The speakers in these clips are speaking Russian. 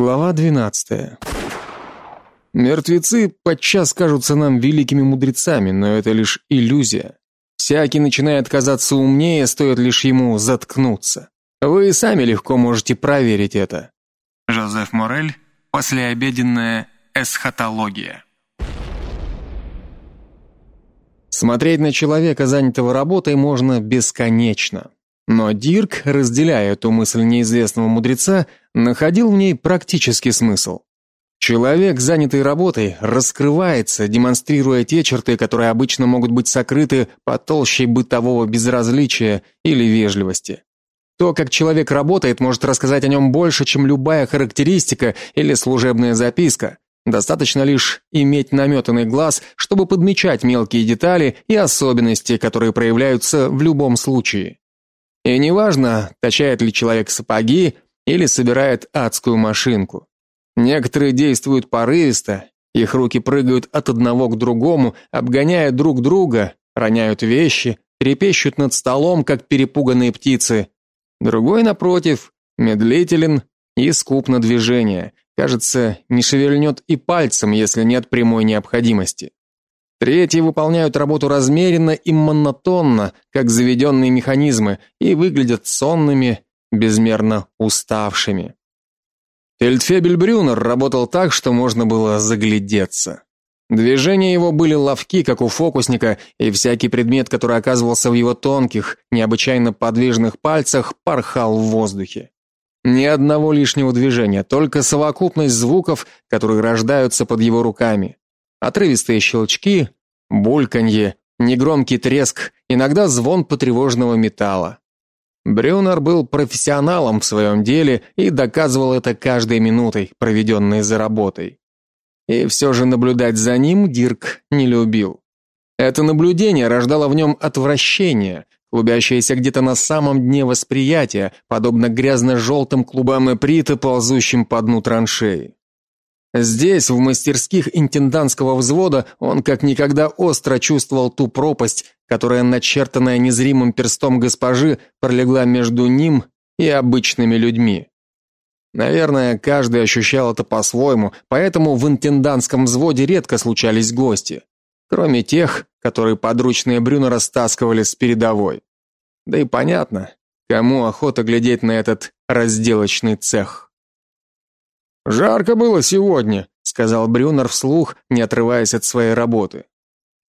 Глава 12. Мертвецы подчас кажутся нам великими мудрецами, но это лишь иллюзия. Всякий начинает казаться умнее, стоит лишь ему заткнуться. Вы сами легко можете проверить это. Жозеф Морель. Послеобеденная эсхатология. Смотреть на человека, занятого работой, можно бесконечно. Но Дирк, разделяя эту мысль неизвестного мудреца, находил в ней практический смысл. Человек, занятый работой, раскрывается, демонстрируя те черты, которые обычно могут быть сокрыты под толщей бытового безразличия или вежливости. То, как человек работает, может рассказать о нем больше, чем любая характеристика или служебная записка. Достаточно лишь иметь наметанный глаз, чтобы подмечать мелкие детали и особенности, которые проявляются в любом случае. И неважно, точает ли человек сапоги или собирает адскую машинку. Некоторые действуют порывисто, их руки прыгают от одного к другому, обгоняя друг друга, роняют вещи, трепещут над столом, как перепуганные птицы. Другой напротив, медлителен и скуп на движение. Кажется, не шевельнет и пальцем, если нет прямой необходимости. Третьи выполняют работу размеренно и монотонно, как заведенные механизмы, и выглядят сонными, безмерно уставшими. Фельдфебель Брюнер работал так, что можно было заглядеться. Движения его были ловки, как у фокусника, и всякий предмет, который оказывался в его тонких, необычайно подвижных пальцах, порхал в воздухе. Ни одного лишнего движения, только совокупность звуков, которые рождаются под его руками. Отрывистые щелчки, бульканье, негромкий треск, иногда звон потревоженного металла. Брюнер был профессионалом в своем деле и доказывал это каждой минутой, проведенной за работой. И все же наблюдать за ним Дирк не любил. Это наблюдение рождало в нем отвращение, клубящееся где-то на самом дне восприятия, подобно грязно-желтым клубам эприта, ползущим по дну траншеи. Здесь, в мастерских интендантского взвода, он как никогда остро чувствовал ту пропасть, которая, начертанная незримым перстом госпожи, пролегла между ним и обычными людьми. Наверное, каждый ощущал это по-своему, поэтому в интендантском взводе редко случались гости, кроме тех, которые подручные Брюнера стаскивали с передовой. Да и понятно, кому охота глядеть на этот разделочный цех. Жарко было сегодня, сказал Брюнер вслух, не отрываясь от своей работы.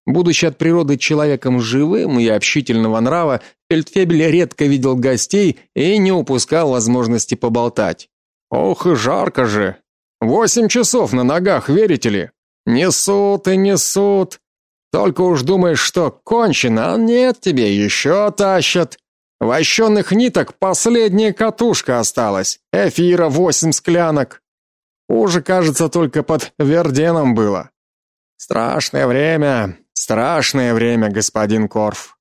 Будучи от природы человеком живым и общительного нрава, Фельдфебель редко видел гостей и не упускал возможности поболтать. Ох, и жарко же. Восемь часов на ногах, верите ли? Несут и несут. Только уж думаешь, что кончено, а нет, тебе еще тащат. Вощенных ниток последняя катушка осталась. Эфира восемь склянок. Хуже, кажется, только под Верденом было. Страшное время, страшное время, господин Корф.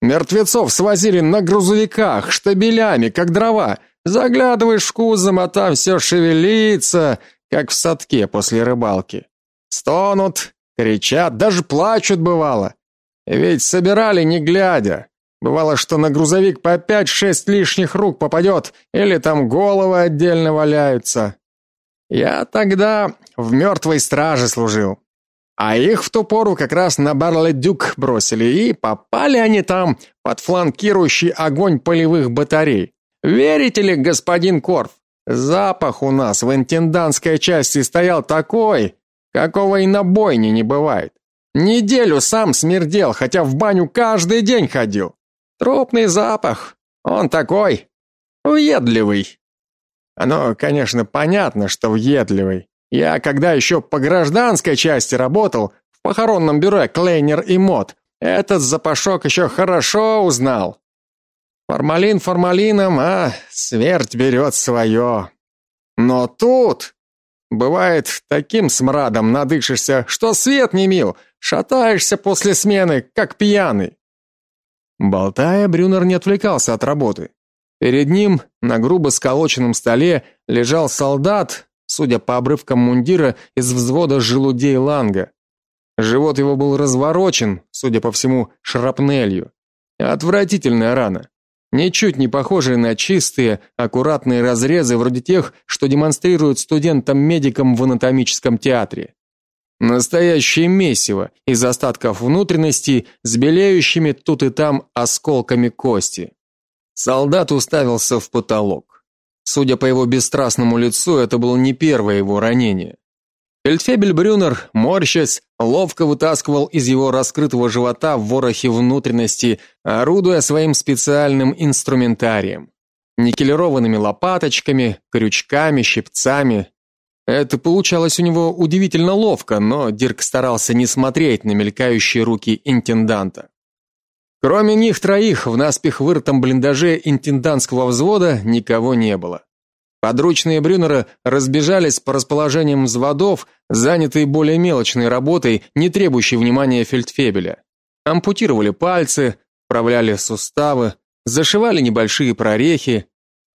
Мертвецов свозили на грузовиках, штабелями, как дрова. Заглядываешь в кузов, а там все шевелится, как в садке после рыбалки. Стонут, кричат, даже плачут бывало. Ведь собирали не глядя. Бывало, что на грузовик по пять-шесть лишних рук попадет, или там головы отдельно валяются. Я тогда в мертвой страже служил. А их в ту пору как раз на Барле-Дюк бросили, и попали они там под фланкирующий огонь полевых батарей. Верите ли, господин Корф, запах у нас в интендантской части стоял такой, какого и на бойне не бывает. Неделю сам смердел, хотя в баню каждый день ходил. Трупный запах, он такой въедливый. Оно, конечно, понятно, что въедливый. Я когда еще по гражданской части работал, в похоронном бюро Клейнер и Мод, этот запашок еще хорошо узнал. Формалин формалином, а смерть берет свое. Но тут бывает таким смрадом надышишься, что свет не мил, шатаешься после смены, как пьяный. Болтая, Брюнер не отвлекался от работы. Перед ним на грубо сколоченном столе лежал солдат, судя по обрывкам мундира, из взвода желудей Ланга. Живот его был разворочен, судя по всему, шрапнелью. Отвратительная рана. ничуть не похожие на чистые, аккуратные разрезы вроде тех, что демонстрируют студентам-медикам в анатомическом театре. Настоящее месиво из остатков внутренностей с белеющими тут и там осколками кости. Солдат уставился в потолок. Судя по его бесстрастному лицу, это было не первое его ранение. Фельдфебель Брюнер, морщась, ловко вытаскивал из его раскрытого живота ворохи внутренности, орудуя своим специальным инструментарием. Никелированными лопаточками, крючками, щипцами. Это получалось у него удивительно ловко, но Дирк старался не смотреть на мелькающие руки интенданта. Кроме них троих в наспех вырытом блиндаже интендантского взвода никого не было. Подручные Брюнера разбежались по расположениям взводов, занятые более мелочной работой, не требующей внимания фельдфебеля. Ампутировали пальцы, вправляли суставы, зашивали небольшие прорехи.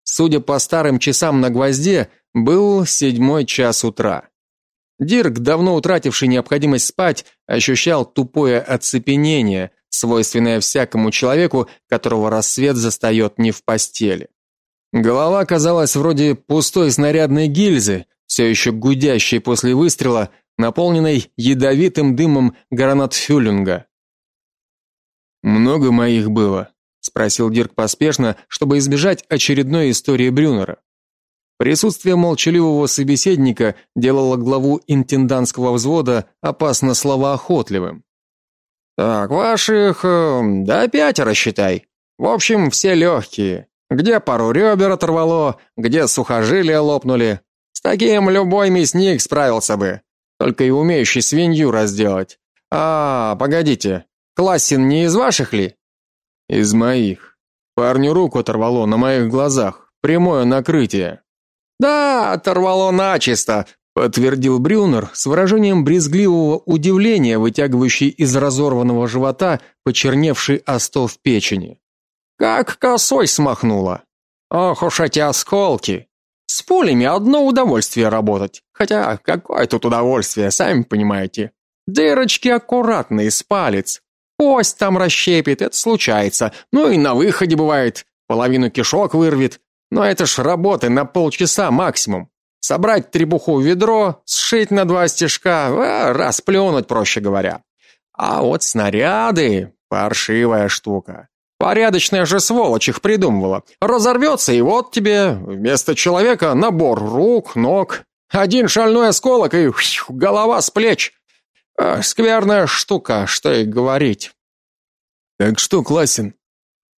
Судя по старым часам на гвозде, был седьмой час утра. Дирк, давно утративший необходимость спать, ощущал тупое оцепенение, свойственное всякому человеку, которого рассвет застает не в постели. Голова казалась вроде пустой снарядной гильзы, все еще гудящей после выстрела, наполненной ядовитым дымом гранатфюллинга. Много моих было, спросил Дирк поспешно, чтобы избежать очередной истории Брюнера. Присутствие молчаливого собеседника делало главу интендантского взвода опасно словоохотливым. Так, ваших, э, да пятеро считай. В общем, все легкие. Где пару ребер оторвало, где сухожилия лопнули. С таким любой мясник справился бы, только и умеющий свинью разделать. А, погодите. Классин не из ваших ли? Из моих. Парню руку оторвало на моих глазах. Прямое накрытие. Да, оторвало начисто, подтвердил Брюнер с выражением брезгливого удивления, вытягивающий из разорванного живота почерневший остов печени. Как косой смахнуло. Ох уж эти осколки. С пулями одно удовольствие работать. Хотя какое тут удовольствие, сами понимаете. Дырочки аккуратные с палец. Кость там расщепит, это случается. Ну и на выходе бывает, половину кишок вырвет. Но это ж работы на полчаса максимум. Собрать требуху в ведро, сшить на два стежка, а, расплюнуть, проще говоря. А вот снаряды паршивая штука. Порядочная же сволочь их придумывала. Разорвется, и вот тебе вместо человека набор рук, ног, один шальной осколок и фью, голова с плеч. А, скверная штука, что и говорить. Так что, Классин?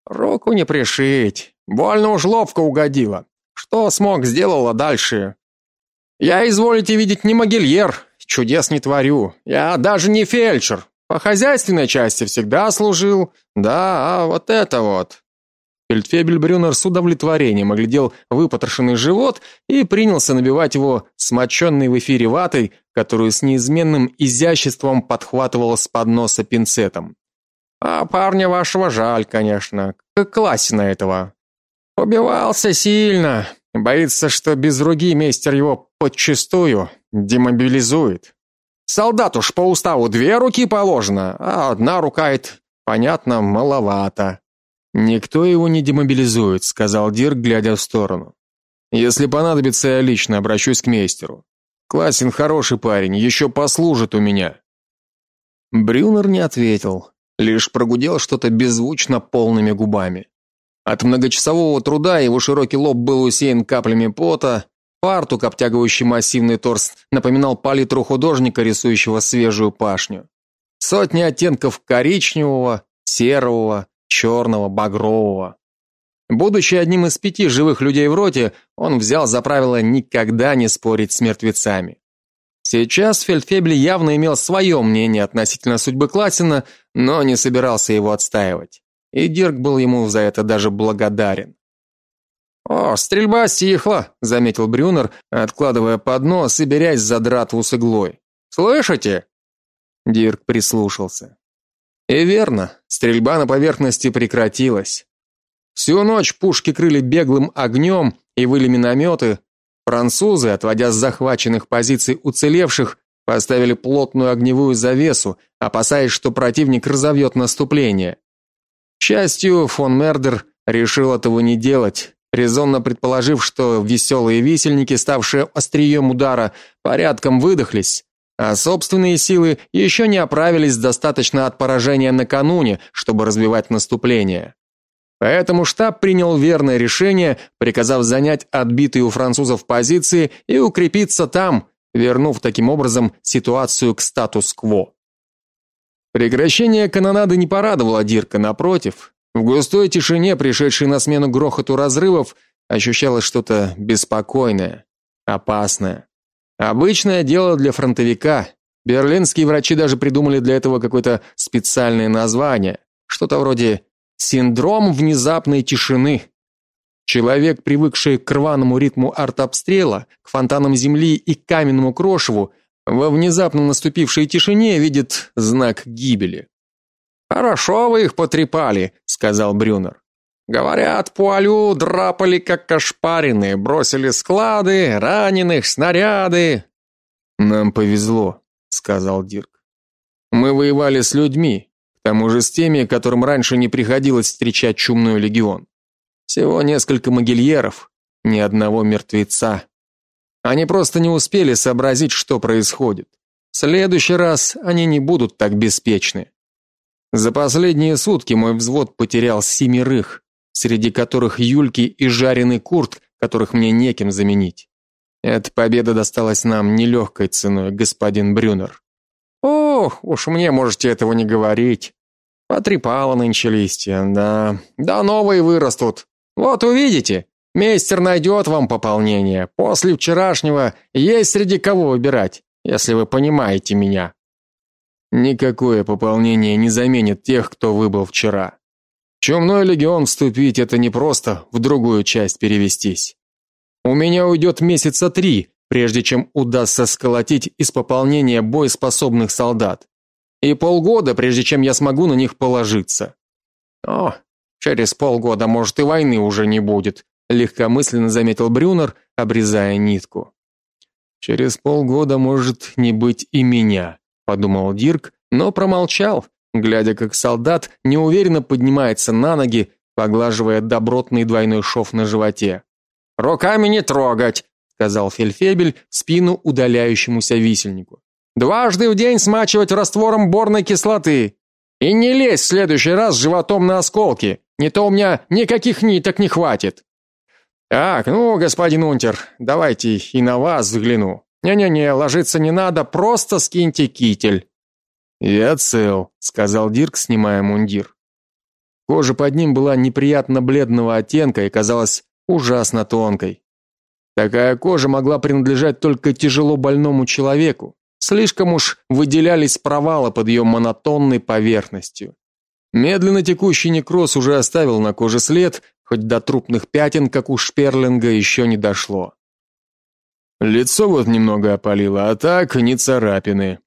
Руку не пришить. Больно уж ловко угодила. Что смог, сделала дальше. Я, изволите видеть, не могильер, чудес не творю. Я даже не фельдшер. По хозяйственной части всегда служил. Да, а вот это вот. Фельдфебель Брюнер с удовлетворением оглядел выпотрошенный живот и принялся набивать его смоченной в эфире ватой, которую с неизменным изяществом подхватывал с подноса пинцетом. А парня вашего жаль, конечно, как классина этого. Убивался сильно, боится, что без руки мейстер его подчистую демобилизует. Солдату ж по уставу две руки положено, а одна рука это, понятно, маловато. Никто его не демобилизует, сказал Дирк, глядя в сторону. Если понадобится, я лично обращусь к мейстеру. Классин хороший парень, еще послужит у меня. Брюнер не ответил, лишь прогудел что-то беззвучно полными губами. От многочасового труда его широкий лоб был усеян каплями пота, Фартук, обтягивающий массивный торс, напоминал палитру художника, рисующего свежую пашню. Сотни оттенков коричневого, серого, черного, багрового. Будучи одним из пяти живых людей в роте, он взял за правило никогда не спорить с мертвецами. Сейчас Фельдфебель явно имел свое мнение относительно судьбы Классина, но не собирался его отстаивать. И Дирк был ему за это даже благодарен. О, стрельба стихла, заметил Брюнер, откладывая поднос и берясь за дратву с иглой. Слышите? Дирк прислушался. И верно, стрельба на поверхности прекратилась. Всю ночь пушки крыли беглым огнем и выли минометы. Французы, отводя с захваченных позиций уцелевших, поставили плотную огневую завесу, опасаясь, что противник разовьет наступление. Счастью, фон Мердер решил этого не делать, резонно предположив, что веселые висельники, ставшие острием удара, порядком выдохлись, а собственные силы еще не оправились достаточно от поражения накануне, чтобы развивать наступление. Поэтому штаб принял верное решение, приказав занять отбитые у французов позиции и укрепиться там, вернув таким образом ситуацию к статус-кво. Прекращение канонады не порадовало Дирка, напротив, в густой тишине, пришедшей на смену грохоту разрывов, ощущалось что-то беспокойное, опасное. Обычное дело для фронтовика. Берлинские врачи даже придумали для этого какое-то специальное название, что-то вроде синдром внезапной тишины. Человек, привыкший к рваному ритму артобстрела, к фонтанам земли и каменному крошеву, во внезапно наступившей тишине видит знак гибели. Хорошо вы их потрепали, сказал Брюнер. Говорят, Пуалю драпали как ошпаренные, бросили склады, раненых, снаряды. Нам повезло, сказал Дирк. Мы воевали с людьми, к тому же с теми, которым раньше не приходилось встречать чумной легион. Всего несколько могильеров, ни одного мертвеца. Они просто не успели сообразить, что происходит. В следующий раз они не будут так беспечны. За последние сутки мой взвод потерял семерых, среди которых Юльки и жареный Курт, которых мне некем заменить. Эта победа досталась нам нелегкой ценой, господин Брюнер. Ох, уж мне можете этого не говорить. Потрепало нынче листья, да. Да новые вырастут. Вот увидите. Мейстер найдет вам пополнение. После вчерашнего есть среди кого выбирать, если вы понимаете меня. Никакое пополнение не заменит тех, кто выбыл вчера. В чумной легион вступить это не просто в другую часть перевестись. У меня уйдет месяца три, прежде чем удастся сколотить из пополнения боеспособных солдат. И полгода, прежде чем я смогу на них положиться. О, через полгода, может, и войны уже не будет, легкомысленно заметил Брюнер, обрезая нитку. Через полгода может не быть и меня, подумал Дирк, но промолчал, глядя, как солдат неуверенно поднимается на ноги, поглаживая добротный двойной шов на животе. "Руками не трогать", сказал Фельфебель в спину удаляющемуся висельнику. "Дважды в день смачивать раствором борной кислоты. И не лезь в следующий раз животом на осколки, не то у меня никаких ниток не хватит". Так, ну, господин Унтер, давайте и на вас взгляну. Не-не-не, ложиться не надо, просто скиньте китель. Я цел, сказал Дирк, снимая мундир. Кожа под ним была неприятно бледного оттенка и казалась ужасно тонкой. Такая кожа могла принадлежать только тяжело больному человеку. Слишком уж выделялись провалы под ее монотонной поверхностью. Медленно текущий некроз уже оставил на коже след, хоть до трупных пятен, как у Шперлинга, еще не дошло. Лицо вот немного опалило, а так не царапины.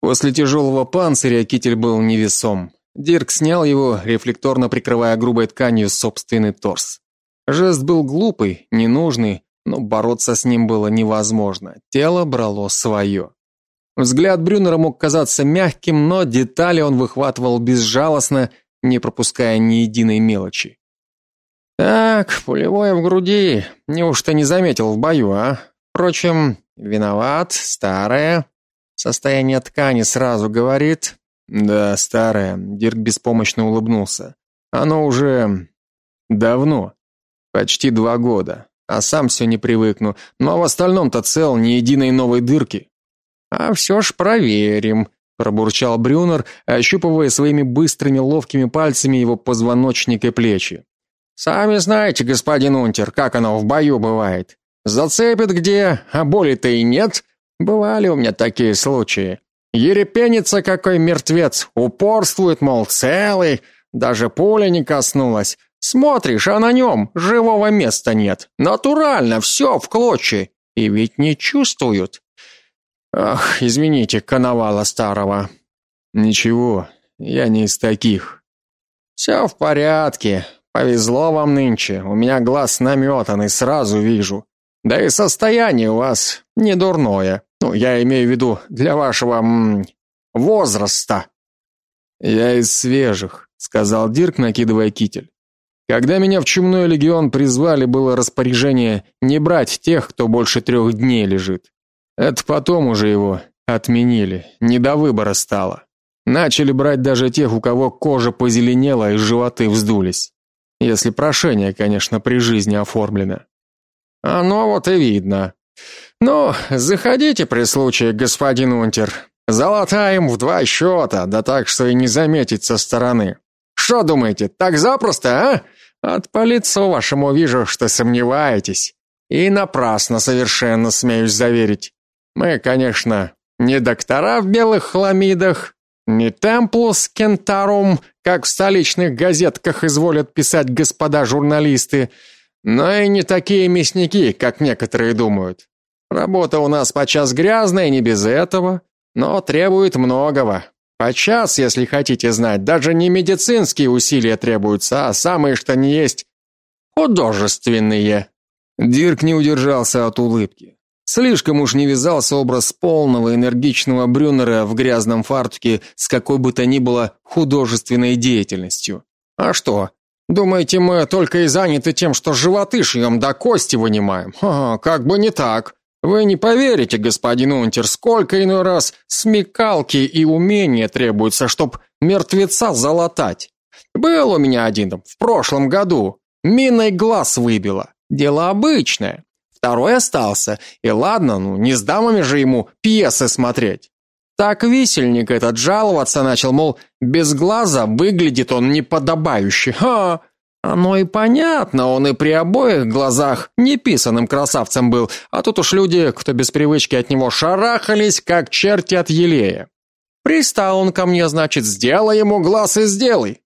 После тяжелого панциря китель был невесом. Дирк снял его, рефлекторно прикрывая грубой тканью собственный торс. Жест был глупый, ненужный, но бороться с ним было невозможно. Тело брало свое. Взгляд Брюнера мог казаться мягким, но детали он выхватывал безжалостно, не пропуская ни единой мелочи. Так, пулевое в груди. Неужто не заметил в бою, а? Впрочем, виноват, старое. Состояние ткани сразу говорит. Да, старое. Дирк беспомощно улыбнулся. Оно уже давно. Почти два года. А сам все не привыкну. Но в остальном-то цел, ни единой новой дырки. А все ж проверим, пробурчал Брюнер, ощупывая своими быстрыми ловкими пальцами его позвоночник и плечи. Сами знаете, господин Унтер, как оно в бою бывает. Зацепит где, а боли-то и нет. Бывали у меня такие случаи. Ерепенится какой мертвец, упорствует, мол, целый, даже пуля не коснулась. Смотришь, а на нем живого места нет. Натурально, все в клочья. И ведь не чувствуют. Ах, извините, коновала старого. Ничего, я не из таких. «Все в порядке. Повезло вам нынче. У меня глаз наметанный, сразу вижу. Да и состояние у вас не дурное. Ну, я имею в виду для вашего м, возраста. Я из свежих, сказал Дирк, накидывая китель. Когда меня в Чумной легион призвали, было распоряжение не брать тех, кто больше трех дней лежит. Это потом уже его отменили, не до выбора стало. Начали брать даже тех, у кого кожа позеленела и животы вздулись. Если прошение, конечно, при жизни оформлено. Оно вот и видно. Ну, заходите при случае, господин Унтер. Золотаем в два счета, да так, что и не заметить со стороны. Что думаете, так запросто, а? От по лицу вашему вижу, что сомневаетесь. И напрасно совершенно смеюсь заверить. Мы, конечно, не доктора в белых хламидах, не темплус кентарум, как в столичных газетках изволят писать господа журналисты, но и не такие мясники, как некоторые думают. Работа у нас подчас грязная, не без этого, но требует многого. Подчас, если хотите знать, даже не медицинские усилия требуются, а самые что ни есть художественные. Дирк не удержался от улыбки. Слишком уж не вязался образ полного энергичного Брюнера в грязном фартуке с какой бы то ни было художественной деятельностью. А что? Думаете, мы только и заняты тем, что животы шьем да кости вынимаем? Ха, как бы не так. Вы не поверите, господин Унтер, сколько иной раз смекалки и умения требуется, чтоб мертвеца залатать. Был у меня один в прошлом году. Миной глаз выбило. Дело обычное. Второй остался. И ладно, ну не с дамами же ему пьесы смотреть. Так висельник этот жаловаться начал, мол, без глаза выглядит он неподобающе. Ха! Оно и понятно, он и при обоих глазах неписанным красавцем был, а тут уж люди, кто без привычки от него шарахались, как черти от елея. Пристал он ко мне, значит, сделай ему глаз и сделай.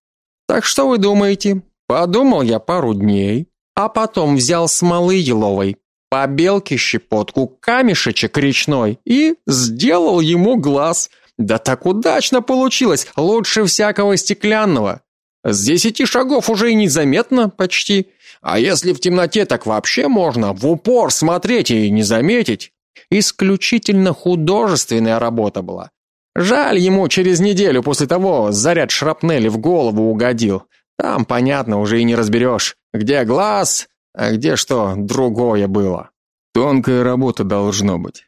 Так что вы думаете? Подумал я пару дней, а потом взял смолы еловой, по белке щепотку, камешечек речной и сделал ему глаз. Да так удачно получилось, лучше всякого стеклянного. С десяти шагов уже и незаметно почти. А если в темноте, так вообще можно в упор смотреть и не заметить. Исключительно художественная работа была. Жаль ему через неделю после того заряд шрапнели в голову угодил. Там, понятно, уже и не разберешь, где глаз, а где что другое было. Тонкая работа должно быть.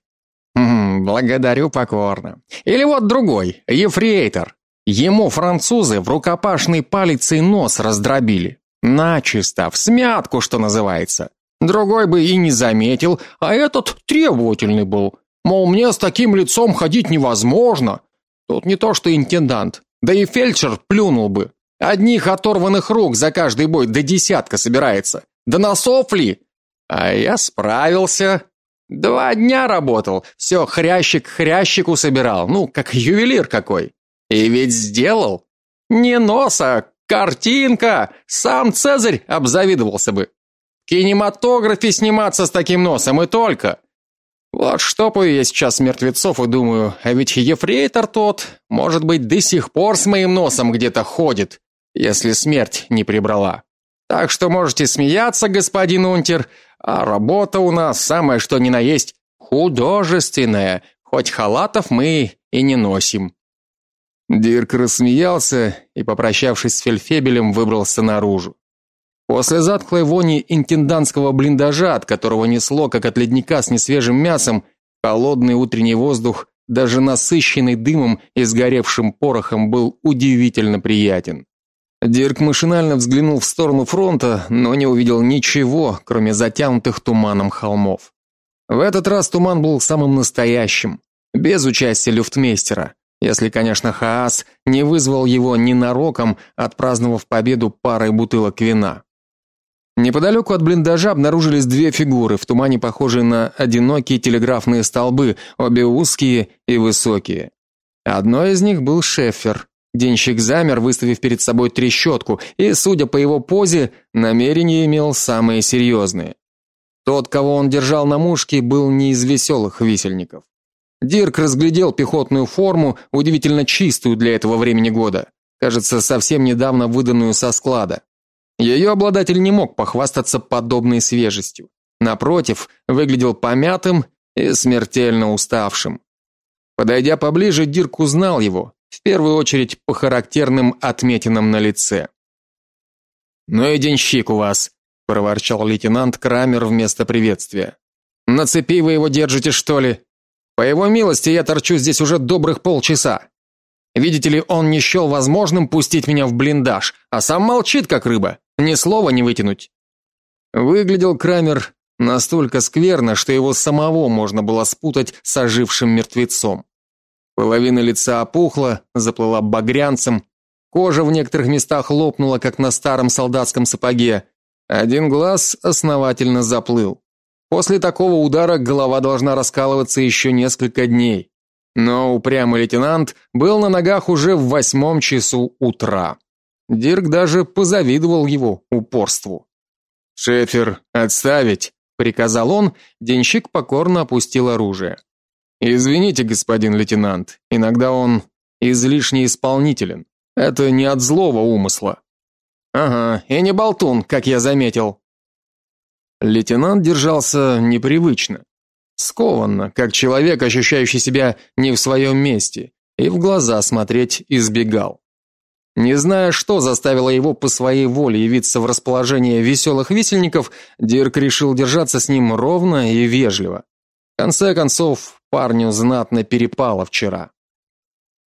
Хм, благодарю покорно. Или вот другой, ефрейтор. Ему французы в рукопашный палец и нос раздробили. Начисто, в смятку, что называется. Другой бы и не заметил, а этот требовательный был. Мол, мне с таким лицом ходить невозможно. Тут не то, что интендант, да и фельдшер плюнул бы. Одних оторванных рук за каждый бой до десятка собирается. Да носов ли? А я справился. Два дня работал, все хрящик хрящику собирал, ну, как ювелир какой. И ведь сделал. Не носа, картинка. Сам Цезарь обзавидовался бы. В кинематографе сниматься с таким носом и только. Вот штопаю я сейчас мертвецов и думаю, а ведь ефрейтор тот, может быть, до сих пор с моим носом где-то ходит, если смерть не прибрала. Так что можете смеяться, господин Унтер, а работа у нас самая что ни на есть художественная, хоть халатов мы и не носим. Дирк рассмеялся и, попрощавшись с фельдфебелем, выбрался наружу. После затхлой вони интендантского блиндажа, от которого несло, как от ледника с несвежим мясом, холодный утренний воздух, даже насыщенный дымом и сгоревшим порохом, был удивительно приятен. Дирк машинально взглянул в сторону фронта, но не увидел ничего, кроме затянутых туманом холмов. В этот раз туман был самым настоящим, без участия люфтмейстера. Если, конечно, Хаас не вызвал его ненароком, отпраздновав победу парой бутылок вина. Неподалеку от блиндажа обнаружились две фигуры, в тумане похожие на одинокие телеграфные столбы, обе узкие и высокие. Одной из них был Шеффер. Денщик замер, выставив перед собой трещотку, и, судя по его позе, намерения имел самые серьезные. Тот, кого он держал на мушке, был не из веселых висельников. Дирк разглядел пехотную форму, удивительно чистую для этого времени года, кажется, совсем недавно выданную со склада. Ее обладатель не мог похвастаться подобной свежестью. Напротив, выглядел помятым и смертельно уставшим. Подойдя поближе, Дирк узнал его, в первую очередь по характерным отметинам на лице. Ну и денщик у вас, проворчал лейтенант Крамер вместо приветствия. На цепи вы его держите, что ли? По его милости я торчу здесь уже добрых полчаса. Видите ли, он не счел возможным пустить меня в блиндаж, а сам молчит как рыба, ни слова не вытянуть. Выглядел Крамер настолько скверно, что его самого можно было спутать с ожившим мертвецом. Половина лица опухла, заплыла багрянцем, кожа в некоторых местах лопнула, как на старом солдатском сапоге. Один глаз основательно заплыл. После такого удара голова должна раскалываться еще несколько дней. Но упрямый лейтенант был на ногах уже в восьмом часу утра. Дирк даже позавидовал его упорству. "Шефер, отставить", приказал он, денщик покорно опустил оружие. Извините, господин лейтенант, иногда он излишне исполнителен. Это не от злого умысла. Ага, и не болтун, как я заметил. Лейтенант держался непривычно, скованно, как человек, ощущающий себя не в своем месте, и в глаза смотреть избегал. Не зная, что заставило его по своей воле явиться в расположение веселых висельников, Дирк решил держаться с ним ровно и вежливо. В конце концов, парню знатно перепало вчера.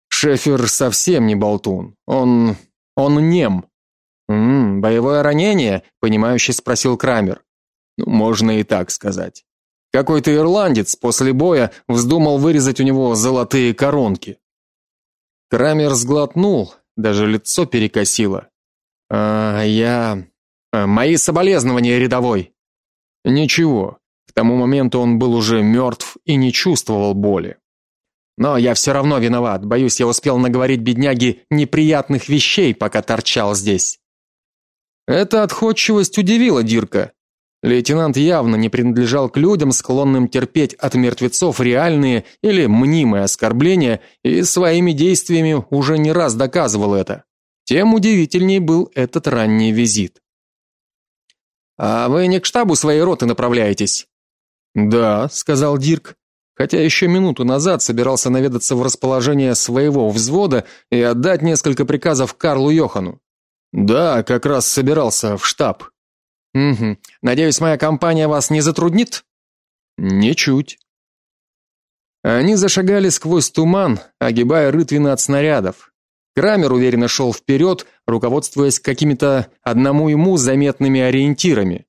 Шефер совсем не болтун. Он он нем. М, боевое ранение, понимающе спросил Крамер. Ну, можно и так сказать. Какой-то ирландец после боя вздумал вырезать у него золотые коронки. Крамер сглотнул, даже лицо перекосило. А я а, мои соболезнования, рядовой. Ничего. Тому моменту он был уже мертв и не чувствовал боли. Но я все равно виноват. Боюсь, я успел наговорить бедняге неприятных вещей, пока торчал здесь. Эта отходчивость удивила Дирка. Лейтенант явно не принадлежал к людям, склонным терпеть от мертвецов реальные или мнимые оскорбления, и своими действиями уже не раз доказывал это. Тем удивительнее был этот ранний визит. А вы не к штабу своей роты направляетесь? Да, сказал Дирк, хотя еще минуту назад собирался наведаться в расположение своего взвода и отдать несколько приказов Карлу Йохану. Да, как раз собирался в штаб. Угу. Надеюсь, моя компания вас не затруднит? Ничуть. Они зашагали сквозь туман, огибая рытвины от снарядов. Крамер уверенно шел вперед, руководствуясь какими-то одному ему заметными ориентирами.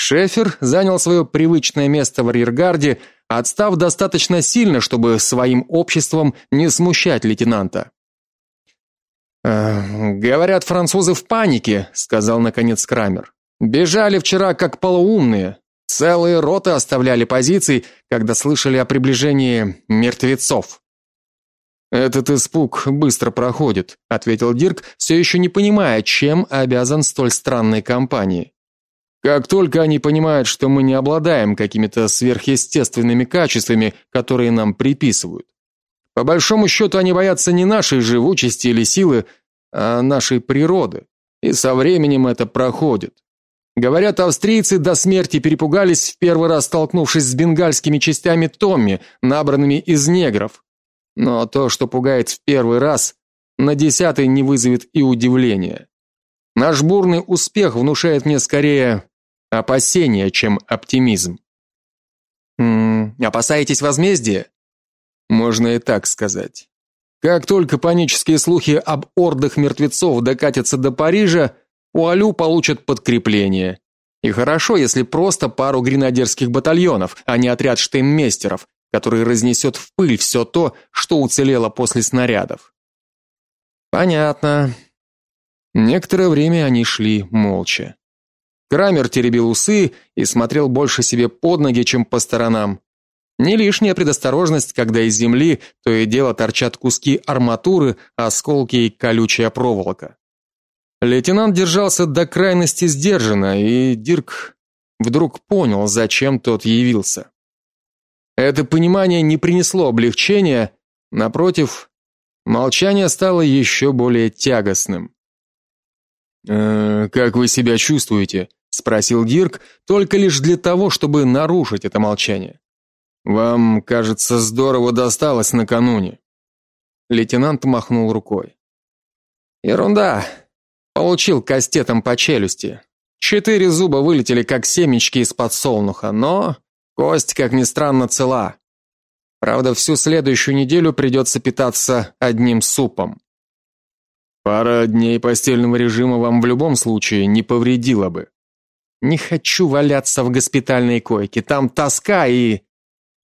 Шефер занял свое привычное место в арьергарде, отстав достаточно сильно, чтобы своим обществом не смущать лейтенанта. «Э, говорят, французы в панике, сказал наконец Крамер. Бежали вчера как полуумные. Целые роты оставляли позиции, когда слышали о приближении мертвецов. Этот испуг быстро проходит, ответил Дирк, все еще не понимая, чем обязан столь странной компании. Как только они понимают, что мы не обладаем какими-то сверхъестественными качествами, которые нам приписывают. По большому счету они боятся не нашей живучести или силы, а нашей природы. И со временем это проходит. Говорят, австрийцы до смерти перепугались в первый раз столкнувшись с бенгальскими частями Томми, набранными из негров. Но то, что пугает в первый раз, на десятый не вызовет и удивления. Наш бурный успех внушает мне скорее опасения, чем оптимизм. М опасаетесь возмездия? Можно и так сказать. Как только панические слухи об ордах мертвецов докатятся до Парижа, Уалю получат подкрепление. И хорошо, если просто пару гренадерских батальонов, а не отряд штейнмейстеров, который разнесет в пыль все то, что уцелело после снарядов. Понятно. Некоторое время они шли молча. Крамер теребил усы и смотрел больше себе под ноги, чем по сторонам. Не лишняя предосторожность, когда из земли то и дело торчат куски арматуры, осколки и колючая проволока. Лейтенант держался до крайности сдержанно, и Дирк вдруг понял, зачем тот явился. Это понимание не принесло облегчения, напротив, молчание стало еще более тягостным. «Э, как вы себя чувствуете? Спросил Дирк, только лишь для того, чтобы нарушить это молчание. Вам, кажется, здорово досталось накануне. Лейтенант махнул рукой. Ерунда. Получил кастетом по челюсти. Четыре зуба вылетели как семечки из подсолнуха, но кость, как ни странно, цела. Правда, всю следующую неделю придется питаться одним супом. Пара дней постельного режима вам в любом случае не повредила бы. Не хочу валяться в госпитальной койке, там тоска и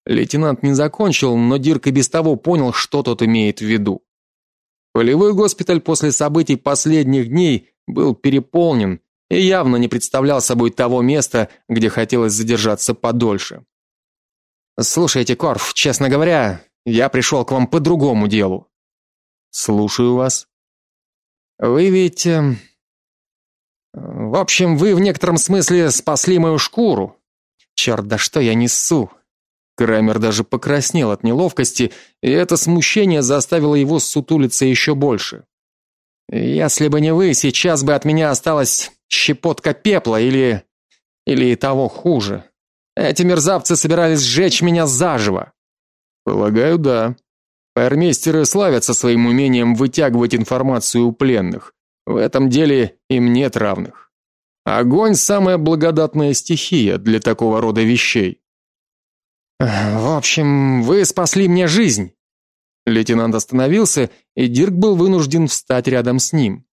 Лейтенант не закончил, но Дирк и без того понял, что тот имеет в виду. Полевой госпиталь после событий последних дней был переполнен и явно не представлял собой того места, где хотелось задержаться подольше. Слушайте, Корф, честно говоря, я пришел к вам по другому делу. Слушаю вас. Вы ведь э, в общем, вы в некотором смысле спасли мою шкуру. Черт, да что я несу? Крамер даже покраснел от неловкости, и это смущение заставило его сутулиться еще больше. Если бы не вы, сейчас бы от меня осталась щепотка пепла или или того хуже. Эти мерзавцы собирались сжечь меня заживо. Полагаю, да. Фаермейстеры славятся своим умением вытягивать информацию у пленных. В этом деле им нет равных. Огонь самая благодатная стихия для такого рода вещей. В общем, вы спасли мне жизнь. Лейтенант остановился, и Дирк был вынужден встать рядом с ним.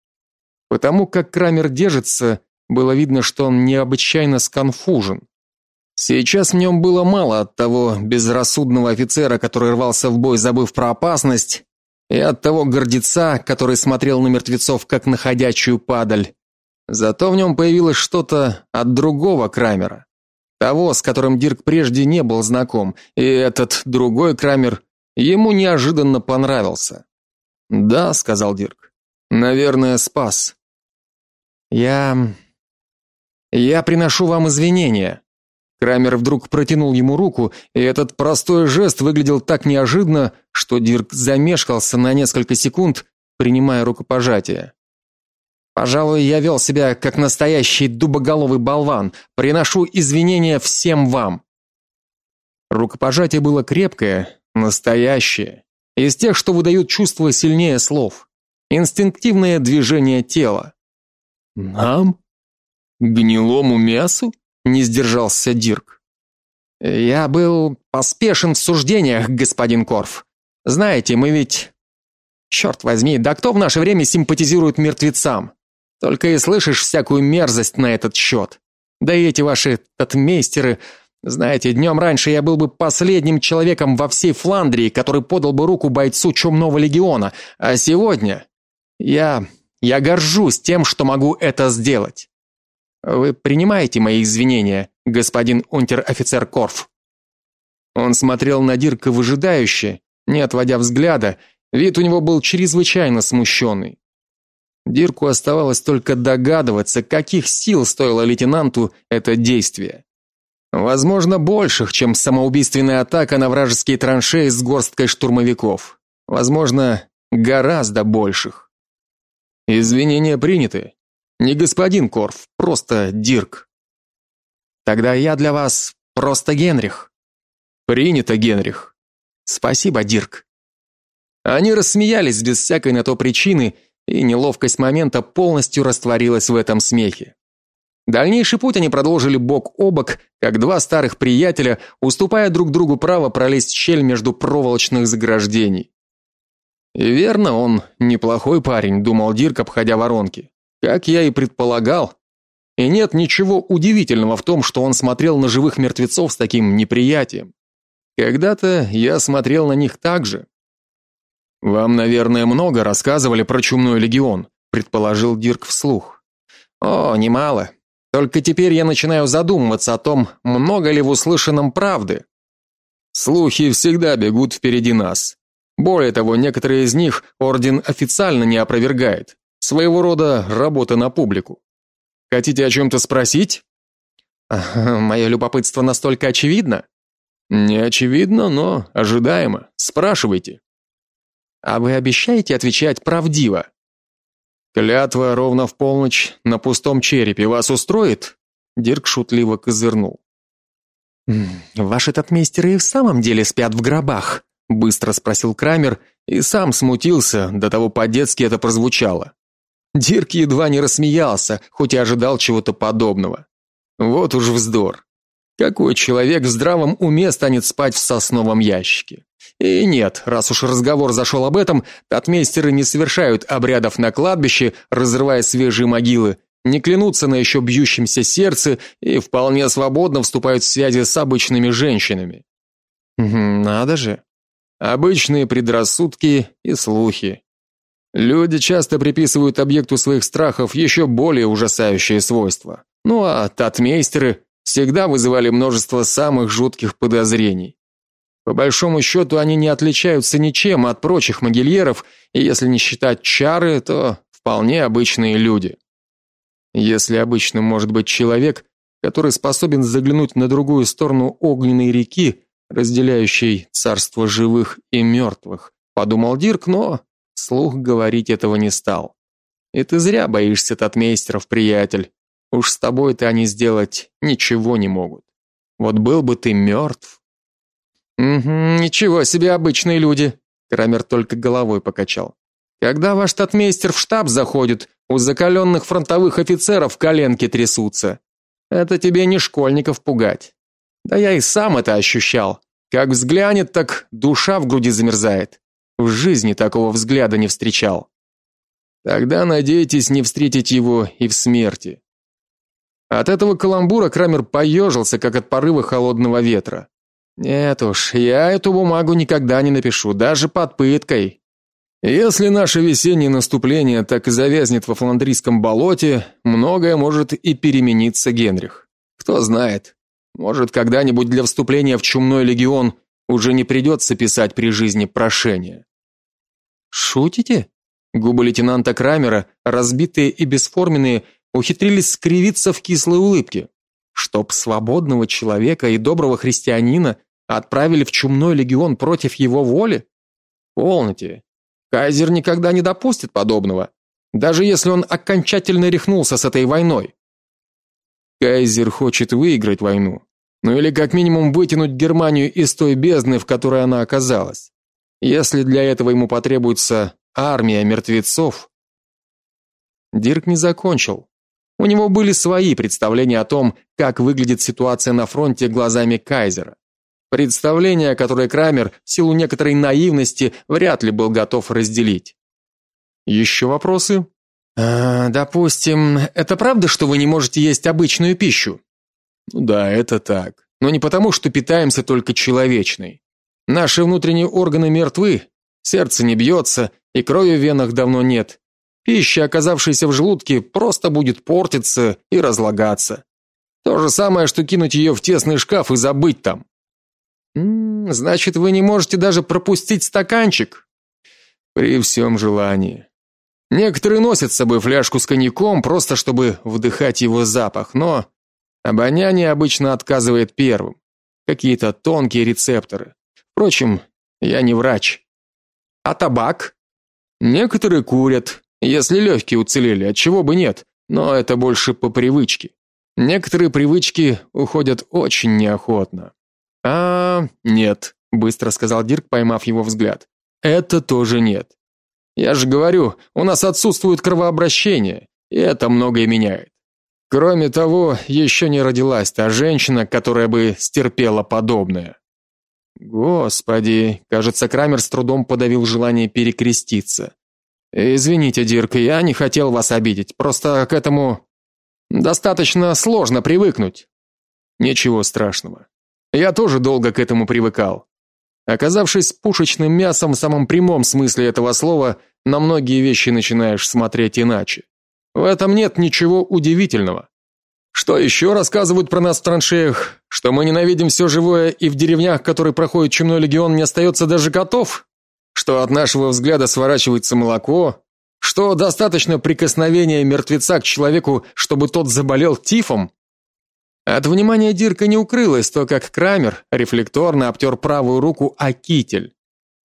Потому как Крамер держится, было видно, что он необычайно сконфужен. Сейчас в нем было мало от того безрассудного офицера, который рвался в бой, забыв про опасность, и от того гордеца, который смотрел на мертвецов как на ходячую падаль. Зато в нем появилось что-то от другого Крамера. Того, с которым Дирк прежде не был знаком, и этот другой Крамер ему неожиданно понравился. "Да", сказал Дирк. "Наверное, спас. Я я приношу вам извинения". Крамер вдруг протянул ему руку, и этот простой жест выглядел так неожиданно, что Дирк замешкался на несколько секунд, принимая рукопожатие. Пожалуй, я вел себя как настоящий дубоголовый болван. Приношу извинения всем вам. Рукопожатие было крепкое, настоящее, из тех, что выдают чувства сильнее слов. Инстинктивное движение тела. Нам? Гнилому мясу? Не сдержался Дирк. Я был поспешен в суждениях, господин Корф. Знаете, мы ведь Черт возьми, да кто в наше время симпатизирует мертвецам? Только и слышишь всякую мерзость на этот счет. Да и эти ваши татмейстеры, знаете, днем раньше я был бы последним человеком во всей Фландрии, который подал бы руку бойцу Чумного легиона, а сегодня я я горжусь тем, что могу это сделать. Вы принимаете мои извинения, господин унтер-офицер Корф? Он смотрел на Дирка выжидающе, не отводя взгляда, вид у него был чрезвычайно смущенный. Дирку оставалось только догадываться, каких сил стоило лейтенанту это действие. Возможно, больших, чем самоубийственная атака на вражеские траншеи с горсткой штурмовиков. Возможно, гораздо больших. Извинения приняты. Не господин Корф, просто Дирк. Тогда я для вас просто Генрих. Принято, Генрих. Спасибо, Дирк. Они рассмеялись без всякой на то причины и неловкость момента полностью растворилась в этом смехе. Дальнейший путь они продолжили бок о бок, как два старых приятеля, уступая друг другу право пролезть в щель между проволочных заграждений. И верно, он неплохой парень, думал Дирк, обходя воронки. Как я и предполагал. И нет ничего удивительного в том, что он смотрел на живых мертвецов с таким неприятием. Когда-то я смотрел на них так же. Вам, наверное, много рассказывали про чумной легион, предположил Дирк вслух. О, немало. Только теперь я начинаю задумываться о том, много ли в услышанном правды. Слухи всегда бегут впереди нас. Более того, некоторые из них орден официально не опровергает. Своего рода работа на публику. Хотите о чем то спросить? Мое любопытство настолько очевидно? Не очевидно, но ожидаемо. Спрашивайте. А вы обещаете отвечать правдиво? Клятва ровно в полночь на пустом черепе вас устроит? Дирк шутливо козырнул. Ваши татмейстеры и в самом деле спят в гробах, быстро спросил Крамер и сам смутился, до того по-детски это прозвучало. Дирк едва не рассмеялся, хоть и ожидал чего-то подобного. Вот уж вздор. Какой человек в здравом уме станет спать в сосновом ящике? И нет, раз уж разговор зашел об этом, татмейстеры не совершают обрядов на кладбище, разрывая свежие могилы, не клянутся на еще бьющемся сердце и вполне свободно вступают в связи с обычными женщинами. Надо же. Обычные предрассудки и слухи. Люди часто приписывают объекту своих страхов еще более ужасающие свойства. Ну а татмейстеры всегда вызывали множество самых жутких подозрений. По большому счету они не отличаются ничем от прочих могильеров, и если не считать чары, то вполне обычные люди. Если обычным может быть человек, который способен заглянуть на другую сторону огненной реки, разделяющей царство живых и мертвых, подумал Дирк, но слух говорить этого не стал. И ты зря боишься татмейстеров, приятель. Уж с тобой-то они сделать ничего не могут. Вот был бы ты мертв, Угу, ничего себе обычные люди. Крамер только головой покачал. Когда ваш татмейстер в штаб заходит, у закаленных фронтовых офицеров коленки трясутся. Это тебе не школьников пугать. Да я и сам это ощущал. Как взглянет, так душа в груди замерзает. В жизни такого взгляда не встречал. Тогда надейтесь не встретить его и в смерти. От этого каламбура Крамер поежился, как от порыва холодного ветра. Нет уж, я эту бумагу никогда не напишу, даже под пыткой. Если наше весеннее наступление так и завязнет во фландрийском болоте, многое может и перемениться, Генрих. Кто знает, может, когда-нибудь для вступления в чумной легион уже не придется писать при жизни прошение. Шутите? Губы лейтенанта Крамера, разбитые и бесформенные, ухитрились скривиться в кислой улыбке. Чтоб свободного человека и доброго христианина Отправили в чумной легион против его воли? Полноте. Кайзер никогда не допустит подобного, даже если он окончательно рехнулся с этой войной. Кайзер хочет выиграть войну, ну или как минимум вытянуть Германию из той бездны, в которой она оказалась. Если для этого ему потребуется армия мертвецов. Дирк не закончил. У него были свои представления о том, как выглядит ситуация на фронте глазами Кайзера. Представление, которое Крамер в силу некоторой наивности вряд ли был готов разделить. Еще вопросы? А, допустим, это правда, что вы не можете есть обычную пищу? Ну да, это так. Но не потому, что питаемся только человечной. Наши внутренние органы мертвы, сердце не бьется, и крови в венах давно нет. Пища, оказавшаяся в желудке, просто будет портиться и разлагаться. То же самое, что кинуть ее в тесный шкаф и забыть там. Значит, вы не можете даже пропустить стаканчик. При всем желании. Некоторые носят с собой фляжку с коньяком просто чтобы вдыхать его запах, но обоняние обычно отказывает первым. Какие-то тонкие рецепторы. Впрочем, я не врач. А табак? Некоторые курят, если легкие уцелели, от чего бы нет, но это больше по привычке. Некоторые привычки уходят очень неохотно. А, нет, быстро сказал Дирк, поймав его взгляд. Это тоже нет. Я же говорю, у нас отсутствует кровообращение, и это многое меняет. Кроме того, еще не родилась та женщина, которая бы стерпела подобное. Господи, кажется, Крамер с трудом подавил желание перекреститься. Извините, Дирк, я не хотел вас обидеть. Просто к этому достаточно сложно привыкнуть. Ничего страшного. Я тоже долго к этому привыкал. Оказавшись пушечным мясом в самом прямом смысле этого слова, на многие вещи начинаешь смотреть иначе. В этом нет ничего удивительного. Что еще рассказывают про нас в траншеях? Что мы ненавидим все живое и в деревнях, которые проходит чумной легион, не остается даже котов? Что от нашего взгляда сворачивается молоко? Что достаточно прикосновения мертвеца к человеку, чтобы тот заболел тифом? От внимания Дирка не укрылось то, как Крамер рефлекторно обтер правую руку о китель.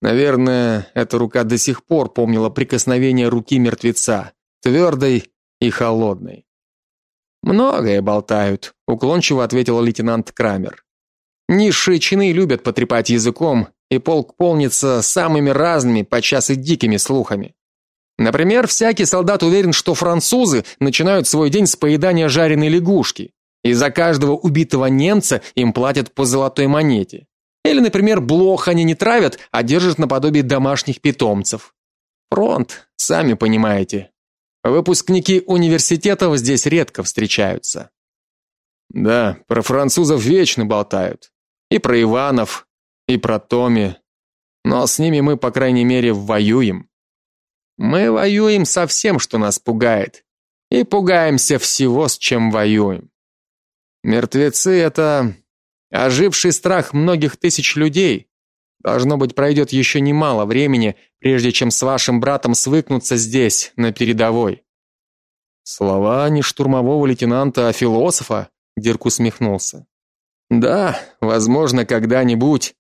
Наверное, эта рука до сих пор помнила прикосновение руки мертвеца, твердой и холодной. Многое болтают, уклончиво ответил лейтенант Крамер. Низшие чины любят потрепать языком, и полк полнится самыми разными, подчас и дикими слухами. Например, всякий солдат уверен, что французы начинают свой день с поедания жареной лягушки, и за каждого убитого немца им платят по золотой монете. Или, например, блох они не травят, а держат наподобие домашних питомцев. Фронт, сами понимаете. Выпускники университетов здесь редко встречаются. Да, про французов вечно болтают. И про Иванов, и про Томи. Но с ними мы, по крайней мере, воюем. Мы воюем со всем, что нас пугает, и пугаемся всего, с чем воюем. Мертвецы это оживший страх многих тысяч людей. Должно быть, пройдет еще немало времени, прежде чем с вашим братом свыкнуться здесь, на передовой. Слова не штурмового лейтенанта, а философа, Дирк усмехнулся. Да, возможно, когда-нибудь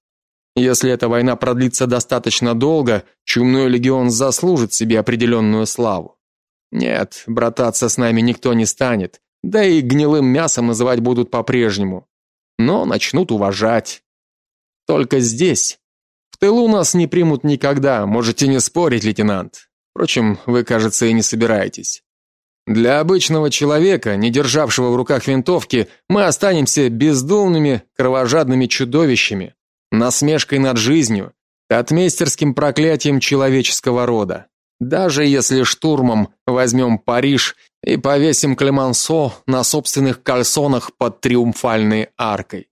если эта война продлится достаточно долго, Чумной легион заслужит себе определенную славу. Нет, брататься с нами никто не станет, да и гнилым мясом называть будут по-прежнему. Но начнут уважать. Только здесь, тылу нас не примут никогда, можете не спорить, лейтенант. Впрочем, вы, кажется, и не собираетесь. Для обычного человека, не державшего в руках винтовки, мы останемся бездумными, кровожадными чудовищами, насмешкой над жизнью, отмейстерским проклятием человеческого рода. Даже если штурмом возьмем Париж и повесим Клемансо на собственных кальсонах под триумфальной аркой.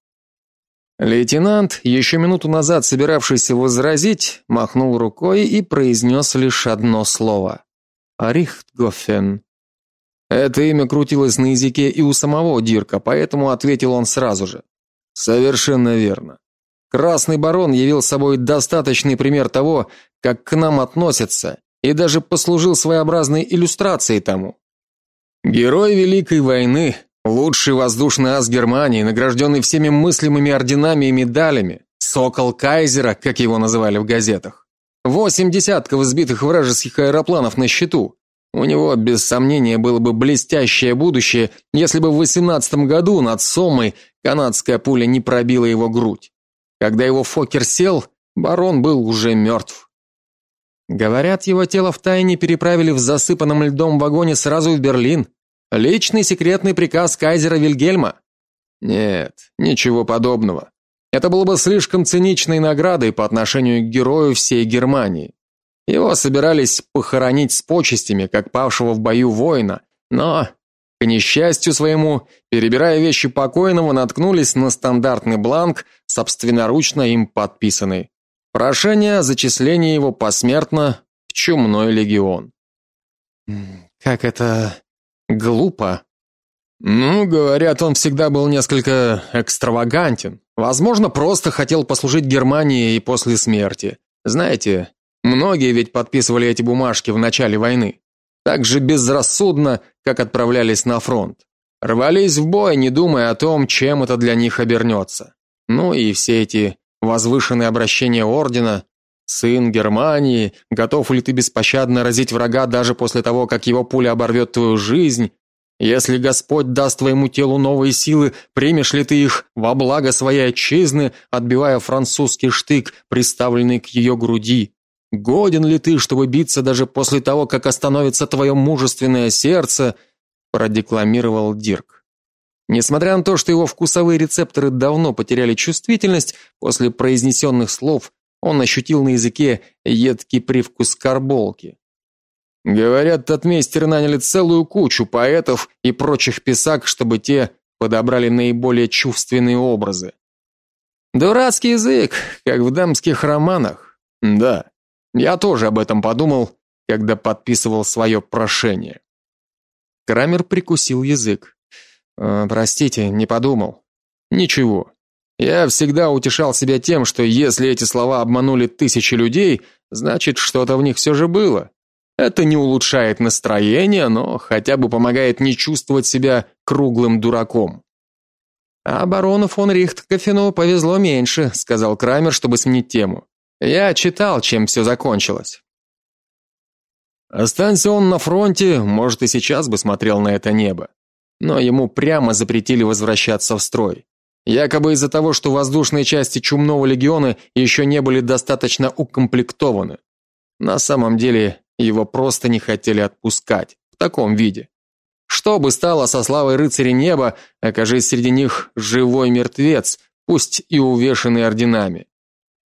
Лейтенант, еще минуту назад собиравшийся возразить, махнул рукой и произнес лишь одно слово: Рихтгофен. Это имя крутилось на языке и у самого Дирка, поэтому ответил он сразу же. Совершенно верно. Красный барон явил собой достаточный пример того, как к нам относятся, и даже послужил своеобразной иллюстрацией тому. Герой Великой войны, лучший воздушный ас Германии, награжденный всеми мыслимыми орденами и медалями, сокол кайзера, как его называли в газетах. Восемь десятков сбитых вражеских аэропланов на счету. У него без сомнения было бы блестящее будущее, если бы в 18 году над Сомой канадская пуля не пробила его грудь. Когда его Фокер сел, барон был уже мертв. Говорят, его тело в тайне переправили в засыпанном льдом вагоне сразу в Берлин. Личный секретный приказ кайзера Вильгельма. Нет, ничего подобного. Это было бы слишком циничной наградой по отношению к герою всей Германии. Его собирались похоронить с почестями, как павшего в бою воина, но к несчастью своему, перебирая вещи покойного, наткнулись на стандартный бланк, собственноручно им подписанный. Прошение о зачислении его посмертно в чумной легион. Как это глупо. Ну, говорят, он всегда был несколько экстравагантен. Возможно, просто хотел послужить Германии и после смерти. Знаете, многие ведь подписывали эти бумажки в начале войны так же безрассудно, как отправлялись на фронт. Рвались в бой, не думая о том, чем это для них обернется. Ну и все эти возвышенные обращения ордена, сын Германии, готов ли ты беспощадно разить врага даже после того, как его пуля оборвет твою жизнь? Если Господь даст твоему телу новые силы, примешь ли ты их во благо своей отчизны, отбивая французский штык, приставленный к ее груди? Годен ли ты, чтобы биться даже после того, как остановится твое мужественное сердце, продекламировал Дирк. Несмотря на то, что его вкусовые рецепторы давно потеряли чувствительность, после произнесенных слов он ощутил на языке едкий привкус карболки. Говорят, татмейстеры наняли целую кучу поэтов и прочих писак, чтобы те подобрали наиболее чувственные образы. Дурацкий язык, как в дамских романах. Да. Я тоже об этом подумал, когда подписывал свое прошение. Крамер прикусил язык. «Э, простите, не подумал. Ничего. Я всегда утешал себя тем, что если эти слова обманули тысячи людей, значит, что-то в них все же было. Это не улучшает настроение, но хотя бы помогает не чувствовать себя круглым дураком. А барону фон Рихткофену повезло меньше, сказал Крамер, чтобы сменить тему. Я читал, чем все закончилось. Останься он на фронте, может, и сейчас бы смотрел на это небо. Но ему прямо запретили возвращаться в строй. Якобы из-за того, что воздушные части Чумного легиона еще не были достаточно укомплектованы. На самом деле, его просто не хотели отпускать в таком виде. Что бы стало со славой рыцарей неба, окажись среди них живой мертвец, пусть и увешанный орденами.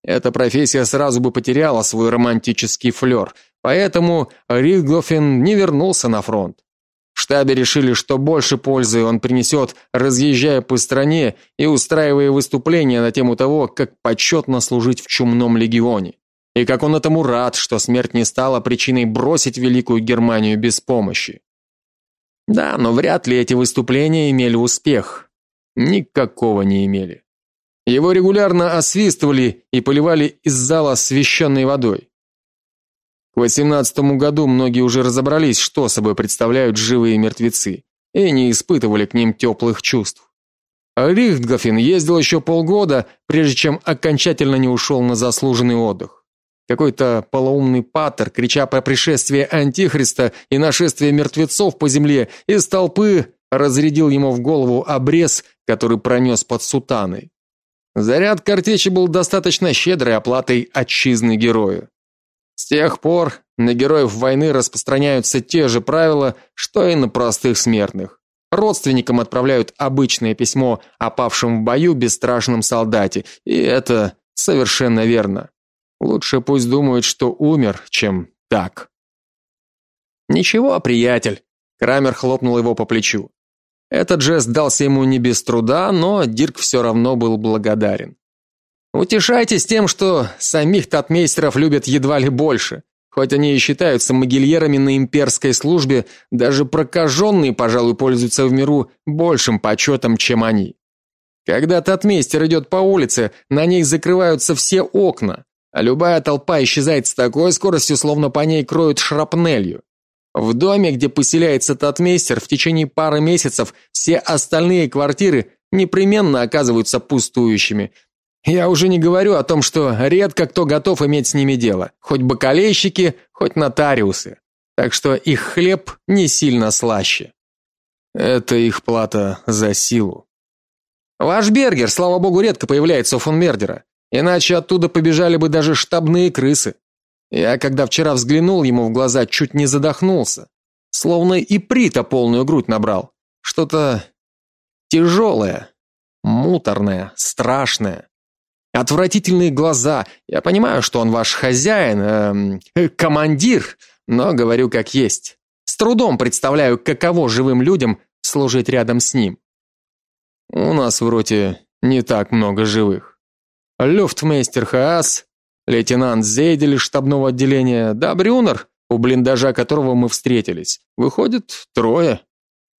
Эта профессия сразу бы потеряла свой романтический флер, поэтому Ригглофен не вернулся на фронт. В штабе решили, что больше пользы он принесет, разъезжая по стране и устраивая выступления на тему того, как почетно служить в чумном легионе. И как он этому рад, что смерть не стала причиной бросить великую Германию без помощи. Да, но вряд ли эти выступления имели успех. Никакого не имели. Его регулярно освистывали и поливали из зала священной водой. К 18 году многие уже разобрались, что собой представляют живые мертвецы, и не испытывали к ним теплых чувств. А Рихтгофен ездил еще полгода, прежде чем окончательно не ушел на заслуженный отдых. Какой-то полоумный патер, крича про пришествие антихриста и нашествие мертвецов по земле, из толпы разрядил ему в голову обрез, который пронес под сутаной. Заряд картечи был достаточно щедрой оплатой отчизны герою. С тех пор на героев войны распространяются те же правила, что и на простых смертных. Родственникам отправляют обычное письмо о павшем в бою бесстрашном солдате, и это совершенно верно. Лучше пусть думают, что умер, чем так. Ничего, приятель, Крамер хлопнул его по плечу. Этот жест дался ему не без труда, но Дирк все равно был благодарен. Утешайтесь тем, что самих татмейстеров любят едва ли больше. Хоть они и считаются могильерами на имперской службе, даже прокаженные, пожалуй, пользуются в миру большим почетом, чем они. Когда татмейстер идет по улице, на ней закрываются все окна, а любая толпа исчезает с такой скоростью, словно по ней кроют шрапнелью. В доме, где поселяется татмейстер, в течение пары месяцев все остальные квартиры непременно оказываются пустующими, я уже не говорю о том, что редко кто готов иметь с ними дело, хоть бакалейщики, хоть нотариусы. Так что их хлеб не сильно слаще. Это их плата за силу. Ваш Бергер, слава богу, редко появляется у фон Мердера, иначе оттуда побежали бы даже штабные крысы. Я, когда вчера взглянул ему в глаза, чуть не задохнулся, словно и прита полную грудь набрал. Что-то тяжелое, муторное, страшное. Отвратительные глаза. Я понимаю, что он ваш хозяин, э, командир, но говорю как есть. С трудом представляю, каково живым людям служить рядом с ним. У нас в роте не так много живых. Люфтмейстер Хаас, лейтенант Зейдель штабного отделения, да Брюнер, у блиндажа которого мы встретились. Выходит, трое.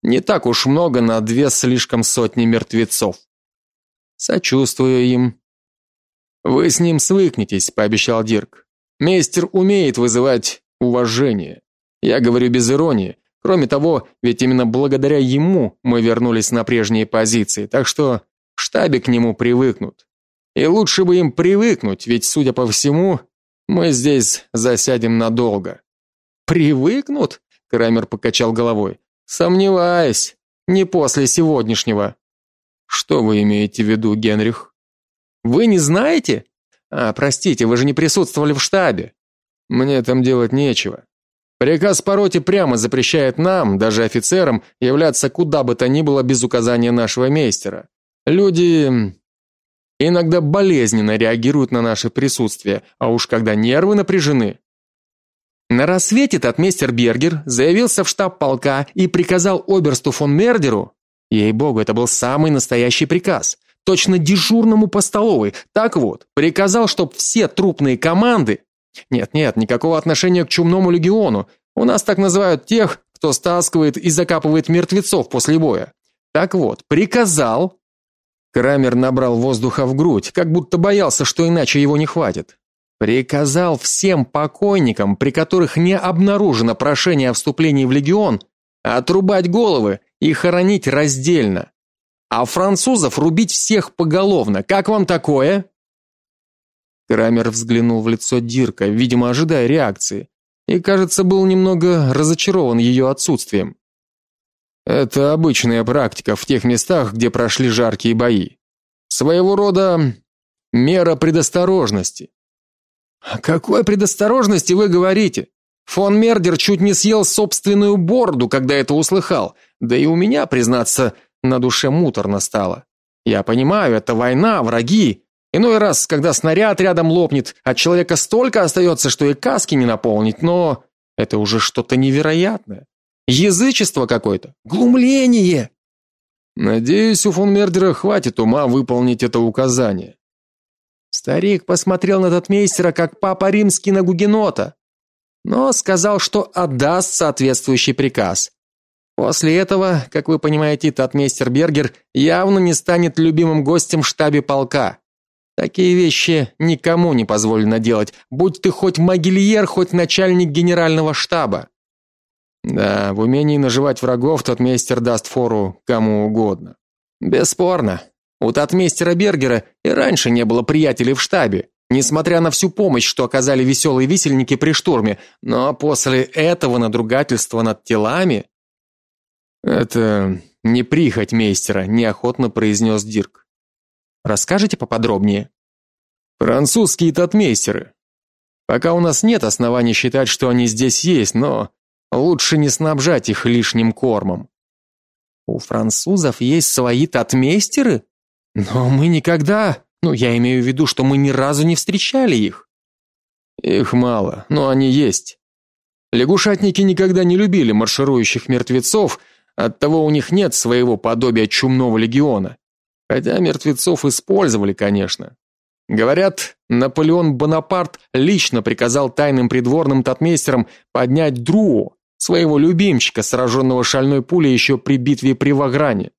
Не так уж много на две слишком сотни мертвецов. Сочувствую им. Вы с ним свыкнетесь, пообещал Дирк. Мейстер умеет вызывать уважение. Я говорю без иронии. Кроме того, ведь именно благодаря ему мы вернулись на прежние позиции, так что в штабе к нему привыкнут. И лучше бы им привыкнуть, ведь, судя по всему, мы здесь засядем надолго. Привыкнут? Крамер покачал головой. Сомневаюсь, не после сегодняшнего. Что вы имеете в виду, Генрих? Вы не знаете? А, простите, вы же не присутствовали в штабе. Мне там делать нечего. Приказ по роте прямо запрещает нам, даже офицерам, являться куда бы то ни было без указания нашего мейстера. Люди иногда болезненно реагируют на наше присутствие, а уж когда нервы напряжены. На рассвете этот мейстер Бергер заявился в штаб полка и приказал оберсту фон Мердеру, ей-богу, это был самый настоящий приказ, точно дежурному по столовой. Так вот, приказал, чтоб все трупные команды Нет-нет, никакого отношения к чумному легиону. У нас так называют тех, кто стаскивает и закапывает мертвецов после боя. Так вот, приказал Крамер набрал воздуха в грудь, как будто боялся, что иначе его не хватит. Приказал всем покойникам, при которых не обнаружено прошение о вступлении в легион, отрубать головы и хоронить раздельно а французов рубить всех поголовно. Как вам такое? Крамер взглянул в лицо Дирка, видимо, ожидая реакции, и, кажется, был немного разочарован ее отсутствием. Это обычная практика в тех местах, где прошли жаркие бои. Своего рода мера предосторожности. О какой предосторожности вы говорите? Фон Мердер чуть не съел собственную бороду, когда это услыхал. Да и у меня, признаться, на душе муторно стало. Я понимаю, это война, враги. Иной раз, когда снаряд рядом лопнет, от человека столько остается, что и каски не наполнить, но это уже что-то невероятное. Язычество какое-то, глумление. Надеюсь, у фон Мердера хватит ума выполнить это указание. Старик посмотрел на татмейстера как папа римский на гугенота, но сказал, что отдаст соответствующий приказ. После этого, как вы понимаете, татмейстер Бергер явно не станет любимым гостем в штабе полка. Такие вещи никому не позволено делать, будь ты хоть магильер, хоть начальник генерального штаба. Да, в умении наживать врагов татмейстер даст фору кому угодно. Бесспорно. У татмейстера Бергера и раньше не было приятелей в штабе, несмотря на всю помощь, что оказали веселые висельники при штурме, но после этого надругательства над телами это не прихоть мейстера, неохотно произнес Дирк. Расскажите поподробнее. Французские татмейстеры. Пока у нас нет оснований считать, что они здесь есть, но лучше не снабжать их лишним кормом. У французов есть свои татмейстеры? Но мы никогда, ну я имею в виду, что мы ни разу не встречали их. Их мало, но они есть. Лягушатники никогда не любили марширующих мертвецов, Оттого у них нет своего подобия чумного легиона. Хотя мертвецов использовали, конечно. Говорят, Наполеон Бонапарт лично приказал тайным придворным татмейстерам поднять Друо, своего любимчика, сраженного шальной пулей еще при битве при Вагране.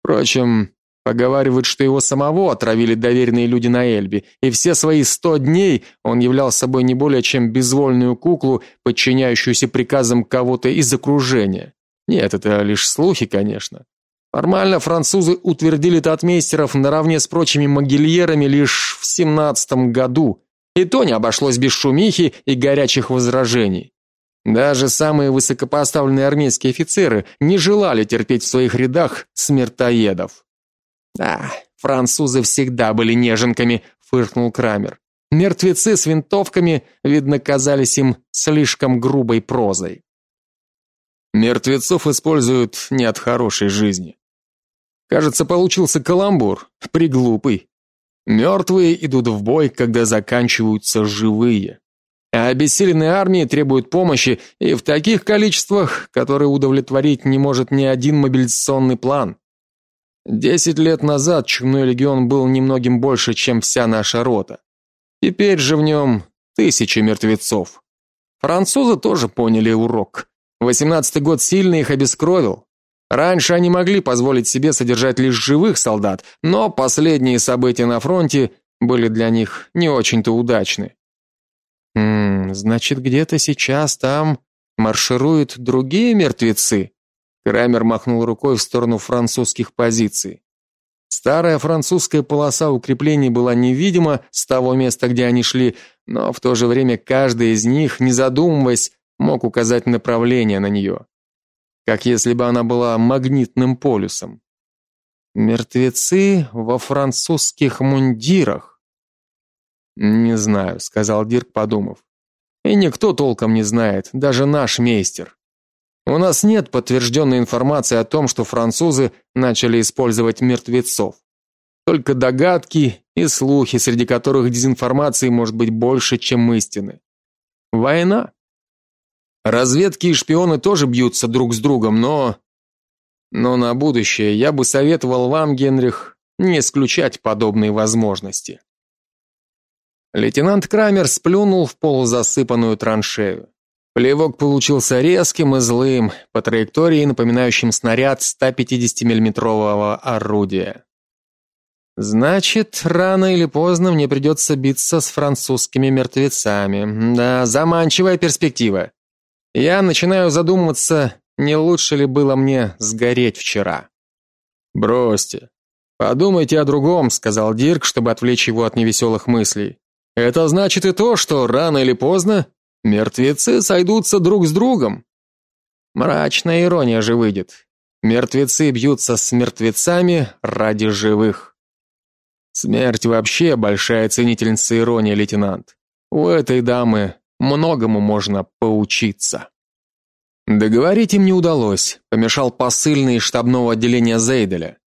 Впрочем, поговаривают, что его самого отравили доверенные люди на Эльбе, и все свои сто дней он являл собой не более чем безвольную куклу, подчиняющуюся приказам кого-то из окружения. Нет, это лишь слухи, конечно. Формально французы утвердили татмейстеров наравне с прочими могильерами лишь в семнадцатом году, и то не обошлось без шумихи и горячих возражений. Даже самые высокопоставленные армейские офицеры не желали терпеть в своих рядах смертоедов. Да, французы всегда были неженками, фыркнул Крамер. Мертвецы с винтовками, видно, казались им слишком грубой прозой. Мертвецов используют не от хорошей жизни. Кажется, получился каламбур, приглупый. Мертвые идут в бой, когда заканчиваются живые. А обессиленные армии требуют помощи и в таких количествах, которые удовлетворить не может ни один мобилизационный план. Десять лет назад Чумной легион был немногим больше, чем вся наша рота. Теперь же в нем тысячи мертвецов. Французы тоже поняли урок. Восемнадцатый год сильно их обескровил. Раньше они могли позволить себе содержать лишь живых солдат, но последние события на фронте были для них не очень-то удачны. Хм, значит, где-то сейчас там маршируют другие мертвецы. Крамер махнул рукой в сторону французских позиций. Старая французская полоса укреплений была невидима с того места, где они шли, но в то же время каждая из них, не задумываясь, мог указать направление на нее, как если бы она была магнитным полюсом. Мертвецы во французских мундирах. Не знаю, сказал Дирк, подумав. И никто толком не знает, даже наш мейстер. У нас нет подтвержденной информации о том, что французы начали использовать мертвецов. Только догадки и слухи, среди которых дезинформации может быть больше, чем истины. Война. Разведки и шпионы тоже бьются друг с другом, но но на будущее я бы советовал вам, Генрих, не исключать подобные возможности. Лейтенант Крамер сплюнул в полузасыпанную траншею. Плевок получился резким и злым, по траектории напоминающим снаряд 150 миллиметрового орудия. Значит, рано или поздно мне придется биться с французскими мертвецами. Да, заманчивая перспектива. Я начинаю задумываться, не лучше ли было мне сгореть вчера. Бросьте. Подумайте о другом, сказал Дирк, чтобы отвлечь его от невеселых мыслей. Это значит и то, что рано или поздно мертвецы сойдутся друг с другом. Мрачная ирония же выйдет. Мертвецы бьются с мертвецами ради живых. Смерть вообще большая ценительница иронии, лейтенант. У этой дамы многому можно поучиться. Договорить им не удалось, помешал посыльный из штабного отделения Зейделя.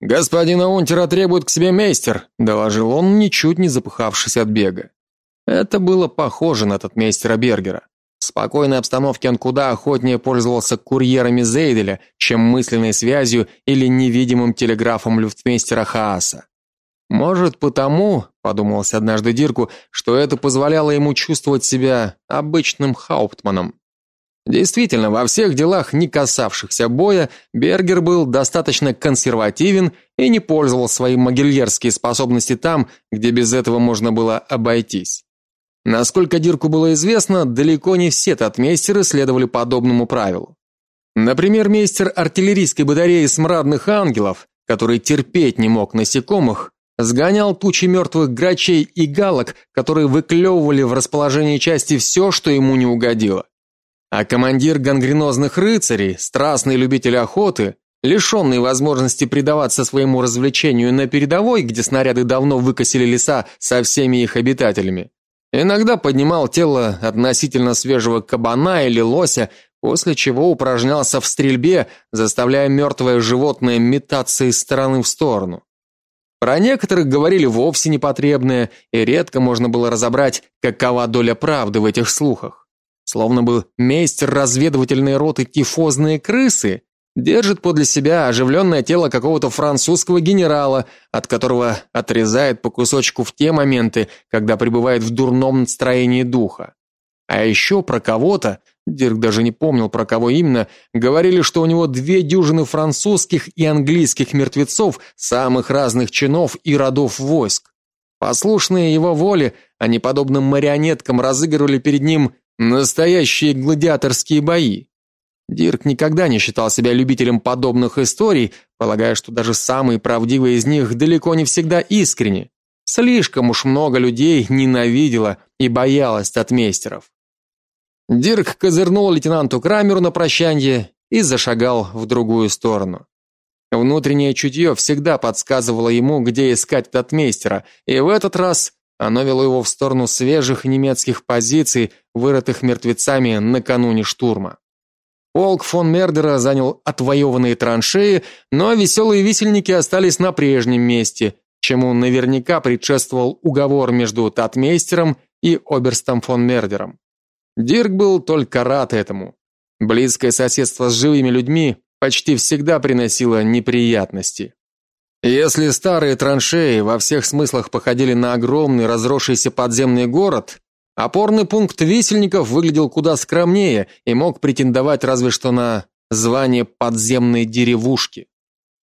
Господина Унтера требует к себе мейстер, доложил он, ничуть не запыхавшись от бега. Это было похоже на этот мейстера Бергера. В спокойной обстановке он куда охотнее пользовался курьерами Зейделя, чем мысленной связью или невидимым телеграфом люфтмейстера Хааса. Может, потому, подумалось однажды Дирку, что это позволяло ему чувствовать себя обычным хауптманом. Действительно, во всех делах, не касавшихся боя, Бергер был достаточно консервативен и не пользовал свои магильерские способности там, где без этого можно было обойтись. Насколько Дирку было известно, далеко не все татмейстеры следовали подобному правилу. Например, мейстер артиллерийской батареи Смрадных ангелов, который терпеть не мог насекомых, сгонял тучи мертвых грачей и галок, которые выклевывали в расположении части все, что ему не угодило. А командир гангренозных рыцарей, страстный любитель охоты, лишенный возможности предаваться своему развлечению на передовой, где снаряды давно выкосили леса со всеми их обитателями, иногда поднимал тело относительно свежего кабана или лося, после чего упражнялся в стрельбе, заставляя мертвое животное метаться из стороны в сторону. Про некоторых говорили вовсе непотребное, и редко можно было разобрать, какова доля правды в этих слухах. Словно бы мейстер разведывательной роты тифозные крысы держит подле себя оживленное тело какого-то французского генерала, от которого отрезает по кусочку в те моменты, когда пребывает в дурном настроении духа. А еще про кого-то, Дирк даже не помнил про кого именно, говорили, что у него две дюжины французских и английских мертвецов самых разных чинов и родов войск. Послушные его воле, они подобно марионеткам разыгрывали перед ним Настоящие гладиаторские бои. Дирк никогда не считал себя любителем подобных историй, полагая, что даже самые правдивые из них далеко не всегда искренни. Слишком уж много людей ненавидело и боялось татмейстеров. Дирк козырнул лейтенанту Крамеру на прощание и зашагал в другую сторону. Внутреннее чутье всегда подсказывало ему, где искать татмейстера, и в этот раз оно вело его в сторону свежих немецких позиций, вырытых мертвецами накануне штурма. Полк фон Мердера занял отвоеванные траншеи, но веселые висельники остались на прежнем месте, чему наверняка предшествовал уговор между татмейстером и оберстом фон Мердером. Дирк был только рад этому. Близкое соседство с живыми людьми почти всегда приносило неприятности. Если старые траншеи во всех смыслах походили на огромный разросшийся подземный город, опорный пункт висельников выглядел куда скромнее и мог претендовать разве что на звание подземной деревушки.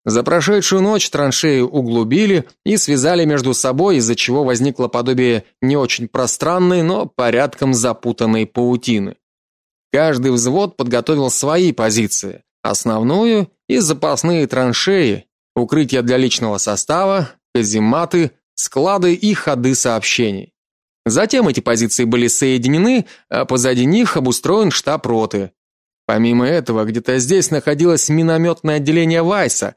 За прошедшую ночь траншеи углубили и связали между собой, из-за чего возникло подобие не очень пространной, но порядком запутанной паутины. Каждый взвод подготовил свои позиции: основную и запасные траншеи, укрытия для личного состава, казематы, склады и ходы сообщений. Затем эти позиции были соединены, а позади них обустроен штаб роты. Помимо этого, где-то здесь находилось минометное отделение Вайса,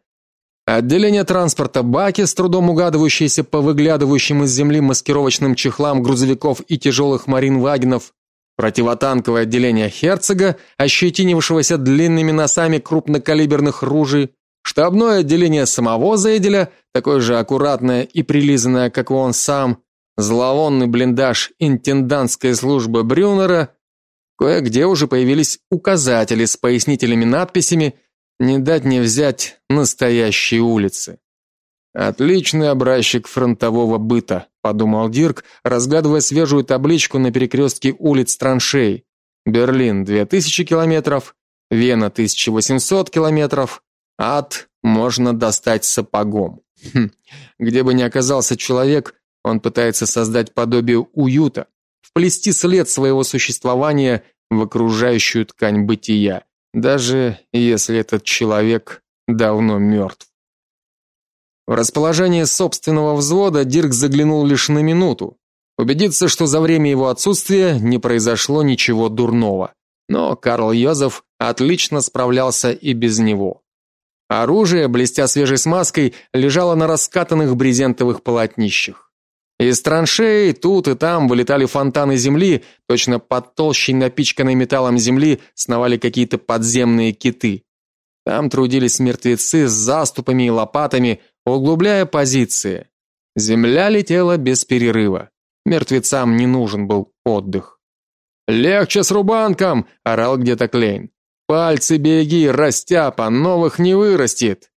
отделение транспорта Баки, с трудом угадывающееся по выглядывающим из земли маскировочным чехлам грузовиков и тяжелых маринвагенов, противотанковое отделение Херцога, ощетинившегося длинными носами крупнокалиберных ружей, Штабное отделение самого Зейделя, такое же аккуратное и прилизанное, как он сам, зловонный блиндаж интендантской службы Брюнера, кое-где уже появились указатели с пояснительными надписями «Не дать не взять настоящие улицы». Отличный образчик фронтового быта, подумал Дирк, разглядывая свежую табличку на перекрестке улиц траншей. Берлин 2000 километров, Вена 1800 километров, Ад можно достать сапогом. Хм. Где бы ни оказался человек, он пытается создать подобие уюта, вплести след своего существования в окружающую ткань бытия, даже если этот человек давно мертв. В расположение собственного взвода Дирк заглянул лишь на минуту, убедиться, что за время его отсутствия не произошло ничего дурного. Но Карл Йозеф отлично справлялся и без него. Оружие, блестя свежей смазкой, лежало на раскатанных брезентовых полотнищах. Из траншей тут и там вылетали фонтаны земли, точно под толщей напичканной металлом земли сновали какие-то подземные киты. Там трудились мертвецы с заступами и лопатами, углубляя позиции. Земля летела без перерыва. Мертвецам не нужен был отдых. Легче с рубанком, орал где-то Клейн. Пальцы беги, растяпа, новых не вырастет.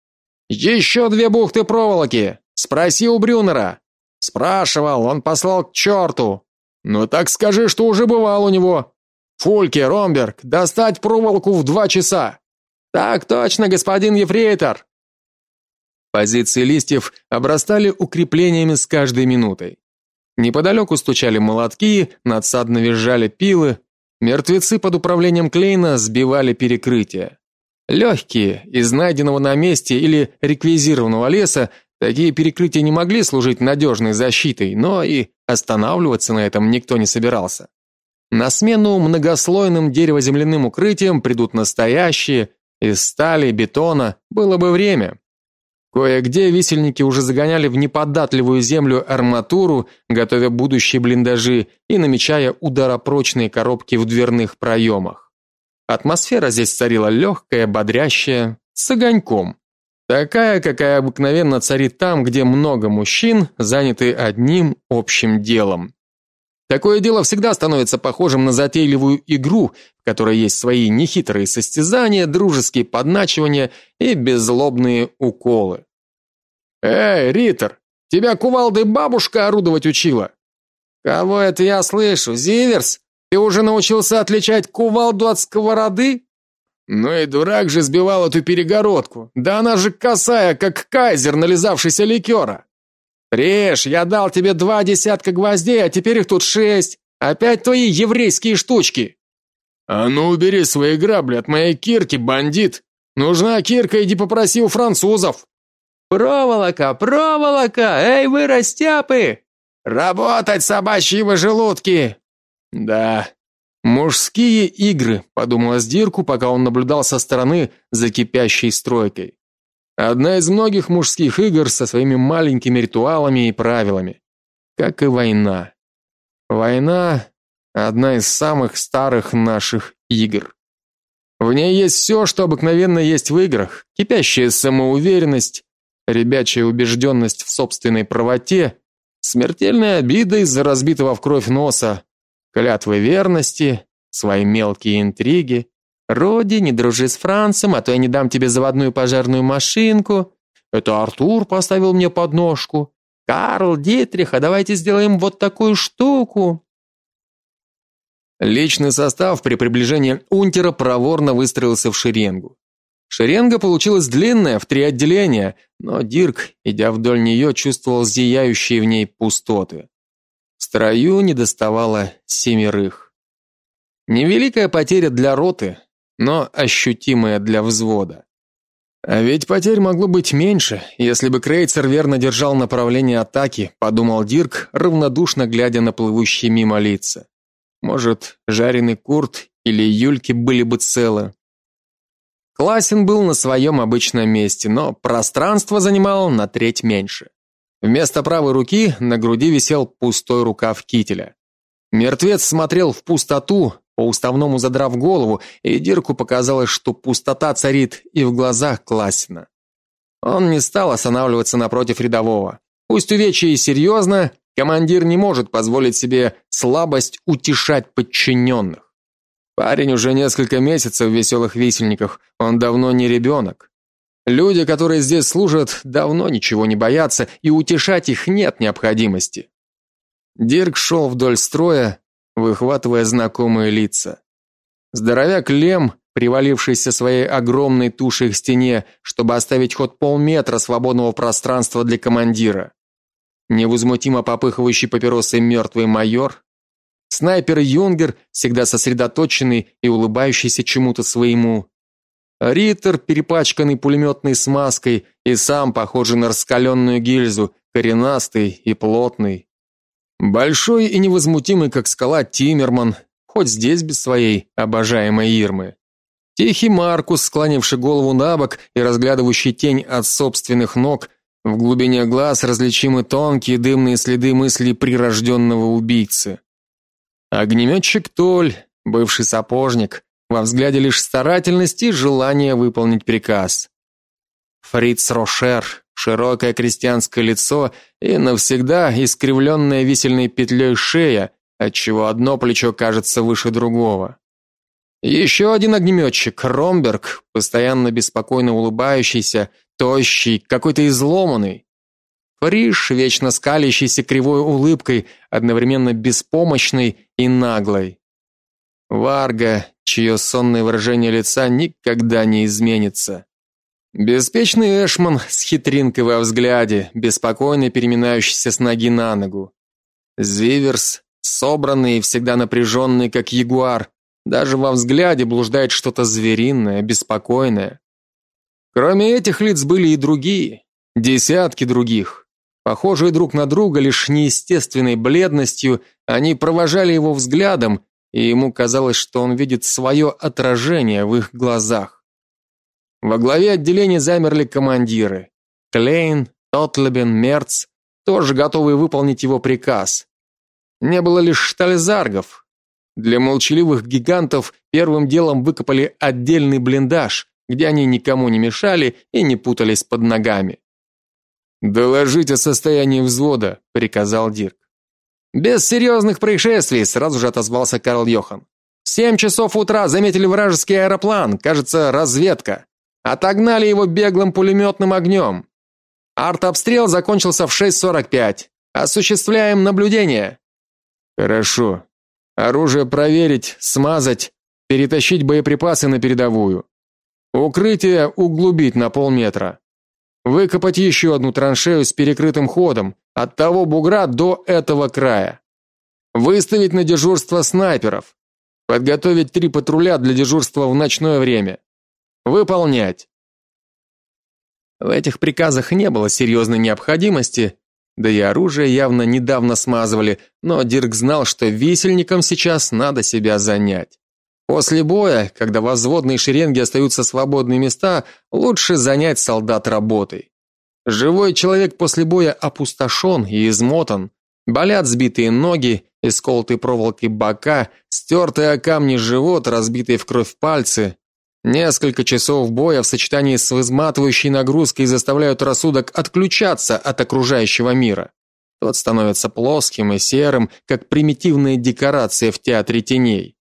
«Еще две бухты проволоки. Спроси у Брюнера. Спрашивал, он послал к черту. Ну так скажи, что уже бывал у него. Фульке, Ромберг, достать проволоку в два часа. Так точно, господин ефрейтор. Позиции листьев обрастали укреплениями с каждой минутой. Неподалеку стучали молотки, надсадно визжали пилы. Мертвецы под управлением Клейна сбивали перекрытия. Легкие, из найденного на месте или реквизированного леса, Такие перекрытия не могли служить надежной защитой, но и останавливаться на этом никто не собирался. На смену многослойным деревоземляным укрытиям придут настоящие из стали, бетона, было бы время. Кое-где висельники уже загоняли в неподатливую землю арматуру, готовя будущие блиндажи и намечая ударопрочные коробки в дверных проемах. Атмосфера здесь царила легкая, бодрящая, с огоньком. Такая, какая обыкновенно царит там, где много мужчин, заняты одним общим делом. Такое дело всегда становится похожим на затейливую игру, в которой есть свои нехитрые состязания, дружеские подначивания и беззлобные уколы. Эй, Риттер, тебя кувалдой бабушка орудовать учила? Кого это я слышу? Зиверс? Ты уже научился отличать кувалду от сковороды? Ну и дурак же сбивал эту перегородку. Да она же косая, как кайзер, нализавшийся ликера. Режь, я дал тебе два десятка гвоздей, а теперь их тут шесть. Опять твои еврейские штучки. А ну убери свои грабли от моей кирки, бандит. Нужна кирка, иди попроси у французов. Проволока, проволока, эй вы растяпы! Работать, собачьи вы желудки! Да, Мужские игры, подумалось Дирку, пока он наблюдал со стороны за кипящей стройкой. Одна из многих мужских игр со своими маленькими ритуалами и правилами, как и война. Война одна из самых старых наших игр. В ней есть все, что обыкновенно есть в играх: кипящая самоуверенность, ребячая убежденность в собственной правоте, смертельная обида из-за разбитого в кровь носа, клятвы верности, свои мелкие интриги. Роди, не дружи с Францем, а то я не дам тебе заводную пожарную машинку. Это Артур поставил мне подножку. Карл, Дитрих, а давайте сделаем вот такую штуку. Личный состав при приближении унтера проворно выстроился в шеренгу. Шеренга получилась длинная, в три отделения, но Дирк, идя вдоль нее, чувствовал зияющие в ней пустоты. Строю недоставало семерых. Невеликая потеря для роты, но ощутимая для взвода. А ведь потерь могло быть меньше, если бы крейцер верно держал направление атаки, подумал Дирк, равнодушно глядя на плывущие мимо лица. Может, жареный Курт или Юльки были бы целы. Классен был на своем обычном месте, но пространство занимал на треть меньше. Вместо правой руки на груди висел пустой рукав кителя. Мертвец смотрел в пустоту, по-уставному задрав голову, и Дирку показалось, что пустота царит и в глазах Классина. Он не стал останавливаться напротив рядового. Пусть увечье и серьезно, командир не может позволить себе слабость утешать подчиненных. Парень уже несколько месяцев в веселых висельниках, он давно не ребенок. Люди, которые здесь служат, давно ничего не боятся, и утешать их нет необходимости. Дирк шел вдоль строя, выхватывая знакомые лица. Здоровяк Лем, привалившийся своей огромной тушей к стене, чтобы оставить хоть полметра свободного пространства для командира. Невозмутимо попыхивающий папиросой мертвый майор, снайпер Юнгер, всегда сосредоточенный и улыбающийся чему-то своему, Риттер, перепачканный пулеметной смазкой и сам похожий на раскаленную гильзу, коренастый и плотный. Большой и невозмутимый, как скала Тиммерман, хоть здесь без своей обожаемой Ирмы. Тихий Маркус, склонивший голову набок и разглядывающий тень от собственных ног, В глубине глаз различимы тонкие дымные следы мыслей прирожденного убийцы. Огнеметчик Толь, бывший сапожник, во взгляде лишь старательность и желание выполнить приказ. Фриц Рошер, широкое крестьянское лицо и навсегда искривленная висельной петлей шея, отчего одно плечо кажется выше другого. Еще один огнеметчик, Ромберг, постоянно беспокойно улыбающийся, тощий, какой-то изломанный. Фриш, вечно скалящийся кривой улыбкой, одновременно беспомощной и наглой. Варга, чье сонное выражение лица никогда не изменится. Беспечный Эшман с хитринкой во взгляде, беспокойно переминающийся с ноги на ногу. Зиверс, собранный и всегда напряженный, как ягуар, даже во взгляде блуждает что-то звериное, беспокойное. Кроме этих лиц были и другие, десятки других. Похожие друг на друга лишь неестественной бледностью, они провожали его взглядом, и ему казалось, что он видит свое отражение в их глазах. Во главе отделения замерли командиры. Клейн, Тотлебен, Мерц, тоже готовые выполнить его приказ. Не было лишь штальзаргов. Для молчаливых гигантов первым делом выкопали отдельный блиндаж, где они никому не мешали и не путались под ногами. «Доложить о состоянии взвода», — приказал Дирк. «Без серьезных происшествий», — сразу же отозвался Карл Йохан. «В семь часов утра заметили вражеский аэроплан, кажется, разведка. Отогнали его беглым пулеметным огнем. Артобстрел закончился в 6.45. Осуществляем наблюдение». «Хорошо. Оружие проверить, смазать, перетащить боеприпасы на передовую. Укрытие углубить на полметра. Выкопать еще одну траншею с перекрытым ходом от того бугра до этого края. Выставить на дежурство снайперов. Подготовить три патруля для дежурства в ночное время. Выполнять. В этих приказах не было серьезной необходимости, да и оружие явно недавно смазывали, но Дирк знал, что висельникам сейчас надо себя занять. После боя, когда в взводной шеренге остаются свободные места, лучше занять солдат работой. Живой человек после боя опустошен и измотан. Болят сбитые ноги, исколотые проволокой бока, стертый о камни живот, разбитые в кровь пальцы. Несколько часов боя в сочетании с изматывающей нагрузкой заставляют рассудок отключаться от окружающего мира. Тот становится плоским и серым, как примитивная декорация в театре теней.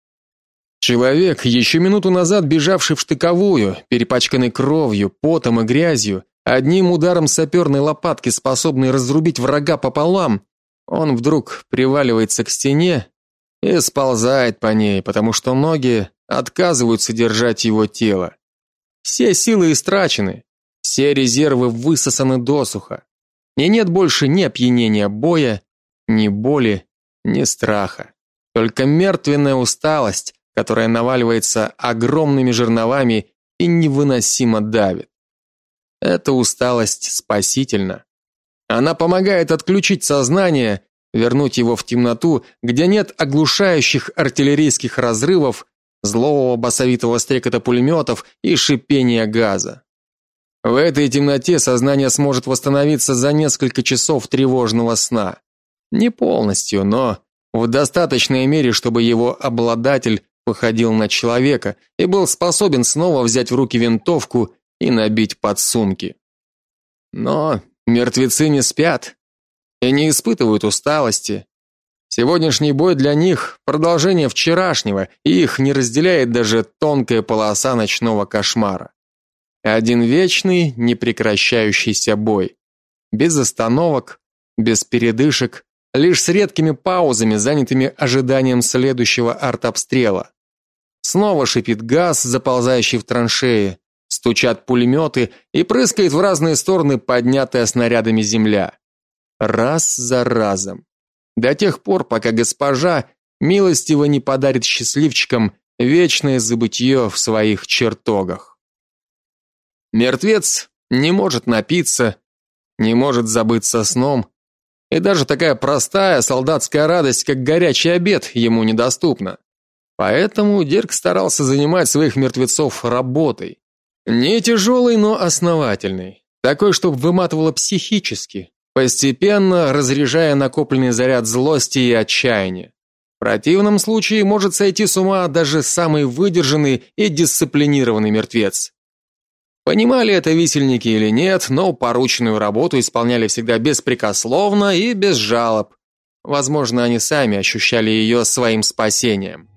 Человек, еще минуту назад бежавший в штыковую, перепачканный кровью, потом и грязью, одним ударом саперной лопатки способный разрубить врага пополам, он вдруг приваливается к стене и сползает по ней, потому что ноги отказываются держать его тело. Все силы истрачены, все резервы высосаны досуха. И нет больше ни опьянения боя, ни боли, ни страха. Только мертвенная усталость, которая наваливается огромными жерновами и невыносимо давит. Эта усталость спасительна. Она помогает отключить сознание, вернуть его в темноту, где нет оглушающих артиллерийских разрывов, злого басовитого стрекота пулеметов и шипения газа. В этой темноте сознание сможет восстановиться за несколько часов тревожного сна. Не полностью, но в достаточной мере, чтобы его обладатель походил на человека и был способен снова взять в руки винтовку и набить подсумки. Но мертвецы не спят и не испытывают усталости. Сегодняшний бой для них продолжение вчерашнего, и их не разделяет даже тонкая полоса ночного кошмара. Один вечный, непрекращающийся бой, без остановок, без передышек, лишь с редкими паузами, занятыми ожиданием следующего артобстрела. Снова шипит газ, заползающий в траншеи, стучат пулеметы и прыскает в разные стороны поднятая снарядами земля. Раз за разом. До тех пор, пока госпожа милостиво не подарит счастливчикам вечное забытье в своих чертогах. Мертвец не может напиться, не может забыться сном, и даже такая простая солдатская радость, как горячий обед, ему недоступна. Поэтому Дирк старался занимать своих мертвецов работой. Не тяжелой, но основательной. Такой, чтобы выматывало психически, постепенно разряжая накопленный заряд злости и отчаяния. В противном случае может сойти с ума даже самый выдержанный и дисциплинированный мертвец. Понимали это висельники или нет, но порученную работу исполняли всегда беспрекословно и без жалоб. Возможно, они сами ощущали ее своим спасением.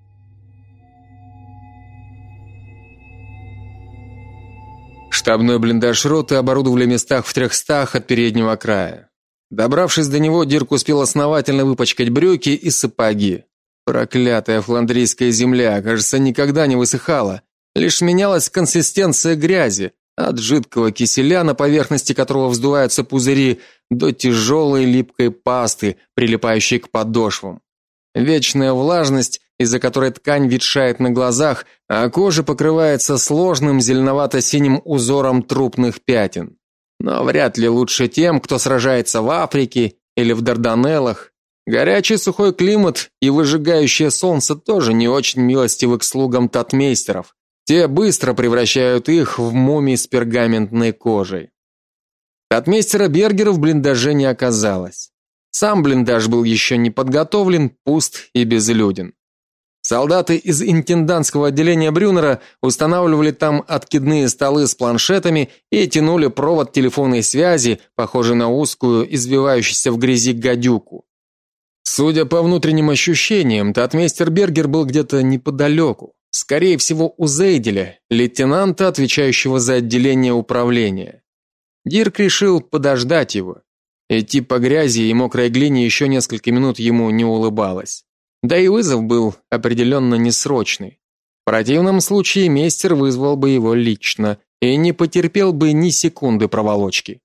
Штабной блиндаж роты оборудовали местах в трехстах от переднего края. Добравшись до него, Дирк успел основательно выпачкать брюки и сапоги. Проклятая фландрийская земля, кажется, никогда не высыхала, лишь менялась консистенция грязи, от жидкого киселя, на поверхности которого вздуваются пузыри, до тяжелой липкой пасты, прилипающей к подошвам. Вечная влажность, из-за которой ткань ветшает на глазах, а кожа покрывается сложным зеленовато-синим узором трупных пятен. Но вряд ли лучше тем, кто сражается в Африке или в Дарданеллах. Горячий сухой климат и выжигающее солнце тоже не очень милостивы к слугам татмейстеров. Те быстро превращают их в мумий с пергаментной кожей. Татмейстера Бергера в блиндаже не оказалось. Сам блиндаж был еще не подготовлен, пуст и безлюден. Солдаты из интендантского отделения Брюнера устанавливали там откидные столы с планшетами и тянули провод телефонной связи, похожий на узкую, извивающуюся в грязи гадюку. Судя по внутренним ощущениям, татмейстер Бергер был где-то неподалеку, скорее всего, у Зейделя, лейтенанта, отвечающего за отделение управления. Дирк решил подождать его. Идти по грязи и мокрой глине еще несколько минут ему не улыбалось. Да и вызов был определенно несрочный. В противном случае мейстер вызвал бы его лично и не потерпел бы ни секунды проволочки.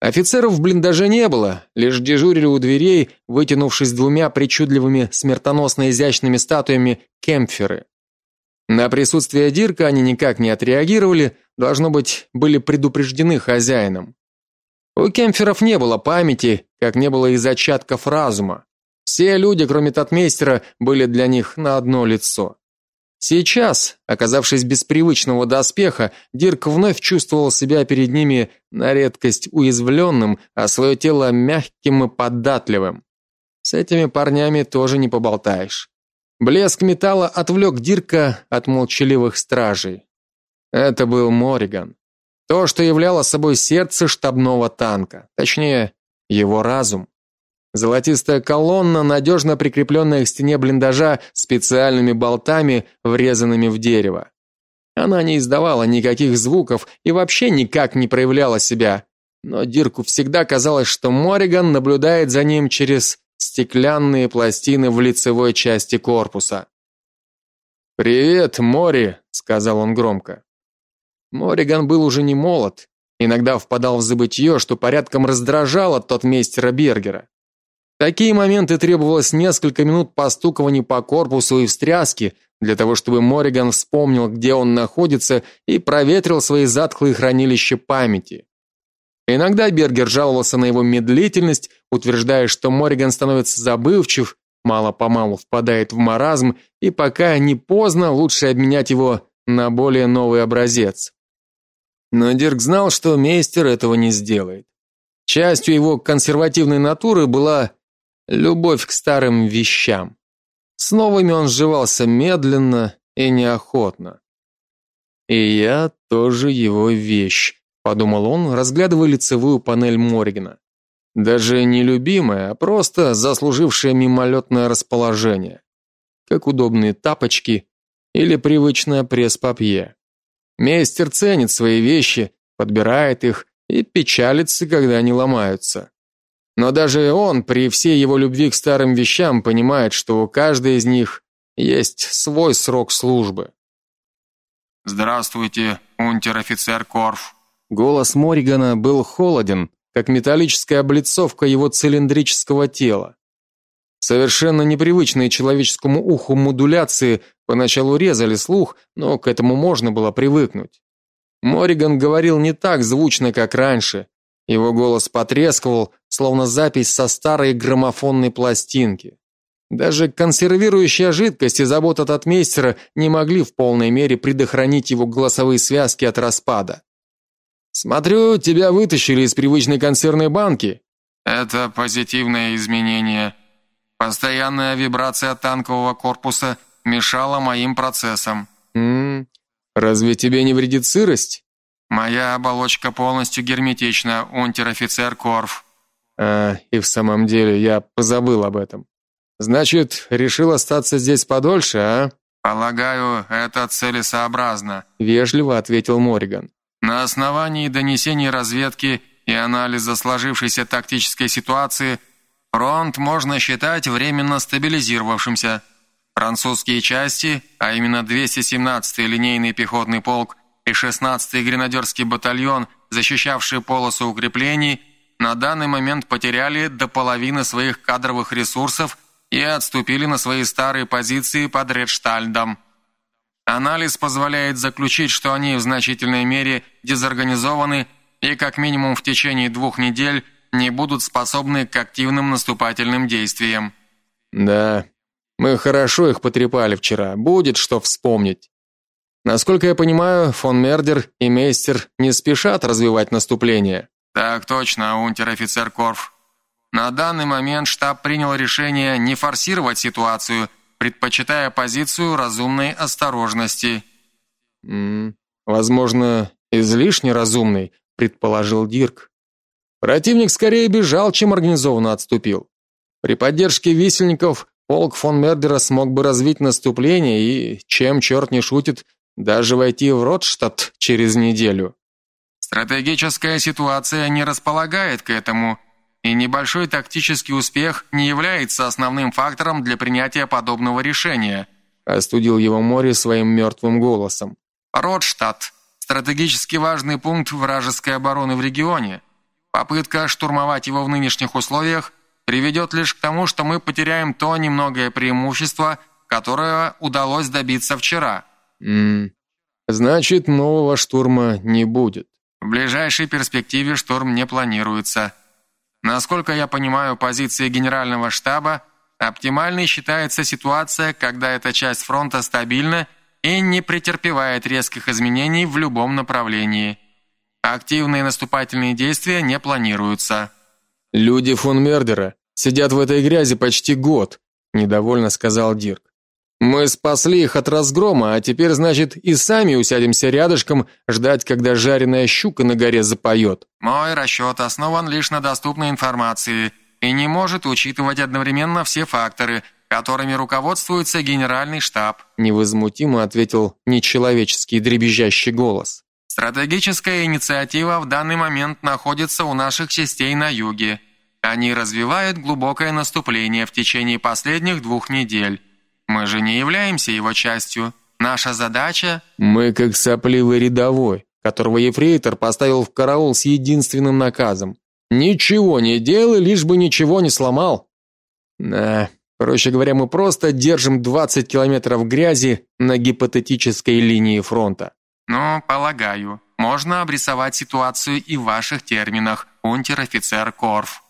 Офицеров в блиндаже не было, лишь дежурили у дверей, вытянувшись двумя причудливыми смертоносно изящными статуями кемпферы. На присутствие Дирка они никак не отреагировали, должно быть, были предупреждены хозяином. У кемпферов не было памяти, как не было и зачатков разума. Все люди, кроме татмейстера, были для них на одно лицо. Сейчас, оказавшись без привычного доспеха, Дирк вновь чувствовал себя перед ними на редкость уязвленным, а свое тело мягким и податливым. С этими парнями тоже не поболтаешь. Блеск металла отвлек Дирка от молчаливых стражей. Это был Мориган. То, что являло собой сердце штабного танка, точнее, его разум. Золотистая колонна, надежно прикрепленная к стене блиндажа специальными болтами, врезанными в дерево. Она не издавала никаких звуков и вообще никак не проявляла себя. Но Дирку всегда казалось, что Мориган наблюдает за ним через стеклянные пластины в лицевой части корпуса. "Привет, Мори", сказал он громко. Мориган был уже не молод, иногда впадал в забытье, что порядком раздражало тот мейстера Бергера такие моменты требовалось несколько минут постукивания по корпусу и встряски для того, чтобы Мориган вспомнил, где он находится и проветрил свои затхлые хранилища памяти. Иногда Бергер жаловался на его медлительность, утверждая, что Мориган становится забывчив, мало-помалу впадает в маразм, и пока не поздно, лучше обменять его на более новый образец. Но Дирк знал, что мейстер этого не сделает. Частью его консервативной натуры была любовь к старым вещам. С новыми он сживался медленно и неохотно. И я тоже его вещь, подумал он, разглядывая лицевую панель Моргена. Даже не любимая, а просто заслужившая мимолетное расположение. Как удобные тапочки или привычное пресс-папье. Мейстер ценит свои вещи, подбирает их и печалится, когда они ломаются. Но даже он, при всей его любви к старым вещам, понимает, что у каждой из них есть свой срок службы. Здравствуйте, унтер-офицер Корф. Голос Моригана был холоден, как металлическая облицовка его цилиндрического тела. Совершенно непривычные человеческому уху модуляции поначалу резали слух, но к этому можно было привыкнуть. Мориган говорил не так звучно, как раньше, его голос потрескивал, словно запись со старой граммофонной пластинки. Даже консервирующая жидкость и забота татмейстера не могли в полной мере предохранить его голосовые связки от распада. Смотрю, тебя вытащили из привычной консервной банки. Это позитивное изменение. Постоянная вибрация танкового корпуса мешала моим процессам. М разве тебе не вредит сырость? Моя оболочка полностью герметична, унтер-офицер Корф. А, и в самом деле я позабыл об этом. Значит, решил остаться здесь подольше, а? Полагаю, это целесообразно, вежливо ответил Мориган. На основании донесений разведки и анализа сложившейся тактической ситуации фронт можно считать временно стабилизировавшимся. Французские части, а именно 217-й линейный пехотный полк и 16-й гренадерский батальон, защищавшие полосу укреплений, на данный момент потеряли до половины своих кадровых ресурсов и отступили на свои старые позиции под Редштальдом. Анализ позволяет заключить, что они в значительной мере дезорганизованы и как минимум в течение двух недель не будут способны к активным наступательным действиям. Да, мы хорошо их потрепали вчера. Будет что вспомнить. Насколько я понимаю, фон Мердер и Мейстер не спешат развивать наступление. Так точно, унтер-офицер Корф. На данный момент штаб принял решение не форсировать ситуацию – предпочитая позицию разумной осторожности. М возможно, излишне разумный, предположил Дирк. Противник скорее бежал, чем организованно отступил. При поддержке висельников полк фон Мердера смог бы развить наступление и, чем черт не шутит, даже войти в Ротштадт через неделю. Стратегическая ситуация не располагает к этому, и небольшой тактический успех не является основным фактором для принятия подобного решения. Остудил его море своим мертвым голосом. Ротштадт стратегически важный пункт вражеской обороны в регионе. Попытка штурмовать его в нынешних условиях приведет лишь к тому, что мы потеряем то немногое преимущество, которое удалось добиться вчера. М значит, нового штурма не будет. В ближайшей перспективе штурм не планируется. Насколько я понимаю позиции генерального штаба, оптимальной считается ситуация, когда эта часть фронта стабильна и не претерпевает резких изменений в любом направлении. Активные наступательные действия не планируются. Люди фон Мердера сидят в этой грязи почти год, недовольно сказал Дирк. Мы спасли их от разгрома, а теперь, значит, и сами усядемся рядышком, ждать, когда жареная щука на горе запоет. Мой расчет основан лишь на доступной информации и не может учитывать одновременно все факторы, которыми руководствуется генеральный штаб, невозмутимо ответил нечеловеческий дребезжащий голос. Стратегическая инициатива в данный момент находится у наших частей на юге. Они развивают глубокое наступление в течение последних двух недель. Мы же не являемся его частью. Наша задача Мы как сопливый рядовой, которого ефрейтор поставил в караул с единственным наказом: ничего не делай, лишь бы ничего не сломал. Да, проще говоря, мы просто держим 20 километров грязи на гипотетической линии фронта. Ну, полагаю, можно обрисовать ситуацию и в ваших терминах, унтер-офицер Корф.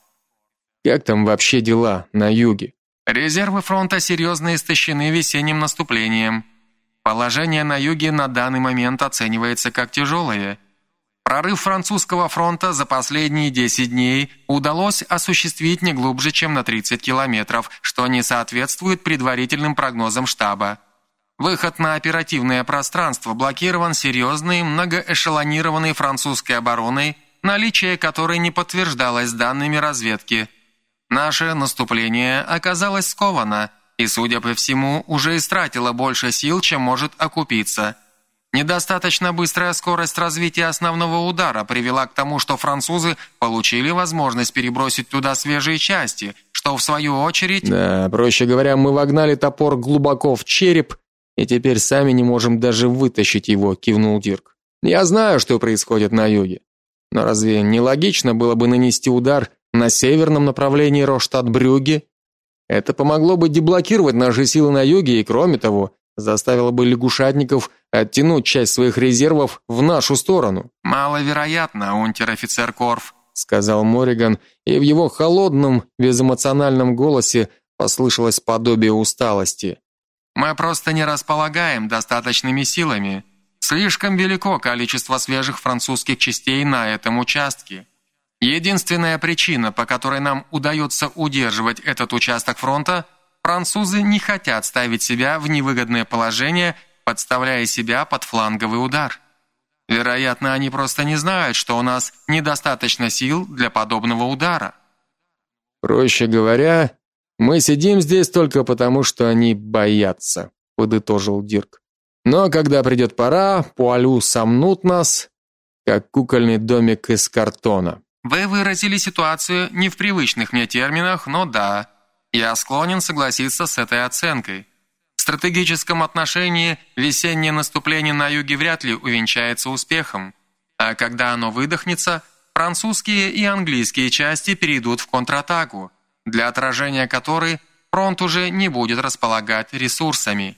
Как там вообще дела на юге? Резервы фронта серьезно истощены весенним наступлением. Положение на юге на данный момент оценивается как тяжелое. Прорыв французского фронта за последние 10 дней удалось осуществить не глубже, чем на 30 километров, что не соответствует предварительным прогнозам штаба. Выход на оперативное пространство блокирован серьезной многоэшелонированной французской обороной, наличие которой не подтверждалось данными разведки – Наше наступление оказалось сковано и, судя по всему, уже истратило больше сил, чем может окупиться. Недостаточно быстрая скорость развития основного удара привела к тому, что французы получили возможность перебросить туда свежие части, что в свою очередь... Да, проще говоря, мы вогнали топор глубоко в череп, и теперь сами не можем даже вытащить его, кивнул Дирк. Я знаю, что происходит на юге. Но разве не логично было бы нанести удар на северном направлении Роштадт-Брюгге. Это помогло бы деблокировать наши силы на юге и, кроме того, заставило бы лягушатников оттянуть часть своих резервов в нашу сторону. Маловероятно, унтер-офицер Корф, сказал Мориган, и в его холодном, безэмоциональном голосе послышалось подобие усталости. Мы просто не располагаем достаточными силами. Слишком велико количество свежих французских частей на этом участке. Единственная причина, по которой нам удается удерживать этот участок фронта, французы не хотят ставить себя в невыгодное положение, подставляя себя под фланговый удар. Вероятно, они просто не знают, что у нас недостаточно сил для подобного удара. Проще говоря, мы сидим здесь только потому, что они боятся, подытожил Дирк. Но когда придет пора, Пуалю сомнут нас, как кукольный домик из картона. Вы выразили ситуацию не в привычных мне терминах, но да, я склонен согласиться с этой оценкой. В стратегическом отношении весеннее наступление на юге вряд ли увенчается успехом, а когда оно выдохнется, французские и английские части перейдут в контратаку, для отражения которой фронт уже не будет располагать ресурсами.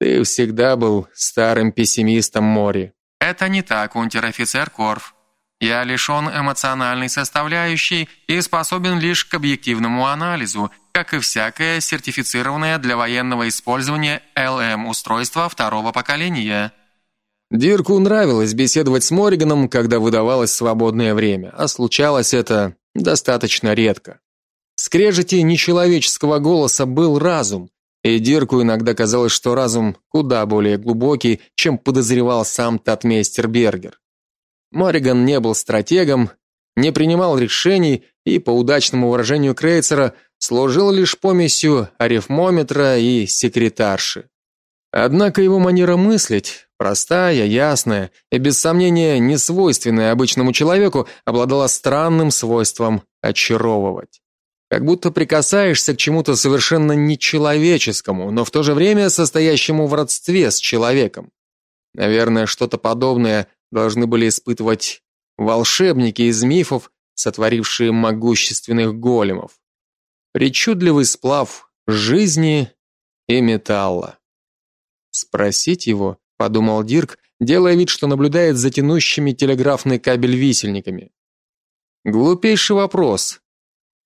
Ты всегда был старым пессимистом, Мори. Это не так, унтер-офицер Корф. Я лишен эмоциональной составляющей и способен лишь к объективному анализу, как и всякое сертифицированное для военного использования ЛМ-устройство второго поколения. Дирку нравилось беседовать с Морриганом, когда выдавалось свободное время, а случалось это достаточно редко. В скрежете нечеловеческого голоса был разум, и Дирку иногда казалось, что разум куда более глубокий, чем подозревал сам татмейстер Бергер. Мориган не был стратегом, не принимал решений и, по удачному выражению Крейцера, служил лишь помесью арифмометра и секретарши. Однако его манера мыслить, простая, ясная и без сомнения не свойственная обычному человеку, обладала странным свойством очаровывать как будто прикасаешься к чему-то совершенно нечеловеческому, но в то же время состоящему в родстве с человеком. Наверное, что-то подобное должны были испытывать волшебники из мифов, сотворившие могущественных големов. Причудливый сплав жизни и металла. Спросить его, подумал Дирк, делая вид, что наблюдает за тянущими телеграфный кабель висельниками. Глупейший вопрос,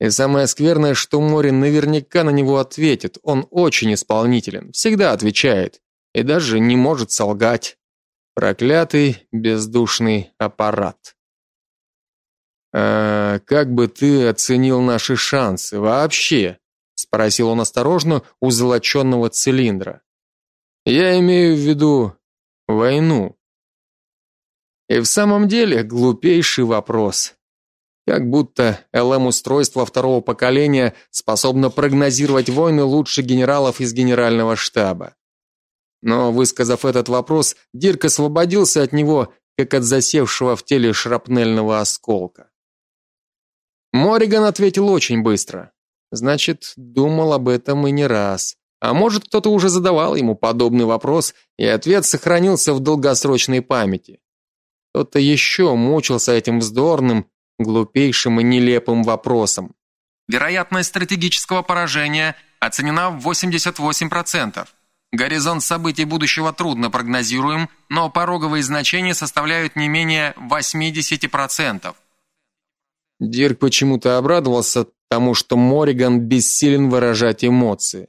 и самое скверное, что Морин наверняка на него ответит. Он очень исполнителен, всегда отвечает и даже не может солгать. Проклятый бездушный аппарат. А как бы ты оценил наши шансы вообще? спросил он осторожно у золоченного цилиндра. Я имею в виду войну. И в самом деле глупейший вопрос. Как будто ЛМ-устройство второго поколения способно прогнозировать войны лучше генералов из генерального штаба. Но высказав этот вопрос, Дирк освободился от него, как от засевшего в теле шрапнельного осколка. Мориган ответил очень быстро. Значит, думал об этом и не раз. А может, кто-то уже задавал ему подобный вопрос, и ответ сохранился в долгосрочной памяти. Кто-то еще мучился этим вздорным, глупейшим и нелепым вопросом. Вероятность стратегического поражения оценена в 88%. Горизонт событий будущего трудно прогнозируем, но пороговые значения составляют не менее 80%. Дирк почему-то обрадовался тому, что Мориган бессилен выражать эмоции.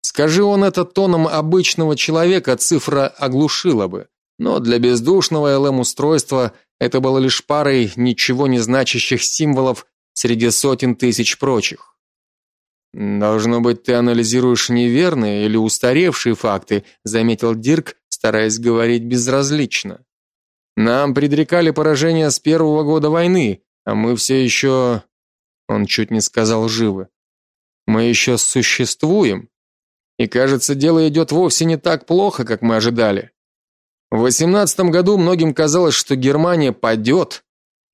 Скажи он это тоном обычного человека, цифра оглушила бы. Но для бездушного ЛМ-устройства это было лишь парой ничего не значащих символов среди сотен тысяч прочих. Должно быть, ты анализируешь неверные или устаревшие факты, заметил Дирк, стараясь говорить безразлично. Нам предрекали поражение с первого года войны, а мы все еще...» Он чуть не сказал живы. Мы еще существуем. И, кажется, дело идет вовсе не так плохо, как мы ожидали. В 18 году многим казалось, что Германия падет,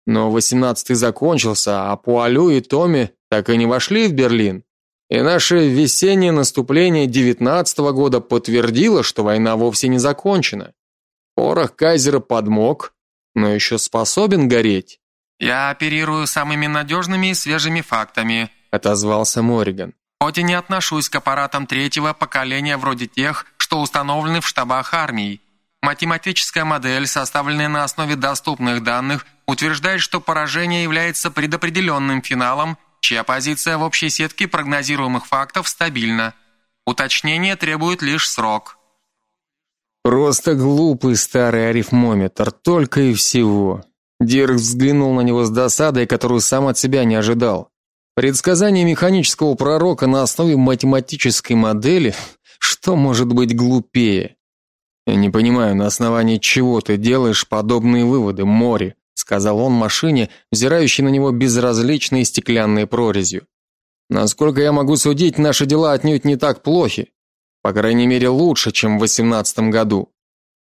но 18-й закончился, а Пуалю и Томи так и не вошли в Берлин. И наше весеннее наступление 19 -го года подтвердило, что война вовсе не закончена. Порох кайзера подмок, но еще способен гореть. Я оперирую самыми надежными и свежими фактами, отозвался Мориган. Хоть и не отношусь к аппаратам третьего поколения вроде тех, что установлены в штабах армий. Математическая модель, составленная на основе доступных данных, утверждает, что поражение является предопределенным финалом, чья позиция в общей сетке прогнозируемых фактов стабильна. Уточнение требует лишь срок. Просто глупый старый арифмометр, только и всего. Дирк взглянул на него с досадой, которую сам от себя не ожидал. Предсказание механического пророка на основе математической модели, что может быть глупее? Я не понимаю, на основании чего ты делаешь подобные выводы, Мори, сказал он машине, взирающей на него безразличной стеклянной прорезью. Насколько я могу судить, наши дела отнюдь не так плохи. По крайней мере, лучше, чем в восемнадцатом году.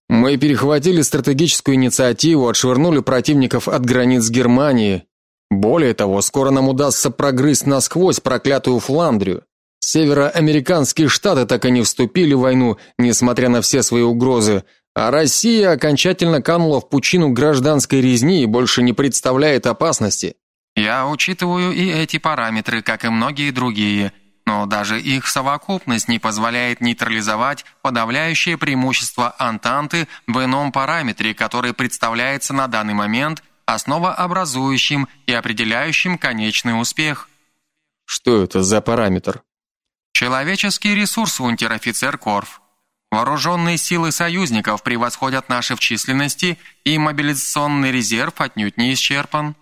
Мы перехватили стратегическую инициативу, отшвырнули противников от границ Германии. Более того, скоро нам удастся прогрызть насквозь проклятую Фландрию. Североамериканские штаты так и не вступили в войну, несмотря на все свои угрозы, а Россия окончательно канула в пучину гражданской резни и больше не представляет опасности. Я учитываю и эти параметры, как и многие другие, но даже их совокупность не позволяет нейтрализовать подавляющее преимущество Антанты в ином параметре, который представляется на данный момент основообразующим и определяющим конечный успех. Что это за параметр? Человеческий ресурс, унтер-офицер Корф. Вооруженные силы союзников превосходят наши в численности, и мобилизационный резерв отнюдь не исчерпан.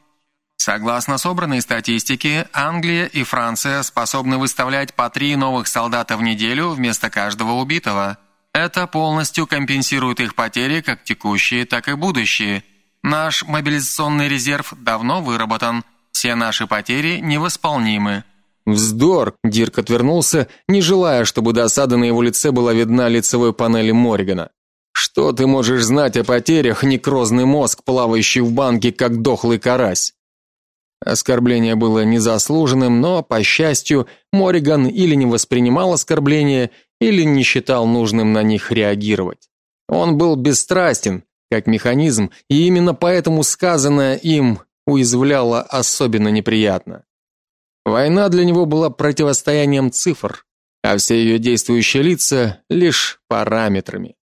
Согласно собранной статистике, Англия и Франция способны выставлять по три новых солдата в неделю вместо каждого убитого. Это полностью компенсирует их потери, как текущие, так и будущие. Наш мобилизационный резерв давно выработан, все наши потери невосполнимы. Вздор, Дирк отвернулся, не желая, чтобы досада на его лице была видна лицевой панели Моригана. Что ты можешь знать о потерях, некрозный мозг, плавающий в банке как дохлый карась? Оскорбление было незаслуженным, но, по счастью, Мориган или не воспринимал оскорбления, или не считал нужным на них реагировать. Он был бесстрастен, как механизм, и именно поэтому сказанное им уязвляло особенно неприятно. Война для него была противостоянием цифр, а все ее действующие лица лишь параметрами.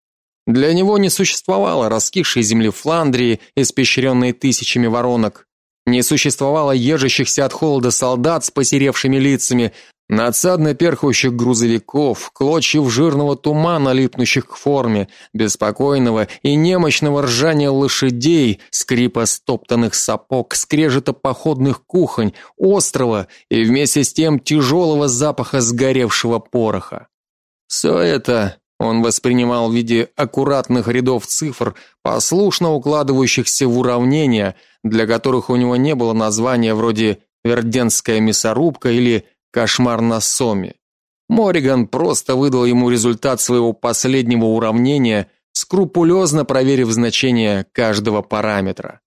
Для него не существовало раскисшей земли Фландрии, испещренной тысячами воронок, не существовало ежащихся от холода солдат с посеревшими лицами, надсадно перхающих грузовиков, клочьев жирного тумана, липнущих к форме, беспокойного и немощного ржания лошадей, скрипа стоптанных сапог, скрежета походных кухонь, острого и вместе с тем тяжелого запаха сгоревшего пороха. Все это он воспринимал в виде аккуратных рядов цифр, послушно укладывающихся в уравнения, для которых у него не было названия вроде Верденская мясорубка или Кошмар на Соме. Мориган просто выдал ему результат своего последнего уравнения, скрупулезно проверив значение каждого параметра.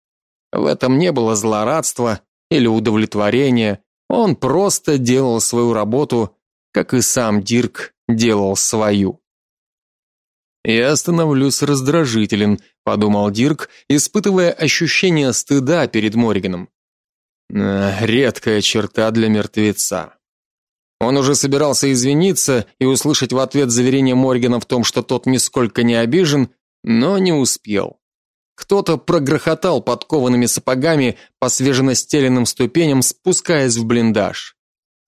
В этом не было злорадства или удовлетворения, он просто делал свою работу, как и сам Дирк делал свою. Я становлюсь раздражителен, подумал Дирк, испытывая ощущение стыда перед Морганом. Редкая черта для мертвеца. Он уже собирался извиниться и услышать в ответ заверение Моргана в том, что тот нисколько не обижен, но не успел. Кто-то прогрохотал подкованными сапогами по свеженастеленным ступеням, спускаясь в блиндаж.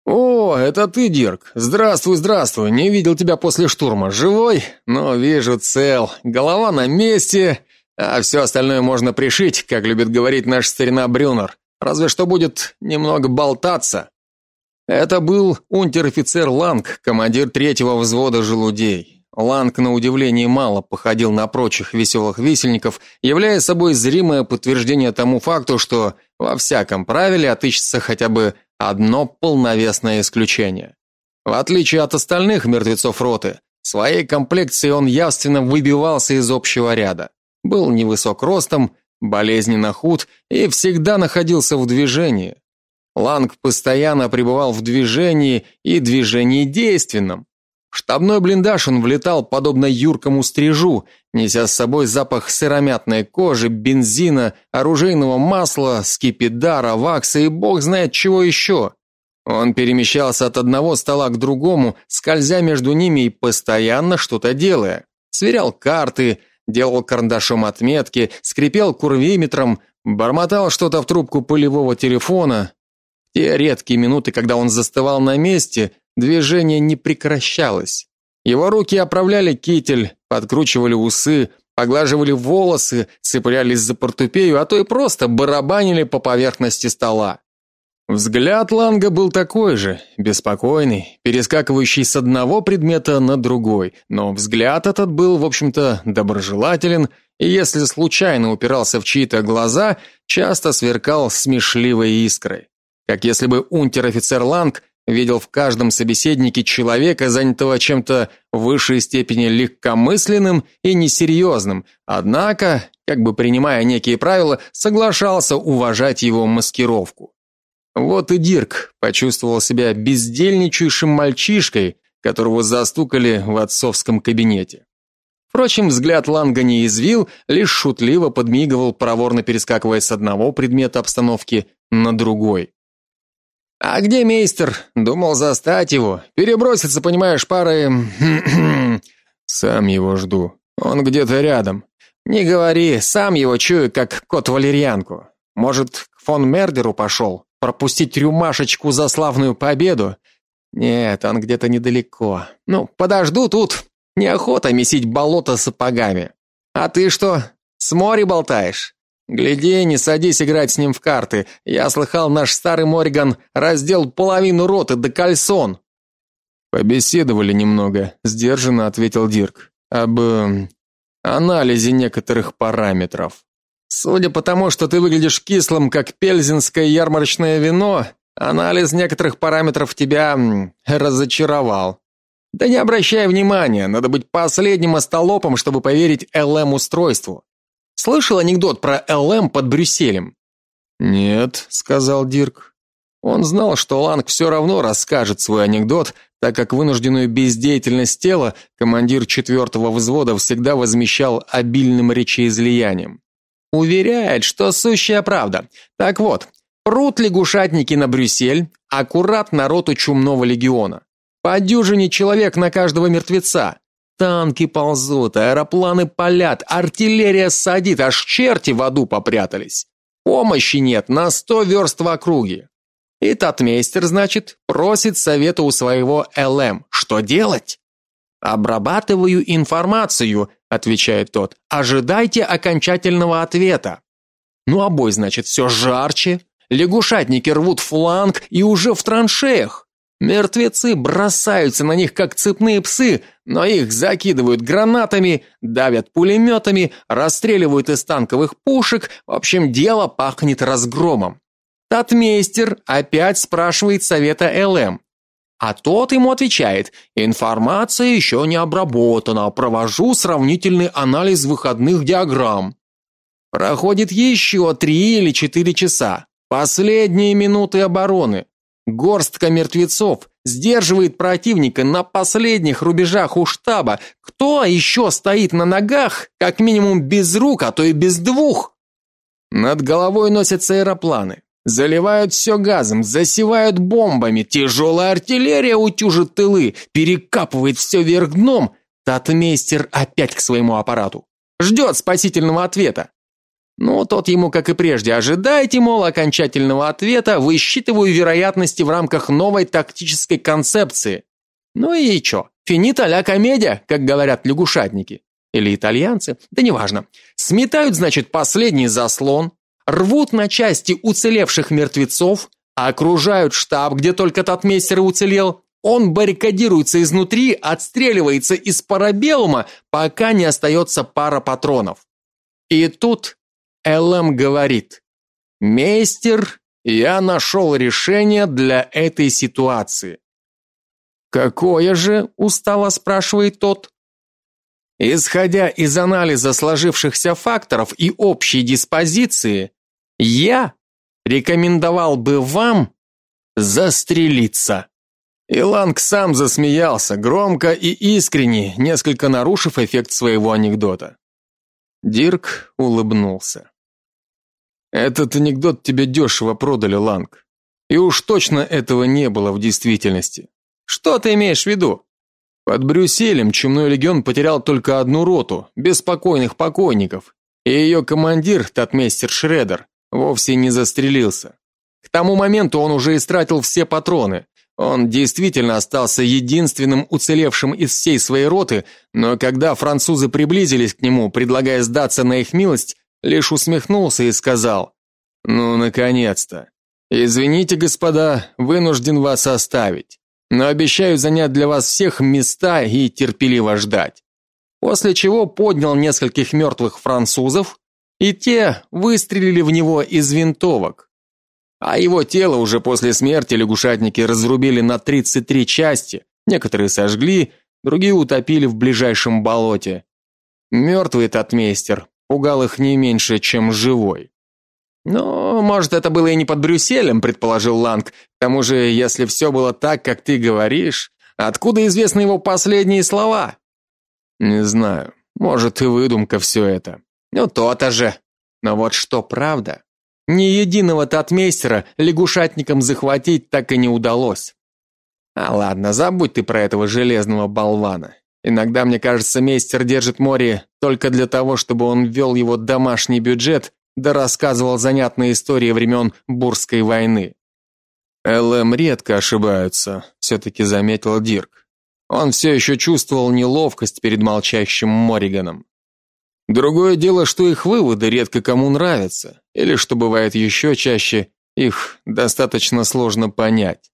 «О, это ты, Дирк! Здравствуй, здравствуй! Не видел тебя после штурма. Живой? Но вижу, цел. Голова на месте, а все остальное можно пришить, как любит говорить наш старина Брюнер. Разве что будет немного болтаться». Это был унтер-офицер Ланг, командир третьего взвода желудей. Ланг, на удивление, мало походил на прочих веселых висельников, являя собой зримое подтверждение тому факту, что во всяком правиле отыщется хотя бы одно полновесное исключение. В отличие от остальных мертвецов роты, своей комплекцией он явственно выбивался из общего ряда. Был невысок ростом, болезненно худ и всегда находился в движении. Ланг постоянно пребывал в движении и движении действенном. В штабной блиндаж он влетал подобно юркому стрижу, неся с собой запах сыромятной кожи, бензина, оружейного масла, скипидара, вакса и бог знает чего еще. Он перемещался от одного стола к другому, скользя между ними и постоянно что-то делая. Сверял карты, делал карандашом отметки, скрипел курвиметром, бормотал что-то в трубку полевого телефона. Те редкие минуты, когда он застывал на месте, Движение не прекращалось. Его руки оправляли китель, подкручивали усы, поглаживали волосы, цеплялись за портупею, а то и просто барабанили по поверхности стола. Взгляд Ланга был такой же, беспокойный, перескакивающий с одного предмета на другой, но взгляд этот был, в общем-то, доброжелателен, и если случайно упирался в чьи-то глаза, часто сверкал смешливой искрой, как если бы унтер-офицер Ланг видел в каждом собеседнике человека, занятого чем-то в высшей степени легкомысленным и несерьезным, однако, как бы принимая некие правила, соглашался уважать его маскировку. Вот и Дирк почувствовал себя бездельничающим мальчишкой, которого застукали в отцовском кабинете. Впрочем, взгляд Ланга не извил, лишь шутливо подмигивал, проворно перескакивая с одного предмета обстановки на другой. А где мейстер? Думал застать его, переброситься, понимаешь, парой. Сам его жду. Он где-то рядом. Не говори, сам его чую, как кот валерьянку. Может, к фон Мердеру пошел? пропустить рюмашечку за славную победу? Нет, он где-то недалеко. Ну, подожду тут. Неохота месить болото сапогами. А ты что, с моря болтаешь? Гляди, не садись играть с ним в карты. Я слыхал, наш старый Мориган раздел половину роты до кальсон. Побеседовали немного, сдержанно ответил Дирк. Об э, анализе некоторых параметров. Судя по тому, что ты выглядишь кислым, как пельзинское ярмарочное вино, анализ некоторых параметров тебя разочаровал. Да не обращай внимания, надо быть последним остолопом, чтобы поверить ЛМ-устройству. Слышал анекдот про ЛМ под Брюсселем? Нет, сказал Дирк. Он знал, что Ланг все равно расскажет свой анекдот, так как вынужденную бездеятельность тела командир четвертого взвода всегда возмещал обильным речеизлиянием. Уверяет, что сущая правда. Так вот, прут лягушатники на Брюссель, аккурат на роту чумного легиона. По дюжине человек на каждого мертвеца. Танки ползут, аэропланы палят, артиллерия садит, аж черти в аду попрятались. Помощи нет на сто верст в округе. И татмейстер, значит, просит совета у своего ЛМ. Что делать? Обрабатываю информацию, отвечает тот. Ожидайте окончательного ответа. Ну а бой, значит, все жарче. Лягушатники рвут фланг и уже в траншеях. Мертвецы бросаются на них как цепные псы, но их закидывают гранатами, давят пулеметами, расстреливают из танковых пушек. В общем, дело пахнет разгромом. Татмейстер опять спрашивает совета ЛМ. А тот ему отвечает: "Информация еще не обработана, провожу сравнительный анализ выходных диаграмм". Проходит еще три или четыре часа. Последние минуты обороны. Горстка мертвецов сдерживает противника на последних рубежах у штаба. Кто еще стоит на ногах, как минимум без рук, а то и без двух? Над головой носятся аэропланы. Заливают все газом, засевают бомбами, тяжелая артиллерия утюжит тылы, перекапывает все вверх дном. Татмейстер опять к своему аппарату. Ждет спасительного ответа. Ну, тот ему, как и прежде, ожидайте, мол, окончательного ответа, высчитываю вероятности в рамках новой тактической концепции. Ну и чё, финита ля комедия, как говорят лягушатники. Или итальянцы, да неважно. Сметают, значит, последний заслон, рвут на части уцелевших мертвецов, окружают штаб, где только татмейстер уцелел. Он баррикадируется изнутри, отстреливается из парабеллума, пока не остается пара патронов. И тут ЛМ говорит: "Мейстер, я нашел решение для этой ситуации". Какое же? устало спрашивает тот. Исходя из анализа сложившихся факторов и общей диспозиции, я рекомендовал бы вам застрелиться. Иланг сам засмеялся, громко и искренне, несколько нарушив эффект своего анекдота. Дирк улыбнулся. Этот анекдот тебе дешево продали, Ланг. И уж точно этого не было в действительности. Что ты имеешь в виду? Под Брюсселем Чумной легион потерял только одну роту, беспокойных покойников, и ее командир, татмейстер Шредер, вовсе не застрелился. К тому моменту он уже истратил все патроны. Он действительно остался единственным уцелевшим из всей своей роты, но когда французы приблизились к нему, предлагая сдаться на их милость, лишь усмехнулся и сказал: "Ну, наконец-то. Извините, господа, вынужден вас оставить, но обещаю занять для вас всех места и терпеливо ждать". После чего поднял нескольких мертвых французов, и те выстрелили в него из винтовок а его тело уже после смерти лягушатники разрубили на 33 части, некоторые сожгли, другие утопили в ближайшем болоте. Мертвый татмейстер пугал их не меньше, чем живой. «Ну, может, это было и не под Брюсселем», — предположил Ланг. «К тому же, если все было так, как ты говоришь, откуда известны его последние слова?» «Не знаю. Может, и выдумка все это». «Ну, то-то же. Но вот что правда, ни единого татмейстера лягушатникам захватить так и не удалось. А ладно, забудь ты про этого железного болвана. Иногда, мне кажется, мейстер держит море только для того, чтобы он ввел его домашний бюджет, да рассказывал занятные истории времен Бурской войны. ЛМ редко ошибаются, все-таки заметил Дирк. Он все еще чувствовал неловкость перед молчащим Морриганом. Другое дело, что их выводы редко кому нравятся, или, что бывает еще чаще, их достаточно сложно понять.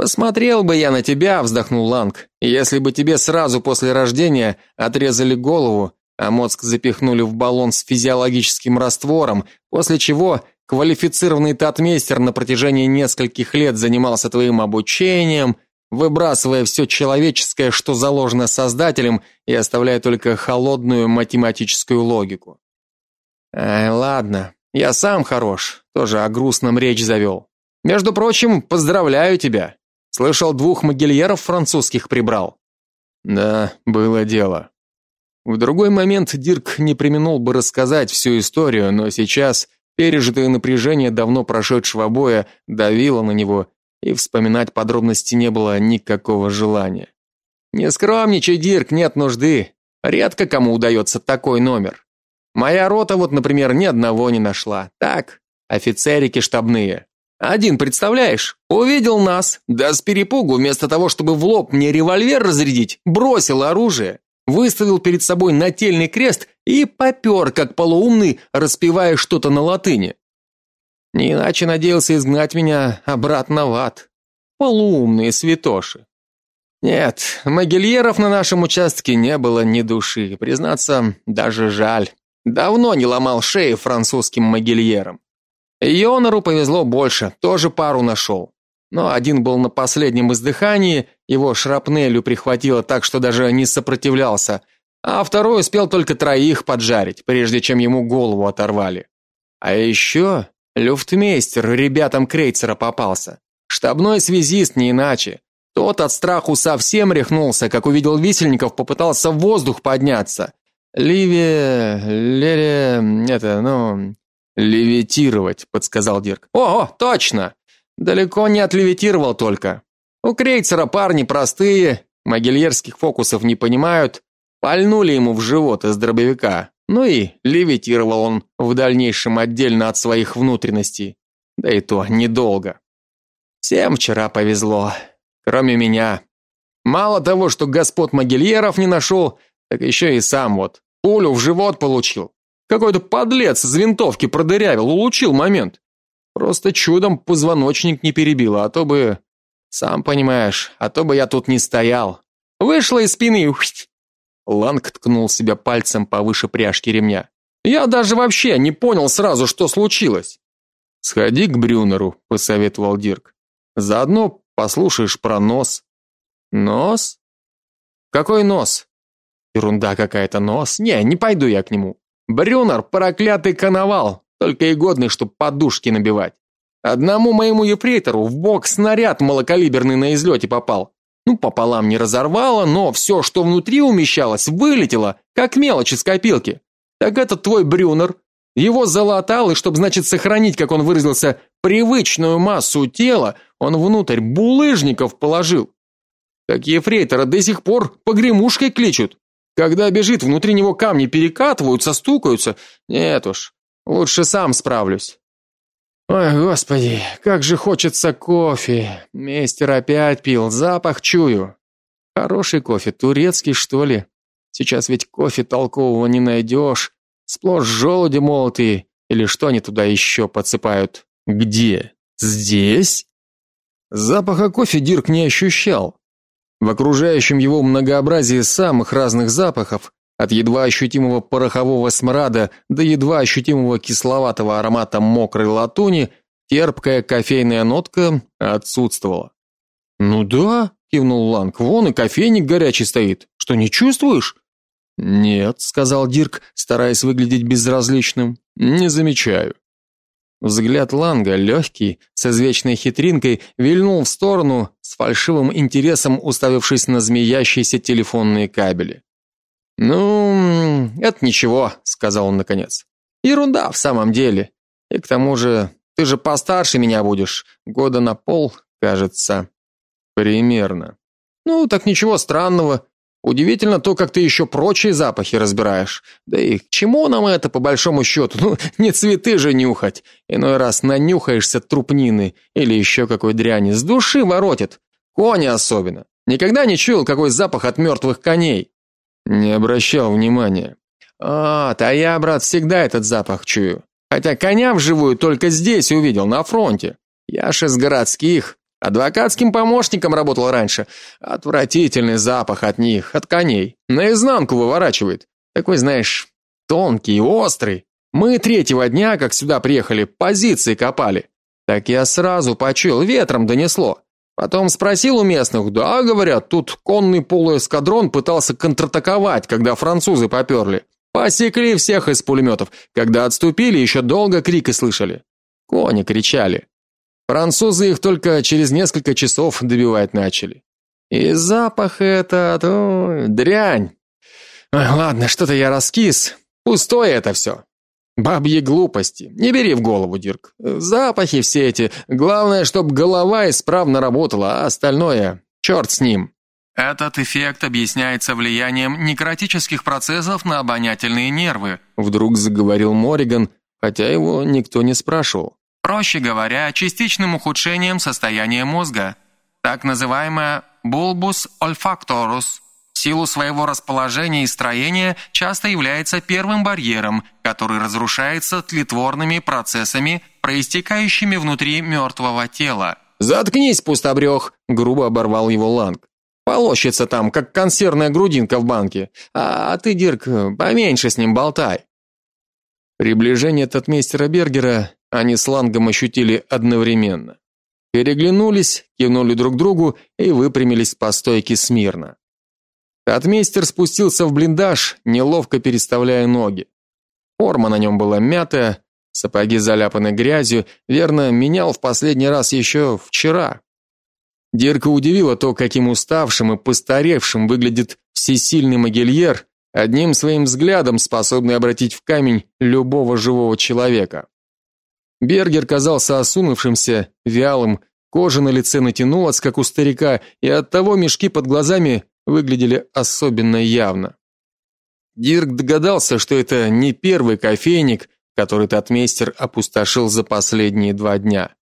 Посмотрел бы я на тебя, вздохнул Ланг. Если бы тебе сразу после рождения отрезали голову, а мозг запихнули в баллон с физиологическим раствором, после чего квалифицированный татмейстер на протяжении нескольких лет занимался твоим обучением, выбрасывая все человеческое, что заложено создателем, и оставляя только холодную математическую логику. Ай, ладно, я сам хорош, тоже о грустном речь завел. Между прочим, поздравляю тебя. Слышал, двух могильеров французских прибрал. Да, было дело. В другой момент Дирк не преминул бы рассказать всю историю, но сейчас пережитое напряжение давно прошедшего боя давило на него, и вспоминать подробности не было никакого желания. Не скромничай, Дирк, нет нужды. Редко кому удается такой номер. Моя рота вот, например, ни одного не нашла. Так, офицерики штабные. Один, представляешь, увидел нас, да с перепугу вместо того, чтобы в лоб мне револьвер разрядить, бросил оружие, выставил перед собой нательный крест и попер, как полуумный, распевая что-то на латыни. Не иначе надеялся изгнать меня обратно в ад. Полуумные святоши. Нет, могильеров на нашем участке не было ни души, признаться, даже жаль. Давно не ломал шеи французским могильерам. Йонору повезло больше, тоже пару нашел. Но один был на последнем издыхании, его шрапнелью прихватило так, что даже не сопротивлялся, а второй успел только троих поджарить, прежде чем ему голову оторвали. А еще люфтмейстер ребятам крейцера попался. Штабной связист не иначе. Тот от страху совсем рехнулся, как увидел висельников, попытался в воздух подняться. Ливе... Лере... это, ну... Левитировать, подсказал Дирк. О, точно! Далеко не отлевитировал только. У крейцера парни простые, могильерских фокусов не понимают. Пальнули ему в живот из дробовика. Ну и левитировал он в дальнейшем отдельно от своих внутренностей. Да и то недолго. Всем вчера повезло, кроме меня. Мало того, что господ Могильеров не нашел, так еще и сам вот пулю в живот получил. Какой-то подлец из винтовки продырявил, улучил момент. Просто чудом позвоночник не перебило, а то бы сам понимаешь, а то бы я тут не стоял. Вышла из спины. Ланг ткнул себя пальцем повыше пряжки ремня. Я даже вообще не понял сразу, что случилось. Сходи к Брюнеру, посоветовал Дирк. Заодно послушаешь про нос. Нос? Какой нос? Ерунда какая-то, нос. Не, не пойду я к нему. Брюнер проклятый коновал, только и годный, чтоб подушки набивать. Одному моему ефрейтору в бок снаряд малокалиберный на излете попал. Ну, пополам не разорвало, но все, что внутри умещалось, вылетело, как мелочь из копилки. Так этот твой Брюнер его залатал, и чтобы, значит, сохранить, как он выразился, привычную массу тела, он внутрь булыжников положил. Так ефрейтора до сих пор погремушкой кличут. Когда бежит, внутри него камни перекатываются, стукаются. Нет уж, лучше сам справлюсь. Ой, господи, как же хочется кофе. Мейстер опять пил, запах чую. Хороший кофе, турецкий, что ли? Сейчас ведь кофе толкового не найдешь. Сплошь желуди молотые, или что они туда еще подсыпают? Где? Здесь? Запаха кофе Дирк не ощущал. В окружающем его многообразии самых разных запахов, от едва ощутимого порохового смрада до едва ощутимого кисловатого аромата мокрой латуни, терпкая кофейная нотка отсутствовала. "Ну да", кивнул Ланг. "Вон и кофейник горячий стоит. Что не чувствуешь?" "Нет", сказал Дирк, стараясь выглядеть безразличным. "Не замечаю". Взгляд Ланга, легкий, с извечной хитринкой, вильнул в сторону, с фальшивым интересом уставившись на змеящиеся телефонные кабели. «Ну, это ничего», — сказал он наконец. «Ерунда в самом деле. И к тому же, ты же постарше меня будешь, года на пол, кажется». «Примерно». «Ну, так ничего странного. Удивительно то, как ты еще прочие запахи разбираешь. Да и к чему нам это по большому счету? Ну, не цветы же нюхать. Иной раз нанюхаешься трупнины или еще какой дряни, с души воротит. Кони особенно. Никогда не чуял какой запах от мертвых коней. Не обращал внимания. А, то я, брат, всегда этот запах чую. Хотя коня вживую только здесь увидел, на фронте. Я ж из городских, Адвокатским помощником работал раньше. Отвратительный запах от них, от коней. Наизнанку выворачивает. Такой, знаешь, тонкий и острый. Мы третьего дня, как сюда приехали, позиции копали. Так я сразу почуял, ветром донесло. Потом спросил у местных, да, говорят, тут конный полуэскадрон пытался контратаковать, когда французы поперли. Посекли всех из пулеметов. Когда отступили, еще долго крики слышали. Кони кричали. Французы их только через несколько часов добивать начали. И запах этот, о, дрянь. Ой, ладно, что-то я раскис. Пустое это все. Бабьи глупости. Не бери в голову, Дирк. Запахи все эти. Главное, чтобы голова исправно работала, а остальное черт с ним. Этот эффект объясняется влиянием некротических процессов на обонятельные нервы, вдруг заговорил Мориган, хотя его никто не спрашивал. Проще говоря, частичным ухудшением состояния мозга, так называемая bulbus olfactorus, в силу своего расположения и строения часто является первым барьером, который разрушается тлетворными процессами, проистекающими внутри мертвого тела. Заткнись, пустобрех, грубо оборвал его Ланг. Полощется там, как консервная грудинка в банке. А, ты, Дирк, поменьше с ним болтай. Приближение татмейстера Бергера они с Лангом ощутили одновременно. Переглянулись, кивнули друг другу и выпрямились по стойке смирно. Татмейстер спустился в блиндаж, неловко переставляя ноги. Форма на нем была мятая, сапоги заляпаны грязью, верно, менял в последний раз еще вчера. Дирка удивило то, каким уставшим и постаревшим выглядит всесильный могильер, одним своим взглядом способный обратить в камень любого живого человека. Бергер казался осунувшимся, вялым, кожа на лице натянулась, как у старика, и оттого мешки под глазами выглядели особенно явно. Дирк догадался, что это не первый кофейник, который татмейстер опустошил за последние два дня.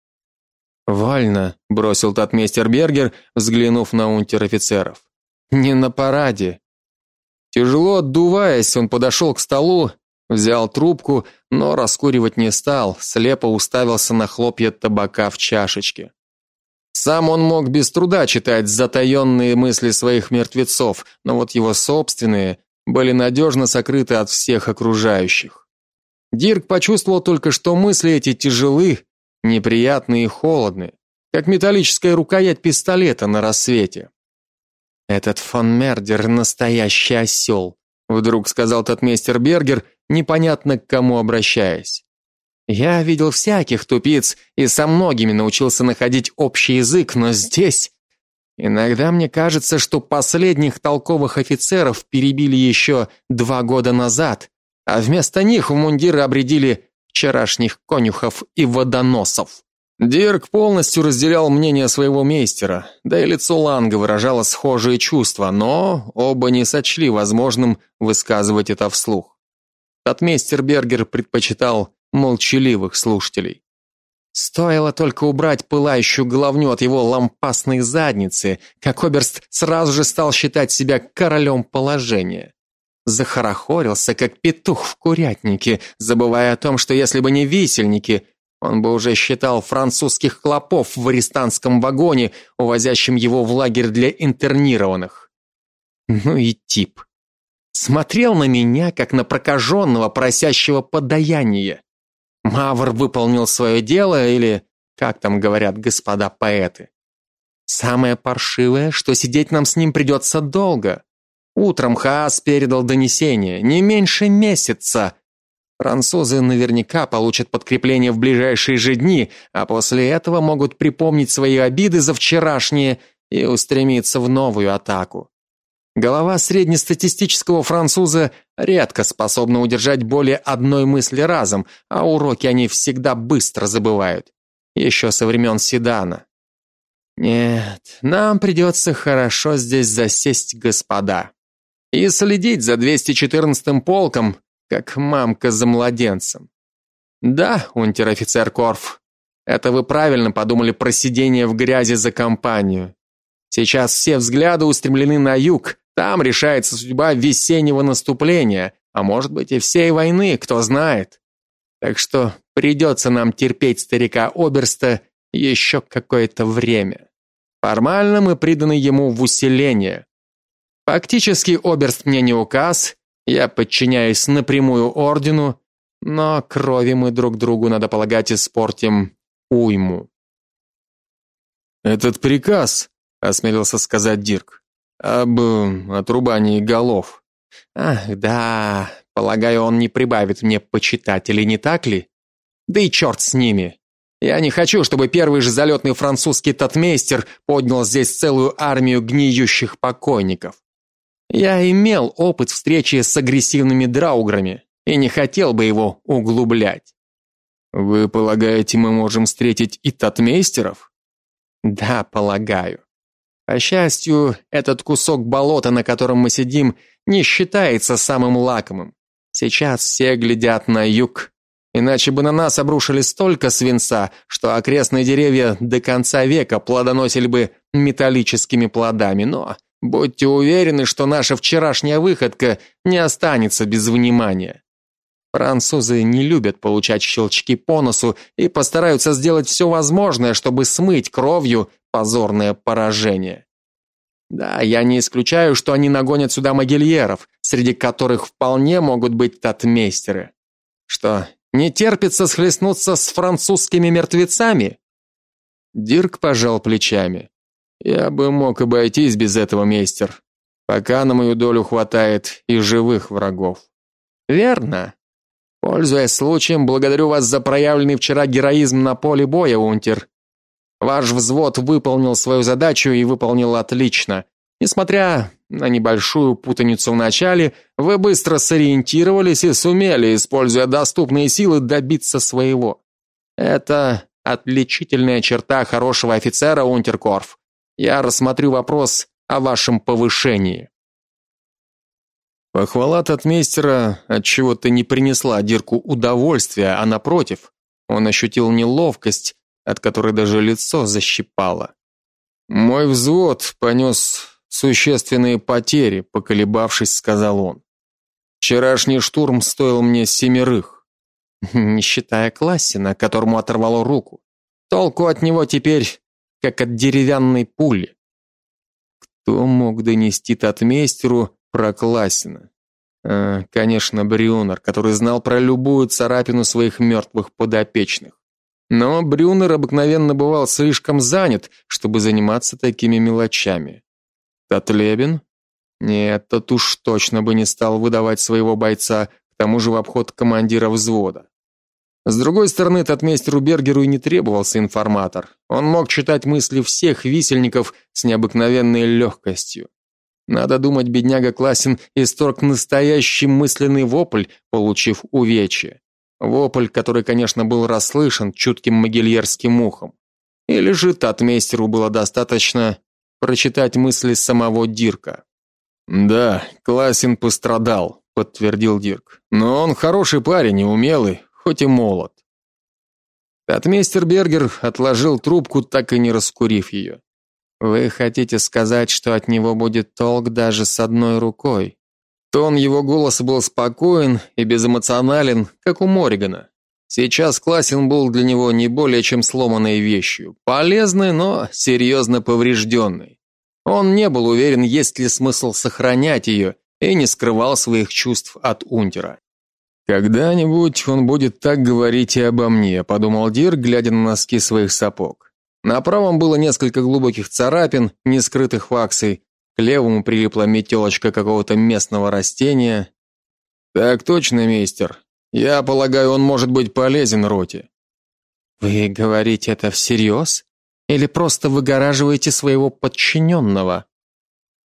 «Вально», — бросил татмейстер Бергер, взглянув на унтер-офицеров. «Не на параде». Тяжело отдуваясь, он подошел к столу Взял трубку, но раскуривать не стал, слепо уставился на хлопья табака в чашечке. Сам он мог без труда читать затаенные мысли своих мертвецов, но вот его собственные были надежно сокрыты от всех окружающих. Дирк почувствовал только, что мысли эти тяжелы, неприятные и холодны, как металлическая рукоять пистолета на рассвете. Этот фон Мердер настоящий осел», — вдруг сказал тот мистер Бергер непонятно к кому обращаясь. Я видел всяких тупиц и со многими научился находить общий язык, но здесь иногда мне кажется, что последних толковых офицеров перебили еще два года назад, а вместо них в мундиры обрядили вчерашних конюхов и водоносов. Дирк полностью разделял мнение своего мейстера, да и лицо Ланга выражало схожие чувства, но оба не сочли возможным высказывать это вслух. Татмейстер Бергер предпочитал молчаливых слушателей. Стоило только убрать пылающую головню от его лампасной задницы, как Оберст сразу же стал считать себя королем положения. Захорохорился, как петух в курятнике, забывая о том, что если бы не висельники, он бы уже считал французских клопов в арестантском вагоне, увозящем его в лагерь для интернированных. Ну и тип. Смотрел на меня, как на прокаженного, просящего подаяния. Мавр выполнил свое дело или, как там говорят господа поэты. Самое паршивое, что сидеть нам с ним придется долго. Утром Хаас передал донесение, не меньше месяца. Французы наверняка получат подкрепление в ближайшие же дни, а после этого могут припомнить свои обиды за вчерашнее и устремиться в новую атаку. Голова среднестатистического француза редко способна удержать более одной мысли разом, а уроки они всегда быстро забывают. Еще со времен Седана. Нет, нам придется хорошо здесь засесть, господа. И следить за 214-м полком, как мамка за младенцем. Да, унтер-офицер Корф, это вы правильно подумали про сидение в грязи за компанию. Сейчас все взгляды устремлены на юг, там решается судьба весеннего наступления, а может быть и всей войны, кто знает. Так что придется нам терпеть старика Оберста еще какое-то время. Формально мы приданы ему в усиление. Фактически Оберст мне не указ, я подчиняюсь напрямую ордену, но крови мы друг другу, надо полагать, испортим уйму. Этот приказ, осмелился сказать Дирк. Об отрубании голов. Ах, да, полагаю, он не прибавит мне почитателей, не так ли? Да и черт с ними. Я не хочу, чтобы первый же залетный французский татмейстер поднял здесь целую армию гниющих покойников. Я имел опыт встречи с агрессивными драуграми и не хотел бы его углублять. Вы полагаете, мы можем встретить и татмейстеров? Да, полагаю. По счастью, этот кусок болота, на котором мы сидим, не считается самым лакомым. Сейчас все глядят на юг, иначе бы на нас обрушили столько свинца, что окрестные деревья до конца века плодоносили бы металлическими плодами, но будьте уверены, что наша вчерашняя выходка не останется без внимания. Французы не любят получать щелчки по носу и постараются сделать все возможное, чтобы смыть кровью позорное поражение. Да, я не исключаю, что они нагонят сюда могильеров, среди которых вполне могут быть татмейстеры. Что, не терпится схлестнуться с французскими мертвецами? Дирк пожал плечами. Я бы мог обойтись без этого, мейстер. Пока на мою долю хватает и живых врагов. Верно. Пользуясь случаем, благодарю вас за проявленный вчера героизм на поле боя, Унтер. Ваш взвод выполнил свою задачу и выполнил отлично. Несмотря на небольшую путаницу в начале, вы быстро сориентировались и сумели, используя доступные силы, добиться своего. Это отличительная черта хорошего офицера, Унтеркорф. Я рассмотрю вопрос о вашем повышении. Похвала от мейстера от чего-то не принесла Дирку удовольствия, а напротив, он ощутил неловкость от которой даже лицо защипало. Мой взвод понес существенные потери, поколебавшись, сказал он. Вчерашний штурм стоил мне семерых, не считая Классина, которому оторвало руку. Толку от него теперь как от деревянной пули. Кто мог донести татмейстеру про Классина? А, конечно, Брюнер, который знал про любую царапину своих мертвых подопечных. Но Брюнер обыкновенно бывал слишком занят, чтобы заниматься такими мелочами. Татлебин? Нет, тот уж точно бы не стал выдавать своего бойца, к тому же в обход командира взвода. С другой стороны, татмейстеру Бергеру и не требовался информатор. Он мог читать мысли всех висельников с необыкновенной легкостью. Надо думать, бедняга Классин исторг настоящий мысленный вопль, получив увечье. Вопль, который, конечно, был расслышан чутким могильерским ухом. Или же татмейстеру было достаточно прочитать мысли самого Дирка. Да, Классин пострадал, подтвердил Дирк. Но он хороший парень и умелый, хоть и молод. Татмейстер Бергер отложил трубку, так и не раскурив ее. Вы хотите сказать, что от него будет толк даже с одной рукой? Тон его голоса был спокоен и безэмоционален, как у Моригана. Сейчас Классин был для него не более чем сломанной вещью, полезной, но серьезно поврежденной. Он не был уверен, есть ли смысл сохранять ее, и не скрывал своих чувств от Унтера. Когда-нибудь он будет так говорить и обо мне, подумал Дир, глядя на носки своих сапог. На правом было несколько глубоких царапин, не скрытых ваксой, к левому прилипла метелочка какого-то местного растения. Так точно, мейстер. Я полагаю, он может быть полезен роте. Вы говорите это всерьез? Или просто выгораживаете своего подчиненного?»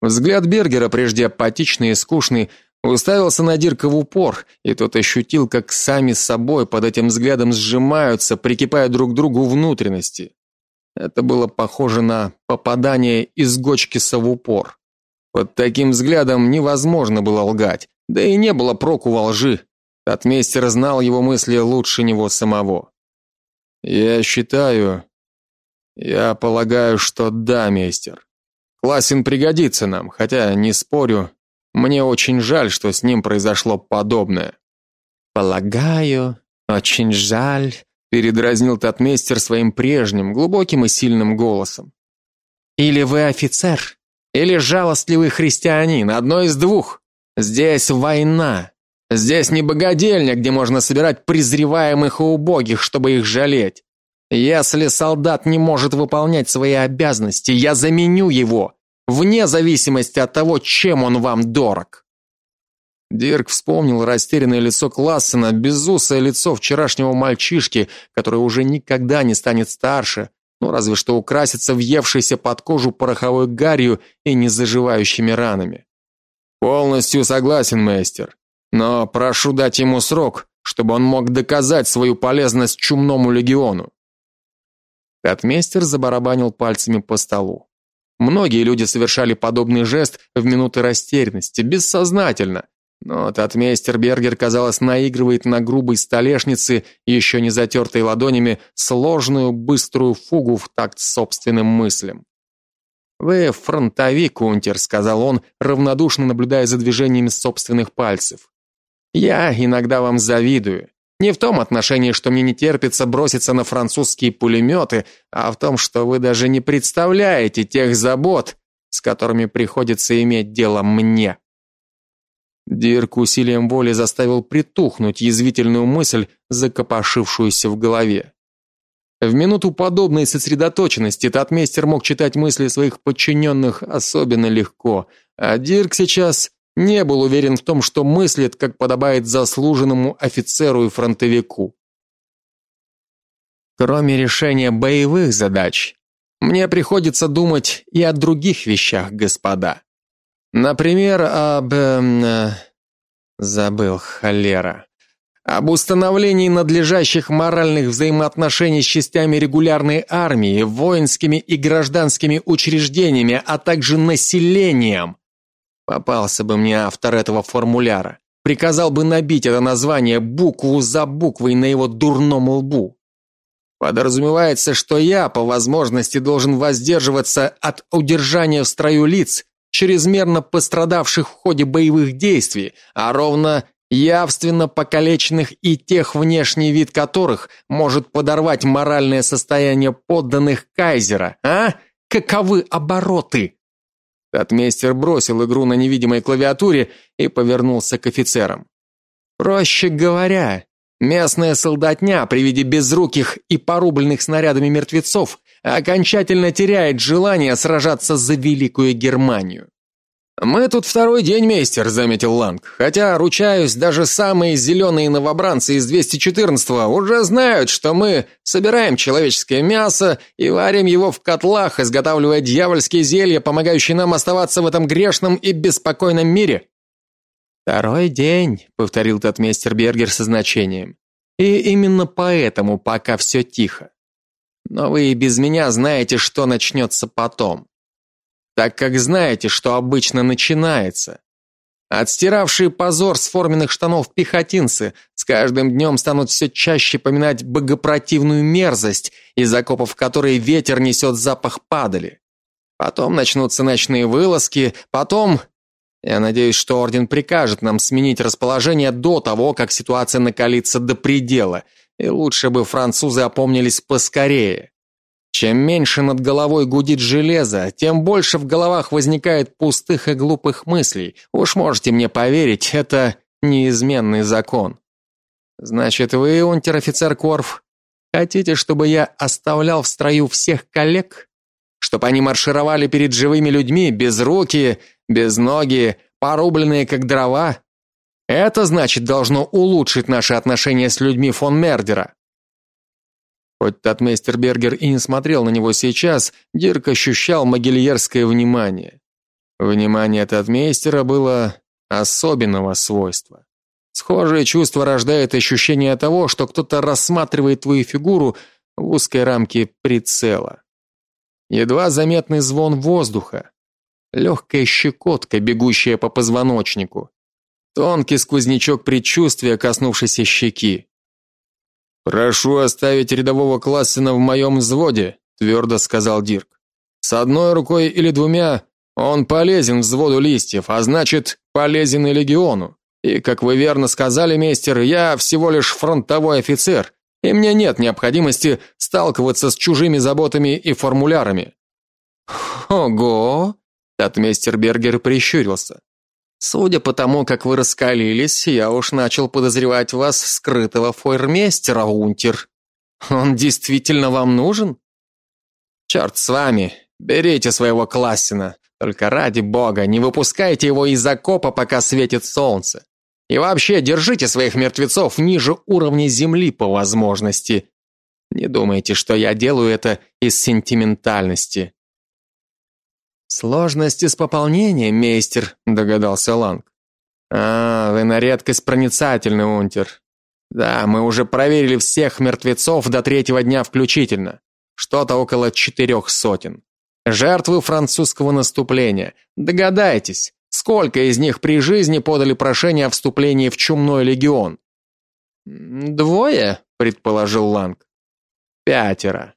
Взгляд Бергера, прежде апатичный и скучный, уставился на Дирка в упор, и тот ощутил, как сами собой под этим взглядом сжимаются, прикипая друг к другу внутренности. Это было похоже на попадание из Гочкиса в упор. Под таким взглядом невозможно было лгать, да и не было проку во лжи. Татмейстер знал его мысли лучше него самого. Я считаю, я полагаю, что да, мейстер. Классин пригодится нам, хотя не спорю, мне очень жаль, что с ним произошло подобное. Полагаю, очень жаль, передразнил татмейстер своим прежним, глубоким и сильным голосом. Или вы офицер, или жалостливый христианин, одно из двух. Здесь война. Здесь не богадельня, где можно собирать презреваемых и убогих, чтобы их жалеть. Если солдат не может выполнять свои обязанности, я заменю его, вне зависимости от того, чем он вам дорог. Дирк вспомнил растерянное лицо Классена, безусое лицо вчерашнего мальчишки, который уже никогда не станет старше, ну разве что украсится въевшейся под кожу пороховой гарью и незаживающими ранами. Полностью согласен, мастер, но прошу дать ему срок, чтобы он мог доказать свою полезность чумному легиону. Катмейстер забарабанил пальцами по столу. Многие люди совершали подобный жест в минуты растерянности, бессознательно, но татмейстер Бергер, казалось, наигрывает на грубой столешнице, еще не затертой ладонями, сложную быструю фугу в такт собственным мыслям. Вы фронтовик, Унтер, сказал он, равнодушно наблюдая за движениями собственных пальцев. Я иногда вам завидую. Не в том отношении, что мне не терпится броситься на французские пулеметы, а в том, что вы даже не представляете тех забот, с которыми приходится иметь дело мне. Дирк усилием воли заставил притухнуть язвительную мысль, закопошившуюся в голове. В минуту подобной сосредоточенности татмейстер мог читать мысли своих подчиненных особенно легко, а Дирк сейчас не был уверен в том, что мыслит, как подобает заслуженному офицеру и фронтовику. Кроме решения боевых задач, мне приходится думать и о других вещах, господа. Например, об... Э, забыл, холера. Об установлении надлежащих моральных взаимоотношений с частями регулярной армии, воинскими и гражданскими учреждениями, а также населением. Попался бы мне автор этого формуляра. Приказал бы набить это название букву за буквой на его дурном лбу. Подразумевается, что я по возможности должен воздерживаться от удержания в строю лиц, чрезмерно пострадавших в ходе боевых действий, а ровно явственно покалеченных и тех внешний вид которых может подорвать моральное состояние подданных кайзера, а? Каковы обороты? Татмейстер бросил игру на невидимой клавиатуре и повернулся к офицерам. Проще говоря, местная солдатня при виде безруких и порубленных снарядами мертвецов окончательно теряет желание сражаться за великую Германию. Мы тут второй день, мейстер, заметил Ланг. Хотя, ручаюсь, даже самые зеленые новобранцы из 214-го уже знают, что мы собираем человеческое мясо и варим его в котлах, изготавливая дьявольские зелья, помогающие нам оставаться в этом грешном и беспокойном мире. Второй день, повторил тот мейстер Бергер со значением. И именно поэтому пока все тихо. Но вы и без меня знаете, что начнется потом. Так как знаете, что обычно начинается. Отстиравшие позор с форменных штанов пехотинцы с каждым днем станут все чаще поминать богопротивную мерзость, из окопов которой ветер несет запах падали. Потом начнутся ночные вылазки, потом я надеюсь, что орден прикажет нам сменить расположение до того, как ситуация накалится до предела, и лучше бы французы опомнились поскорее. Чем меньше над головой гудит железо, тем больше в головах возникает пустых и глупых мыслей. Уж можете мне поверить, это неизменный закон. Значит, вы, унтер-офицер Корф, хотите, чтобы я оставлял в строю всех коллег? Чтобы они маршировали перед живыми людьми без руки, без ноги, порубленные как дрова. Это значит должно улучшить наши отношения с людьми фон Мердера. Хоть татмейстер Бергер и не смотрел на него сейчас, Дирк ощущал могильерское внимание. Внимание татмейстера было особенного свойства. Схожее чувство рождает ощущение того, что кто-то рассматривает твою фигуру в узкой рамке прицела. Едва заметный звон воздуха, легкая щекотка, бегущая по позвоночнику, тонкий сквознячок предчувствия, коснувшийся щеки. Прошу оставить рядового Классена в моем взводе, твердо сказал Дирк. С одной рукой или двумя он полезен взводу листьев, а значит, полезен и легиону. И, как вы верно сказали, мейстер, я всего лишь фронтовой офицер, и мне нет необходимости сталкиваться с чужими заботами и формулярами. Ого, Татмейстер Бергер прищурился. Судя по тому, как вы раскалились, я уж начал подозревать вас скрытого фойермейстера, Унтер. Он действительно вам нужен? Черт с вами, берите своего Классина, только ради бога, не выпускайте его из окопа, пока светит солнце. И вообще, держите своих мертвецов ниже уровня земли по возможности. Не думайте, что я делаю это из сентиментальности. Сложности с пополнением, мейстер, догадался Ланг. А, вы на редкость проницательный, Унтер. Да, мы уже проверили всех мертвецов до третьего дня включительно. Что-то около четырех сотен. Жертвы французского наступления. Догадайтесь, сколько из них при жизни подали прошение о вступлении в чумной легион? Двое, предположил Ланг. Пятеро.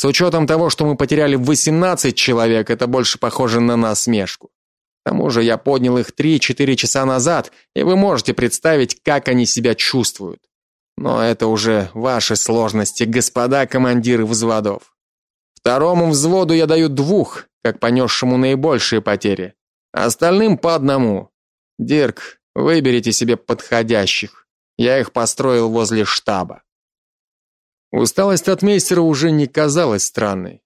С учетом того, что мы потеряли 18 человек, это больше похоже на насмешку. К тому же я поднял их 3-4 часа назад, и вы можете представить, как они себя чувствуют. Но это уже ваши сложности, господа командиры взводов. Второму взводу я даю двух, как понесшему наибольшие потери. Остальным по одному. Дирк, выберите себе подходящих. Я их построил возле штаба. Усталость от мейстера уже не казалась странной.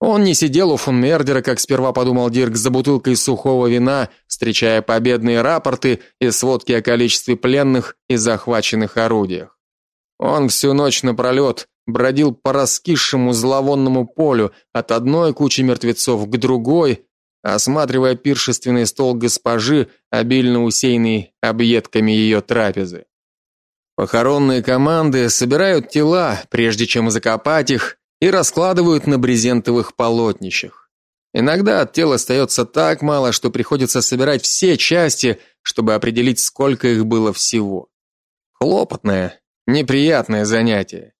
Он не сидел у фон Мердера, как сперва подумал Дирк, за бутылкой сухого вина, встречая победные рапорты и сводки о количестве пленных и захваченных орудиях. Он всю ночь напролет бродил по раскисшему зловонному полю от одной кучи мертвецов к другой, осматривая пиршественный стол госпожи, обильно усеянный объедками ее трапезы. Похоронные команды собирают тела, прежде чем закопать их, и раскладывают на брезентовых полотнищах. Иногда от тела остается так мало, что приходится собирать все части, чтобы определить, сколько их было всего. Хлопотное, неприятное занятие.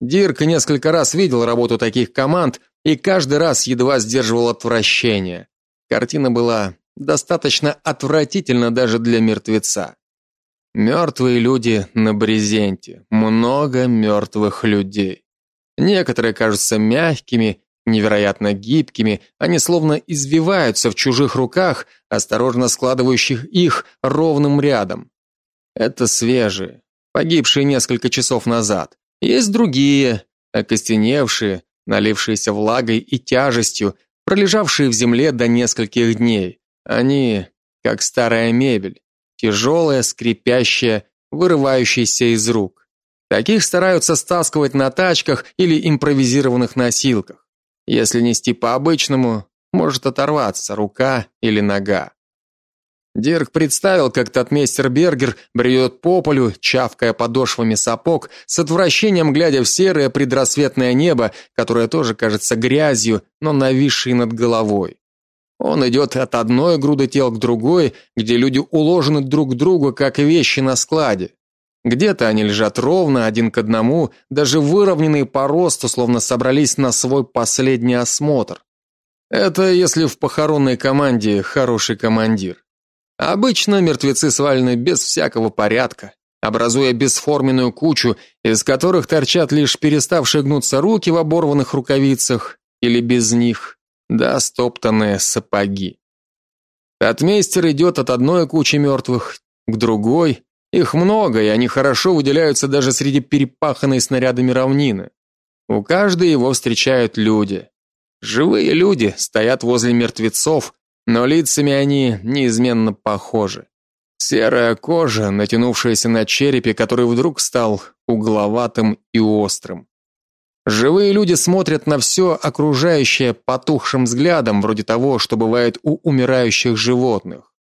Дирк несколько раз видел работу таких команд и каждый раз едва сдерживал отвращение. Картина была достаточно отвратительна даже для мертвеца. Мертвые люди на брезенте, много мертвых людей. Некоторые кажутся мягкими, невероятно гибкими, они словно извиваются в чужих руках, осторожно складывающих их ровным рядом. Это свежие, погибшие несколько часов назад. Есть другие, окостеневшие, налившиеся влагой и тяжестью, пролежавшие в земле до нескольких дней. Они как старая мебель, тяжелая, скрипящая, вырывающаяся из рук. Таких стараются стаскивать на тачках или импровизированных носилках. Если нести по-обычному, может оторваться рука или нога. Дирк представил, как татмейстер Бергер бредет по полю, чавкая подошвами сапог, с отвращением глядя в серое предрассветное небо, которое тоже кажется грязью, но нависшей над головой. Он идет от одной груды тел к другой, где люди уложены друг к другу, как вещи на складе. Где-то они лежат ровно, один к одному, даже выровненные по росту, словно собрались на свой последний осмотр. Это если в похоронной команде хороший командир. Обычно мертвецы свалены без всякого порядка, образуя бесформенную кучу, из которых торчат лишь переставшие гнуться руки в оборванных рукавицах или без них, да стоптанные сапоги. Отмейстер идет от одной кучи мертвых к другой, их много, и они хорошо выделяются даже среди перепаханной снарядами равнины. У каждой его встречают люди. Живые люди стоят возле мертвецов, но лицами они неизменно похожи. Серая кожа, натянувшаяся на черепе, который вдруг стал угловатым и острым. Живые люди смотрят на все окружающее потухшим взглядом, вроде того, что бывает у умирающих животных.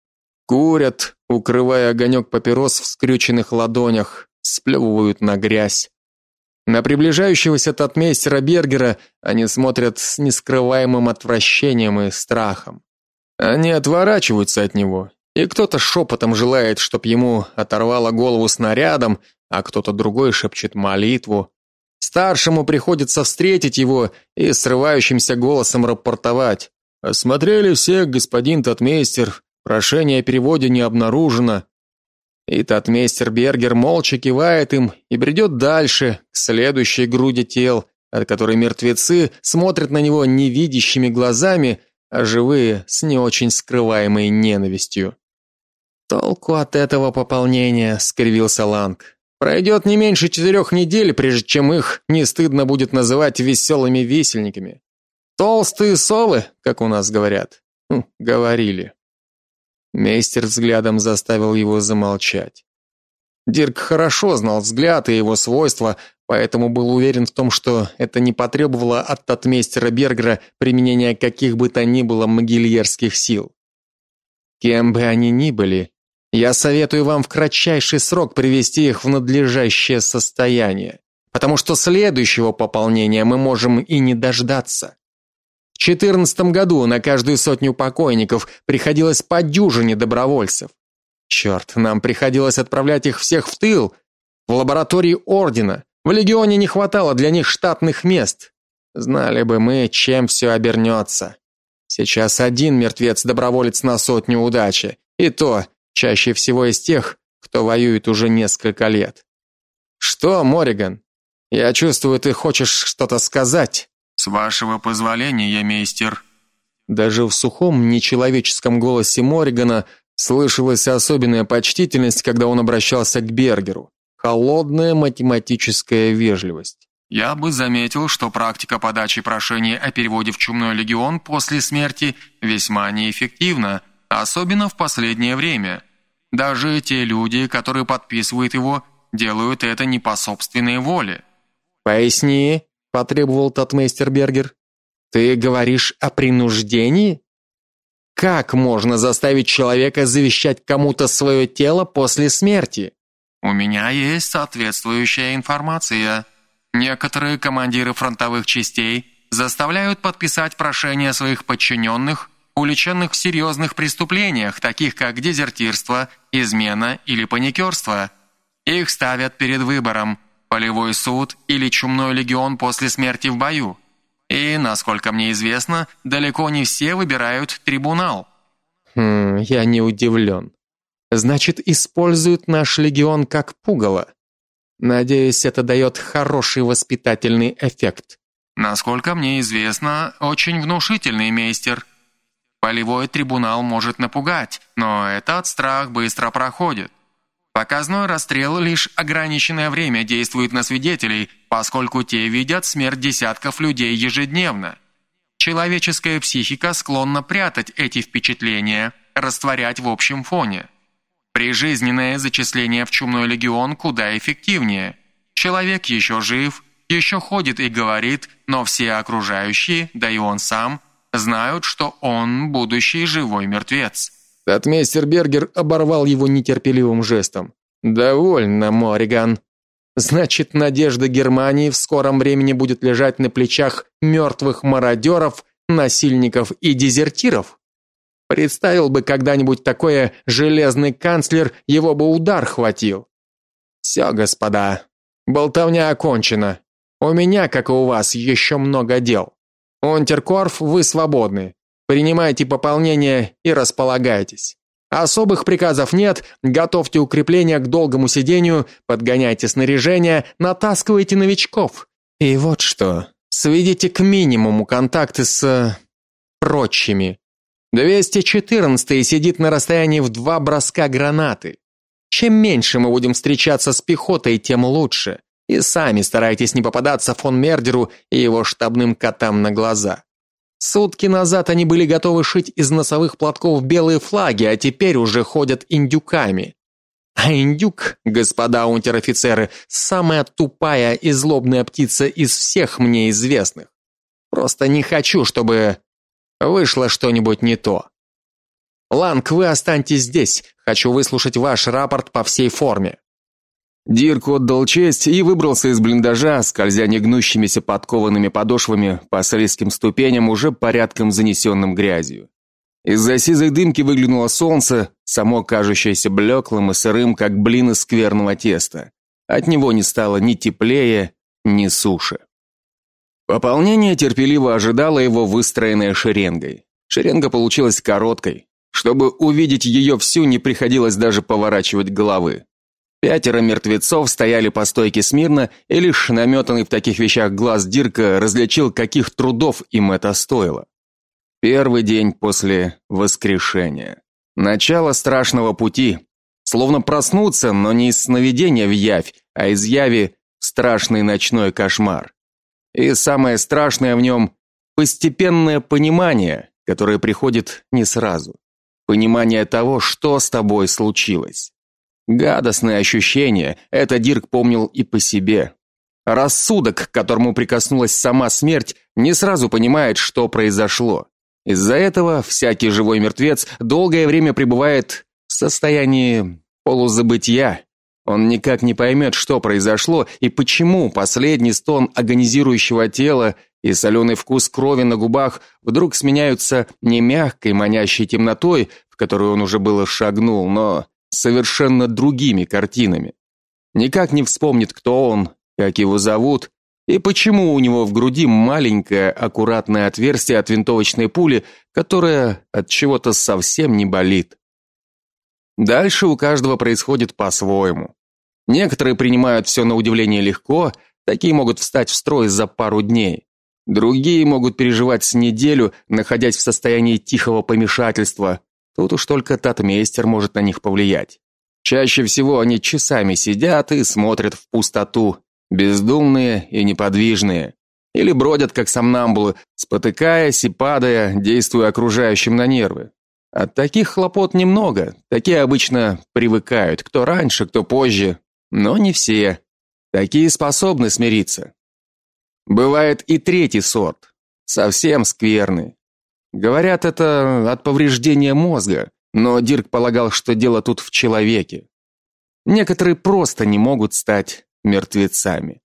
Курят, укрывая огонек папирос в скрюченных ладонях, сплевывают на грязь. На приближающегося татмейстера Бергера они смотрят с нескрываемым отвращением и страхом. Они отворачиваются от него, и кто-то шепотом желает, чтоб ему оторвало голову снарядом, а кто-то другой шепчет молитву. Старшему приходится встретить его и срывающимся голосом рапортовать: "Осмотрели всех, господин татмейстер, Прошение о переводе не обнаружено. И татмейстер Бергер молча кивает им и бредет дальше, к следующей груди тел, от которой мертвецы смотрят на него невидящими глазами, а живые с не очень скрываемой ненавистью. Толку от этого пополнения, скривился Ланг. Пройдет не меньше четырех недель, прежде чем их не стыдно будет называть веселыми висельниками. Толстые совы, как у нас говорят. Хм, говорили. Мейстер взглядом заставил его замолчать. Дирк хорошо знал взгляд и его свойства, поэтому был уверен в том, что это не потребовало от татмейстера Бергера применения каких бы то ни было могильерских сил. Кем бы они ни были, я советую вам в кратчайший срок привести их в надлежащее состояние, потому что следующего пополнения мы можем и не дождаться. В 14 году на каждую сотню покойников приходилось по дюжине добровольцев. Черт, нам приходилось отправлять их всех в тыл, в лаборатории ордена. В легионе не хватало для них штатных мест. Знали бы мы, чем все обернется. Сейчас один мертвец-доброволец на сотню удачи, и то чаще всего из тех, кто воюет уже несколько лет. Что, Мориган? Я чувствую, ты хочешь что-то сказать. С вашего позволения, мейстер. Даже в сухом, нечеловеческом голосе Моригана слышалась особенная почтительность, когда он обращался к Бергеру. Холодная математическая вежливость. Я бы заметил, что практика подачи прошения о переводе в Чумной легион после смерти весьма неэффективна, особенно в последнее время. Даже те люди, которые подписывают его, делают это не по собственной воле. Поясни, потребовал татмейстер Бергер. Ты говоришь о принуждении? Как можно заставить человека завещать кому-то свое тело после смерти? У меня есть соответствующая информация. Некоторые командиры фронтовых частей заставляют подписать прошения своих подчиненных, уличенных в серьезных преступлениях, таких как дезертирство, измена или паникерство. Их ставят перед выбором полевой суд или чумной легион после смерти в бою. И, насколько мне известно, далеко не все выбирают трибунал. Хм, я не удивлен. Значит, используют наш легион как пугало. Надеюсь, это дает хороший воспитательный эффект. Насколько мне известно, очень внушительный мейстер. Полевой трибунал может напугать, но этот страх быстро проходит. Показной расстрел лишь ограниченное время действует на свидетелей, поскольку те видят смерть десятков людей ежедневно. Человеческая психика склонна прятать эти впечатления, растворять в общем фоне. Прижизненное зачисление в чумной легион куда эффективнее. Человек еще жив, еще ходит и говорит, но все окружающие, да и он сам, знают, что он будущий живой мертвец. Татмейстер Бергер оборвал его нетерпеливым жестом. Довольно, Мориган. Значит, надежда Германии в скором времени будет лежать на плечах мертвых мародеров, насильников и дезертиров. Представил бы когда-нибудь такое железный канцлер, его бы удар хватил. Все, господа, болтовня окончена. У меня, как и у вас, еще много дел. Унтеркорф, вы свободны. Принимайте пополнение и располагайтесь. Особых приказов нет, готовьте укрепления к долгому сидению, подгоняйте снаряжение, натаскивайте новичков. И вот что, сведите к минимуму контакты с прочими. 214 сидит на расстоянии в два броска гранаты. Чем меньше мы будем встречаться с пехотой, тем лучше. И сами старайтесь не попадаться фон Мердеру и его штабным котам на глаза. Сутки назад они были готовы шить из носовых платков белые флаги, а теперь уже ходят индюками. А индюк, господа унтер-офицеры, самая тупая и злобная птица из всех мне известных. Просто не хочу, чтобы вышло что-нибудь не то. Ланг, вы останьтесь здесь. Хочу выслушать ваш рапорт по всей форме. Дирк отдал честь и выбрался из блиндажа, скользя негнущимися подкованными подошвами по слизким ступеням, уже порядком занесенным грязью. Из-за сизой дымки выглянуло солнце, само кажущееся блеклым и сырым, как блин из скверного теста. От него не стало ни теплее, ни суше. Пополнение терпеливо ожидало его выстроенной шеренгой. Шеренга получилась короткой. Чтобы увидеть ее всю, не приходилось даже поворачивать головы. Пятеро мертвецов стояли по стойке смирно, и лишь наметанный в таких вещах глаз Дирка различил, каких трудов им это стоило. Первый день после воскрешения. Начало страшного пути. Словно проснуться, но не из сновидения в явь, а из яви в страшный ночной кошмар. И самое страшное в нем – постепенное понимание, которое приходит не сразу. Понимание того, что с тобой случилось. Гадостное ощущение, это Дирк помнил и по себе. Рассудок, к которому прикоснулась сама смерть, не сразу понимает, что произошло. Из-за этого всякий живой мертвец долгое время пребывает в состоянии полузабытия. Он никак не поймет, что произошло и почему последний стон агонизирующего тела и соленый вкус крови на губах вдруг сменяются не мягкой манящей темнотой, в которую он уже было шагнул, но совершенно другими картинами. Никак не вспомнит, кто он, как его зовут и почему у него в груди маленькое аккуратное отверстие от винтовочной пули, которое от чего-то совсем не болит. Дальше у каждого происходит по-своему. Некоторые принимают все на удивление легко, такие могут встать в строй за пару дней. Другие могут переживать с неделю, находясь в состоянии тихого помешательства, Тут уж только татмейстер может на них повлиять. Чаще всего они часами сидят и смотрят в пустоту, бездумные и неподвижные, или бродят как сомнамбулы, спотыкаясь и падая, действуя окружающим на нервы. От таких хлопот немного. Такие обычно привыкают, кто раньше, кто позже, но не все. Такие способны смириться. Бывает и третий сорт, совсем скверный. Говорят, это от повреждения мозга, но Дирк полагал, что дело тут в человеке. Некоторые просто не могут стать мертвецами.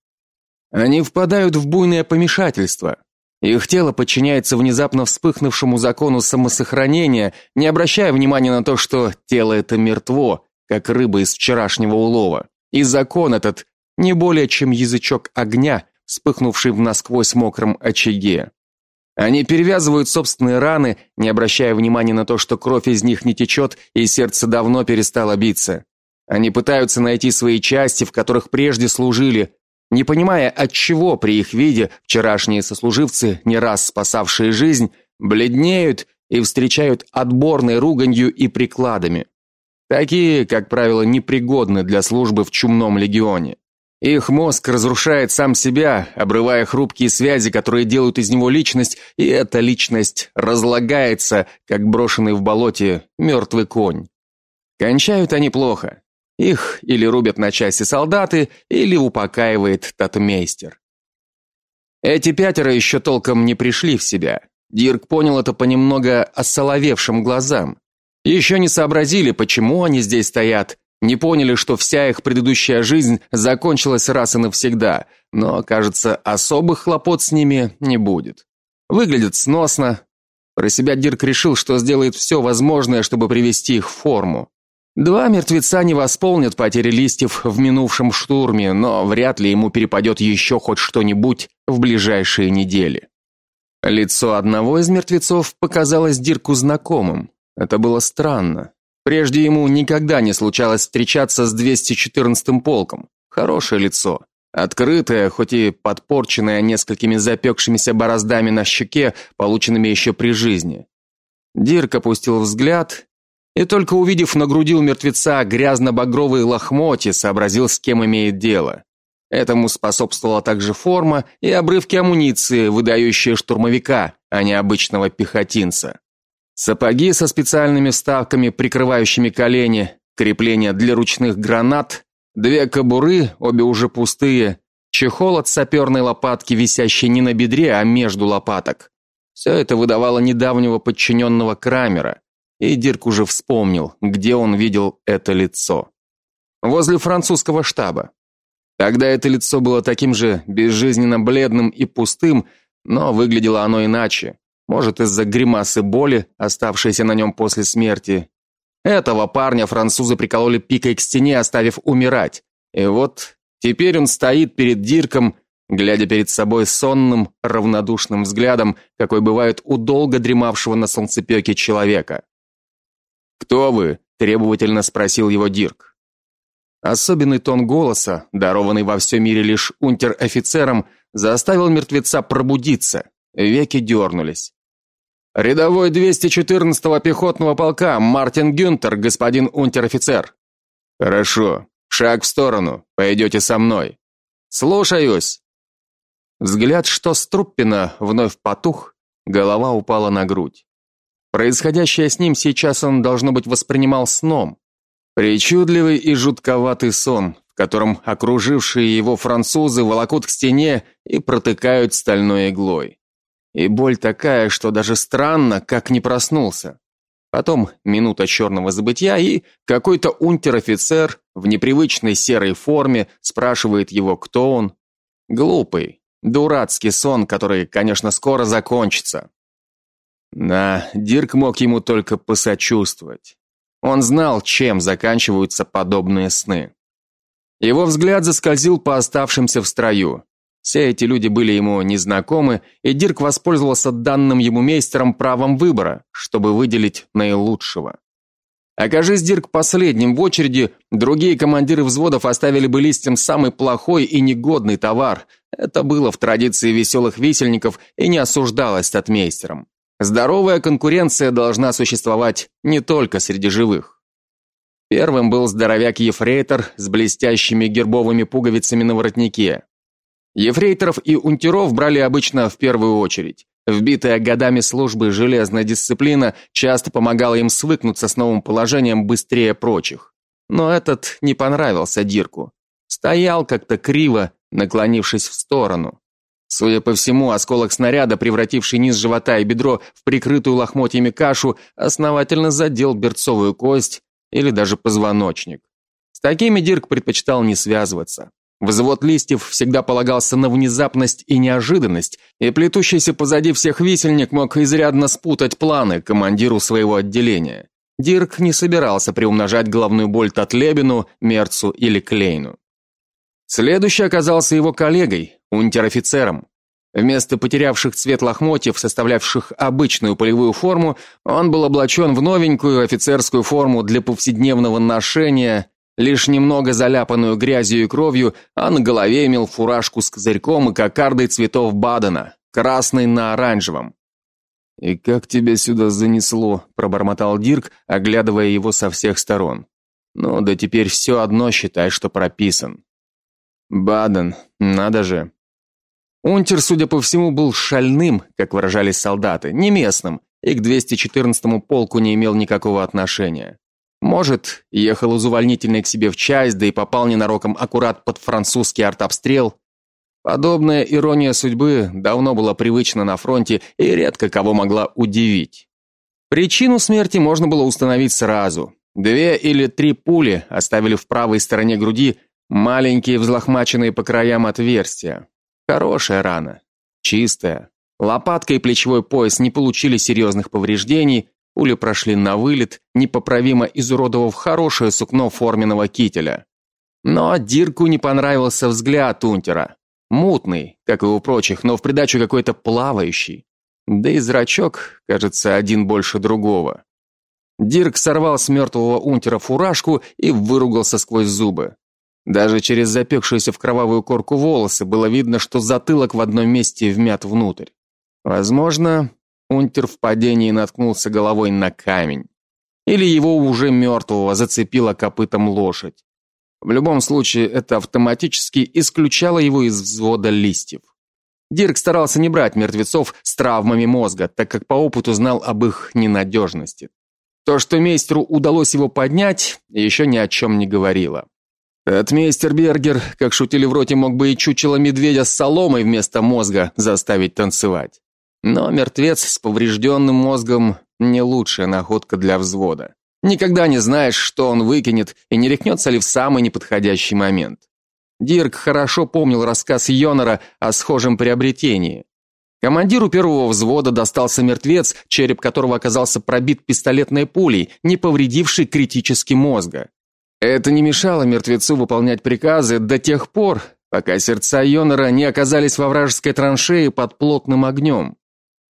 Они впадают в буйное помешательство. Их тело подчиняется внезапно вспыхнувшему закону самосохранения, не обращая внимания на то, что тело это мертво, как рыба из вчерашнего улова. И закон этот не более чем язычок огня, вспыхнувший в насквозь мокром очаге. Они перевязывают собственные раны, не обращая внимания на то, что кровь из них не течет и сердце давно перестало биться. Они пытаются найти свои части, в которых прежде служили, не понимая, от чего при их виде вчерашние сослуживцы, не раз спасавшие жизнь, бледнеют и встречают отборной руганью и прикладами. Такие, как правило, непригодны для службы в чумном легионе. Их мозг разрушает сам себя, обрывая хрупкие связи, которые делают из него личность, и эта личность разлагается, как брошенный в болоте мертвый конь. Кончают они плохо. Их или рубят на части солдаты, или упокаивает татмейстер. Эти пятеро еще толком не пришли в себя. Дирк понял это по немного осоловевшим глазам. Еще не сообразили, почему они здесь стоят, не поняли, что вся их предыдущая жизнь закончилась раз и навсегда, но, кажется, особых хлопот с ними не будет. Выглядят сносно, Про себя Дирк решил, что сделает все возможное, чтобы привести их в форму. Два мертвеца не восполнят потери листьев в минувшем штурме, но вряд ли ему перепадет еще хоть что-нибудь в ближайшие недели. Лицо одного из мертвецов показалось Дирку знакомым. Это было странно. Прежде ему никогда не случалось встречаться с 214-м полком. Хорошее лицо, открытое, хоть и подпорченное несколькими запекшимися бороздами на щеке, полученными еще при жизни. Дирк опустил взгляд и только увидев на груди у мертвеца грязно-багровые лохмотья, сообразил, с кем имеет дело. Этому способствовала также форма и обрывки амуниции, выдающие штурмовика, а не обычного пехотинца. Сапоги со специальными вставками, прикрывающими колени, крепления для ручных гранат, две кобуры, обе уже пустые, чехол от саперной лопатки, висящий не на бедре, а между лопаток. Все это выдавало недавнего подчиненного Крамера, и Дирк уже вспомнил, где он видел это лицо. Возле французского штаба. Тогда это лицо было таким же безжизненно бледным и пустым, но выглядело оно иначе. Может, из-за гримасы боли, оставшейся на нем после смерти. Этого парня французы прикололи пикой к стене, оставив умирать. И вот теперь он стоит перед Дирком, глядя перед собой сонным, равнодушным взглядом, какой бывает у долго дремавшего на солнцепеке человека. «Кто вы?» – требовательно спросил его Дирк. Особенный тон голоса, дарованный во всем мире лишь унтер-офицерам, заставил мертвеца пробудиться. Веки дернулись. Рядовой 214-го пехотного полка Мартин Гюнтер, господин унтер-офицер. Хорошо. Шаг в сторону. Пойдете со мной. Слушаюсь. Взгляд, что Струппина вновь потух, голова упала на грудь. Происходящее с ним сейчас он должно быть воспринимал сном. Причудливый и жутковатый сон, в котором окружившие его французы волокут к стене и протыкают стальной иглой. И боль такая, что даже странно, как не проснулся. Потом минута черного забытья, и какой-то унтер-офицер в непривычной серой форме спрашивает его, кто он. Глупый, дурацкий сон, который, конечно, скоро закончится. Да, Дирк мог ему только посочувствовать. Он знал, чем заканчиваются подобные сны. Его взгляд заскользил по оставшимся в строю. Все эти люди были ему незнакомы, и Дирк воспользовался данным ему мейстером правом выбора, чтобы выделить наилучшего. Окажись Дирк последним в очереди, другие командиры взводов оставили бы листьям самый плохой и негодный товар. Это было в традиции веселых висельников и не осуждалось татмейстером. Здоровая конкуренция должна существовать не только среди живых. Первым был здоровяк-ефрейтор с блестящими гербовыми пуговицами на воротнике. Ефрейторов и унтеров брали обычно в первую очередь. Вбитая годами службы железная дисциплина часто помогала им свыкнуться с новым положением быстрее прочих. Но этот не понравился Дирку. Стоял как-то криво, наклонившись в сторону. Судя по всему, осколок снаряда, превративший низ живота и бедро в прикрытую лохмотьями кашу, основательно задел берцовую кость или даже позвоночник. С такими Дирк предпочитал не связываться. Взвод листьев всегда полагался на внезапность и неожиданность, и плетущийся позади всех висельник мог изрядно спутать планы командиру своего отделения. Дирк не собирался приумножать головную боль Татлебину, Мерцу или Клейну. Следующий оказался его коллегой, унтер-офицером. Вместо потерявших цвет лохмотьев, составлявших обычную полевую форму, он был облачен в новенькую офицерскую форму для повседневного ношения, лишь немного заляпанную грязью и кровью, а на голове имел фуражку с козырьком и кокардой цветов Бадена, красный на оранжевом. «И как тебя сюда занесло?» – пробормотал Дирк, оглядывая его со всех сторон. «Ну, да теперь все одно считай, что прописан». «Баден, надо же». Унтер, судя по всему, был шальным, как выражались солдаты, не местным, и к 214-му полку не имел никакого отношения. Может, ехал из увольнительной к себе в часть, да и попал ненароком аккурат под французский артобстрел. Подобная ирония судьбы давно была привычна на фронте и редко кого могла удивить. Причину смерти можно было установить сразу. Две или три пули оставили в правой стороне груди маленькие взлохмаченные по краям отверстия. Хорошая рана, чистая, Лопатка и плечевой пояс не получили серьезных повреждений, пули прошли на вылет, непоправимо изуродовав хорошее сукно форменного кителя. Но Дирку не понравился взгляд Унтера. Мутный, как и у прочих, но в придачу какой-то плавающий. Да и зрачок, кажется, один больше другого. Дирк сорвал с мертвого Унтера фуражку и выругался сквозь зубы. Даже через запекшуюся в кровавую корку волосы было видно, что затылок в одном месте вмят внутрь. Возможно, Унтер в падении наткнулся головой на камень. Или его уже мертвого зацепила копытом лошадь. В любом случае, это автоматически исключало его из взвода листьев. Дирк старался не брать мертвецов с травмами мозга, так как по опыту знал об их ненадежности. То, что мейстеру удалось его поднять, еще ни о чем не говорило. Этот мейстер Бергер, как шутили в роте, мог бы и чучело медведя с соломой вместо мозга заставить танцевать. Но мертвец с поврежденным мозгом не лучшая находка для взвода. Никогда не знаешь, что он выкинет и не рехнется ли в самый неподходящий момент. Дирк хорошо помнил рассказ Йонора о схожем приобретении. Командиру первого взвода достался мертвец, череп которого оказался пробит пистолетной пулей, не повредившей критически мозга. Это не мешало мертвецу выполнять приказы до тех пор, пока сердца Йонора не оказались во вражеской траншее под плотным огнем.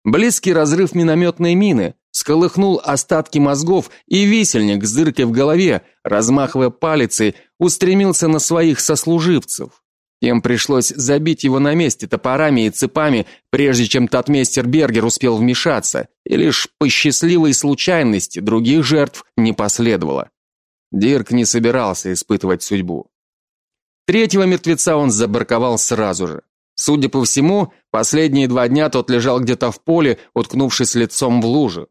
Близкий разрыв минометной мины сколыхнул остатки мозгов, и висельник с дыркой в голове, размахивая палицей, устремился на своих сослуживцев. Им пришлось забить его на месте топорами и цепами, прежде чем татмейстер Бергер успел вмешаться, и лишь по счастливой случайности других жертв не последовало. Дирк не собирался испытывать судьбу. Третьего мертвеца он забарковал сразу же. Судя по всему, последние два дня тот лежал где-то в поле, уткнувшись лицом в лужу.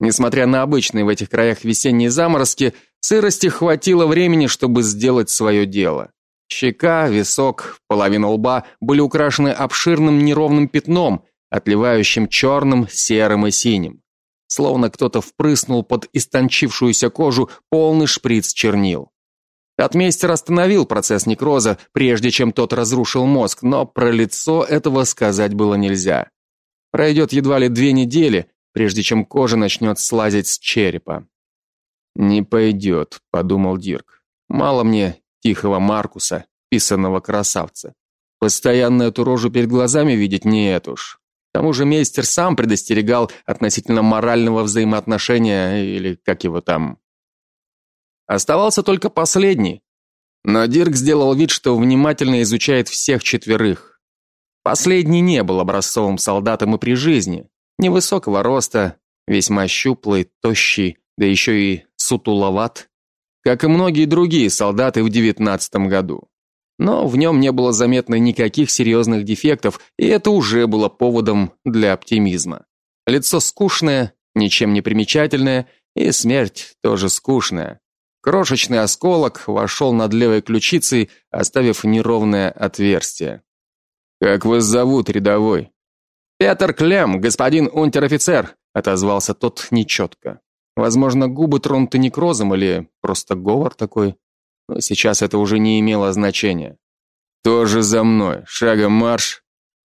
Несмотря на обычные в этих краях весенние заморозки, сырости хватило времени, чтобы сделать свое дело. Щека, висок, половина лба были украшены обширным неровным пятном, отливающим черным, серым и синим. Словно кто-то впрыснул под истончившуюся кожу полный шприц чернил. Отмейстер остановил процесс некроза, прежде чем тот разрушил мозг, но про лицо этого сказать было нельзя. Пройдет едва ли две недели, прежде чем кожа начнет слазить с черепа. Не пойдет», — подумал Дирк. Мало мне тихого Маркуса, писаного красавца. Постоянно эту рожу перед глазами видеть нет уж. К тому же мейстер сам предостерегал относительно морального взаимоотношения или как его там. Оставался только последний. Но Дирк сделал вид, что внимательно изучает всех четверых. Последний не был образцовым солдатом и при жизни. Невысокого роста, весьма щуплый, тощий, да еще и сутуловат, как и многие другие солдаты в девятнадцатом году. Но в нем не было заметно никаких серьезных дефектов, и это уже было поводом для оптимизма. Лицо скучное, ничем не примечательное, и смерть тоже скучная. Крошечный осколок вошел над левой ключицей, оставив неровное отверстие. Как вас зовут, рядовой? Петр Клем, господин унтер-офицер, отозвался тот нечетко. Возможно, губы тронуты некрозом или просто говор такой. Но сейчас это уже не имело значения. Тоже за мной, шагом марш.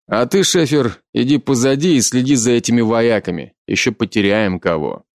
А ты, шефер, иди позади и следи за этими вояками. Еще потеряем кого.